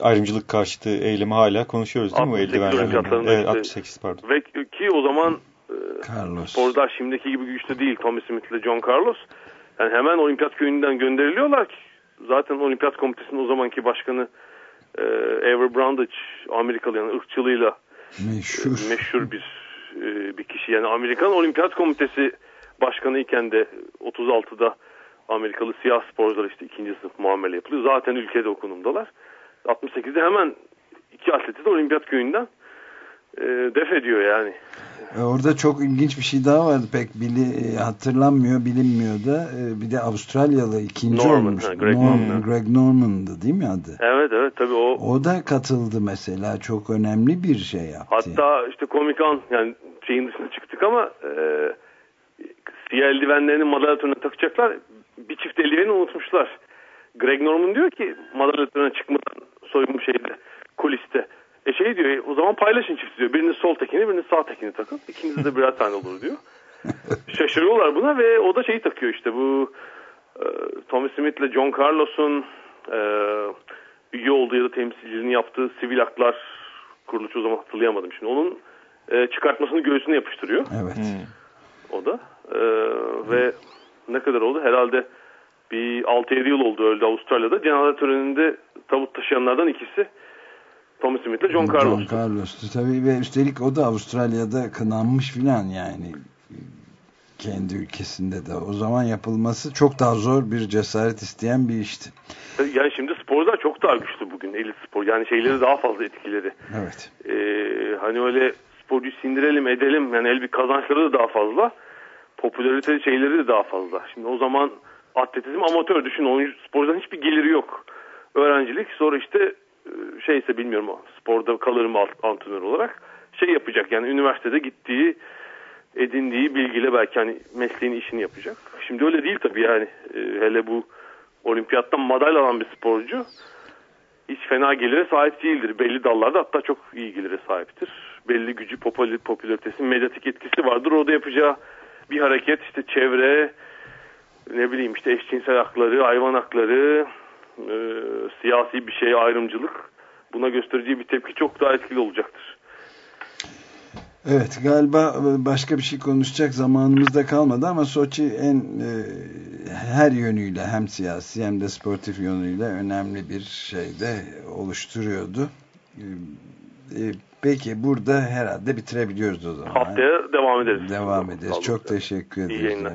ayrımcılık karşıtı eylemi hala konuşuyoruz değil mi? O 68 eldivenler. olimpiyatlarında Evet, işte. 68 pardon. Ve ki o zaman e, Carlos. sporcular şimdiki gibi güçlü değil. Tommy Smith ile John Carlos. Yani hemen olimpiyat köyünden gönderiliyorlar ki zaten olimpiyat komitesinin o zamanki başkanı e, Ever Brundage Amerikalı yani ırkçılığıyla Meşhur. meşhur bir e, bir kişi. Yani Amerikan Olimpiyat Komitesi başkanı iken de 36'da Amerikalı siyah sporcular işte ikinci sınıf muamele yapılıyor. Zaten ülkede o konumdalar. 68'de hemen iki atleti de olimpiyat köyünden e, def ediyor yani. E, Orada çok ilginç bir şey daha vardı pek bili, e, hatırlanmıyor bilinmiyor da E, bir de Avustralyalı ikinci Norman, olmuş. ha, Greg Norman, Norman. Greg Norman'dı değil mi adı? Evet evet tabii o O da katıldı mesela çok önemli bir şey yaptı. Hatta işte Comic Con yani şeyin dışına çıktık ama e, siyah eldivenlerini madalya takacaklar. Bir çift eldiveni unutmuşlar. Greg Norman diyor ki madalya törenine çıkmadan soyunma şeyde kuliste. E şey diyor "e, o zaman paylaşın çifti diyor. Biriniz sol tekini biriniz sağ tekini takın. İkiniz de birer tane olur diyor. Şaşırıyorlar buna ve o da şeyi takıyor işte bu e, Tommy Smith ile John Carlos'un e, üye olduğu ya da temsilciliğini yaptığı sivil haklar kuruluşu o zaman hatırlayamadım şimdi. Onun e, çıkartmasını göğsüne yapıştırıyor. Evet. O da. E, ve ne kadar oldu? Herhalde bir 6-7 yıl oldu öldü Avustralya'da. Cenaze töreninde tabut taşıyanlardan ikisi Tommy Smith ile John Carlos. John Carlos'tu tabii ve üstelik o da Avustralya'da kınanmış filan yani kendi ülkesinde de o zaman yapılması çok daha zor bir cesaret isteyen bir işti. Yani şimdi sporcular çok daha güçlü bugün elit spor. Yani şeyleri daha fazla etkileri. Evet. Ee, hani öyle sporcuyu sindirelim edelim yani el bir kazançları da daha fazla. Popülarite şeyleri de daha fazla. Şimdi o zaman atletizm amatör düşün. Oyuncu, sporcuların hiçbir geliri yok. Öğrencilik sonra işte e, şeyse bilmiyorum sporda kalır mı alt- antrenör olarak şey yapacak yani üniversitede gittiği edindiği bilgiyle belki hani mesleğin işini yapacak. Şimdi öyle değil tabii yani Ee, hele bu olimpiyattan madalya alan bir sporcu hiç fena gelire sahip değildir. Belli dallarda hatta çok iyi gelire sahiptir. Belli gücü, popülaritesi, medyatik etkisi vardır. O da yapacağı bir hareket işte çevre, ne bileyim işte eşcinsel hakları, hayvan hakları, e, siyasi bir şey, ayrımcılık. Buna göstereceği bir tepki çok daha etkili olacaktır. Evet galiba başka bir şey konuşacak zamanımız da kalmadı ama Soçi en e, her yönüyle hem siyasi hem de sportif yönüyle önemli bir şey de oluşturuyordu. E, peki burada herhalde bitirebiliyoruz o zaman. Haftaya devam ederiz. Devam ederiz. Çok teşekkür ederiz. İyi yayınlar.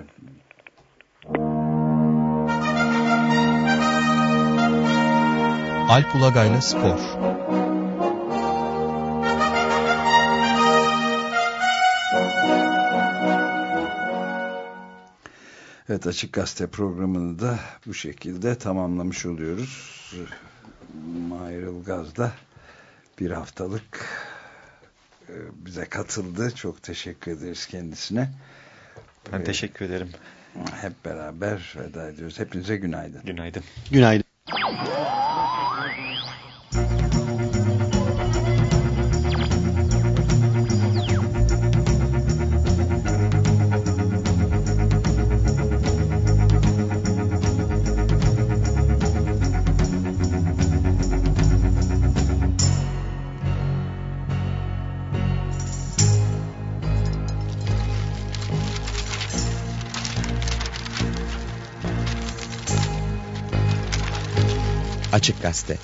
Alp Ulagay'la Spor Evet Açık Gazete programını da bu şekilde tamamlamış oluyoruz. Mahir Ilgaz da bir haftalık e, bize katıldı. Çok teşekkür ederiz kendisine. Ben Ve teşekkür ederim. Hep beraber veda ediyoruz. Hepinize günaydın. Günaydın. Günaydın. Açık Gazete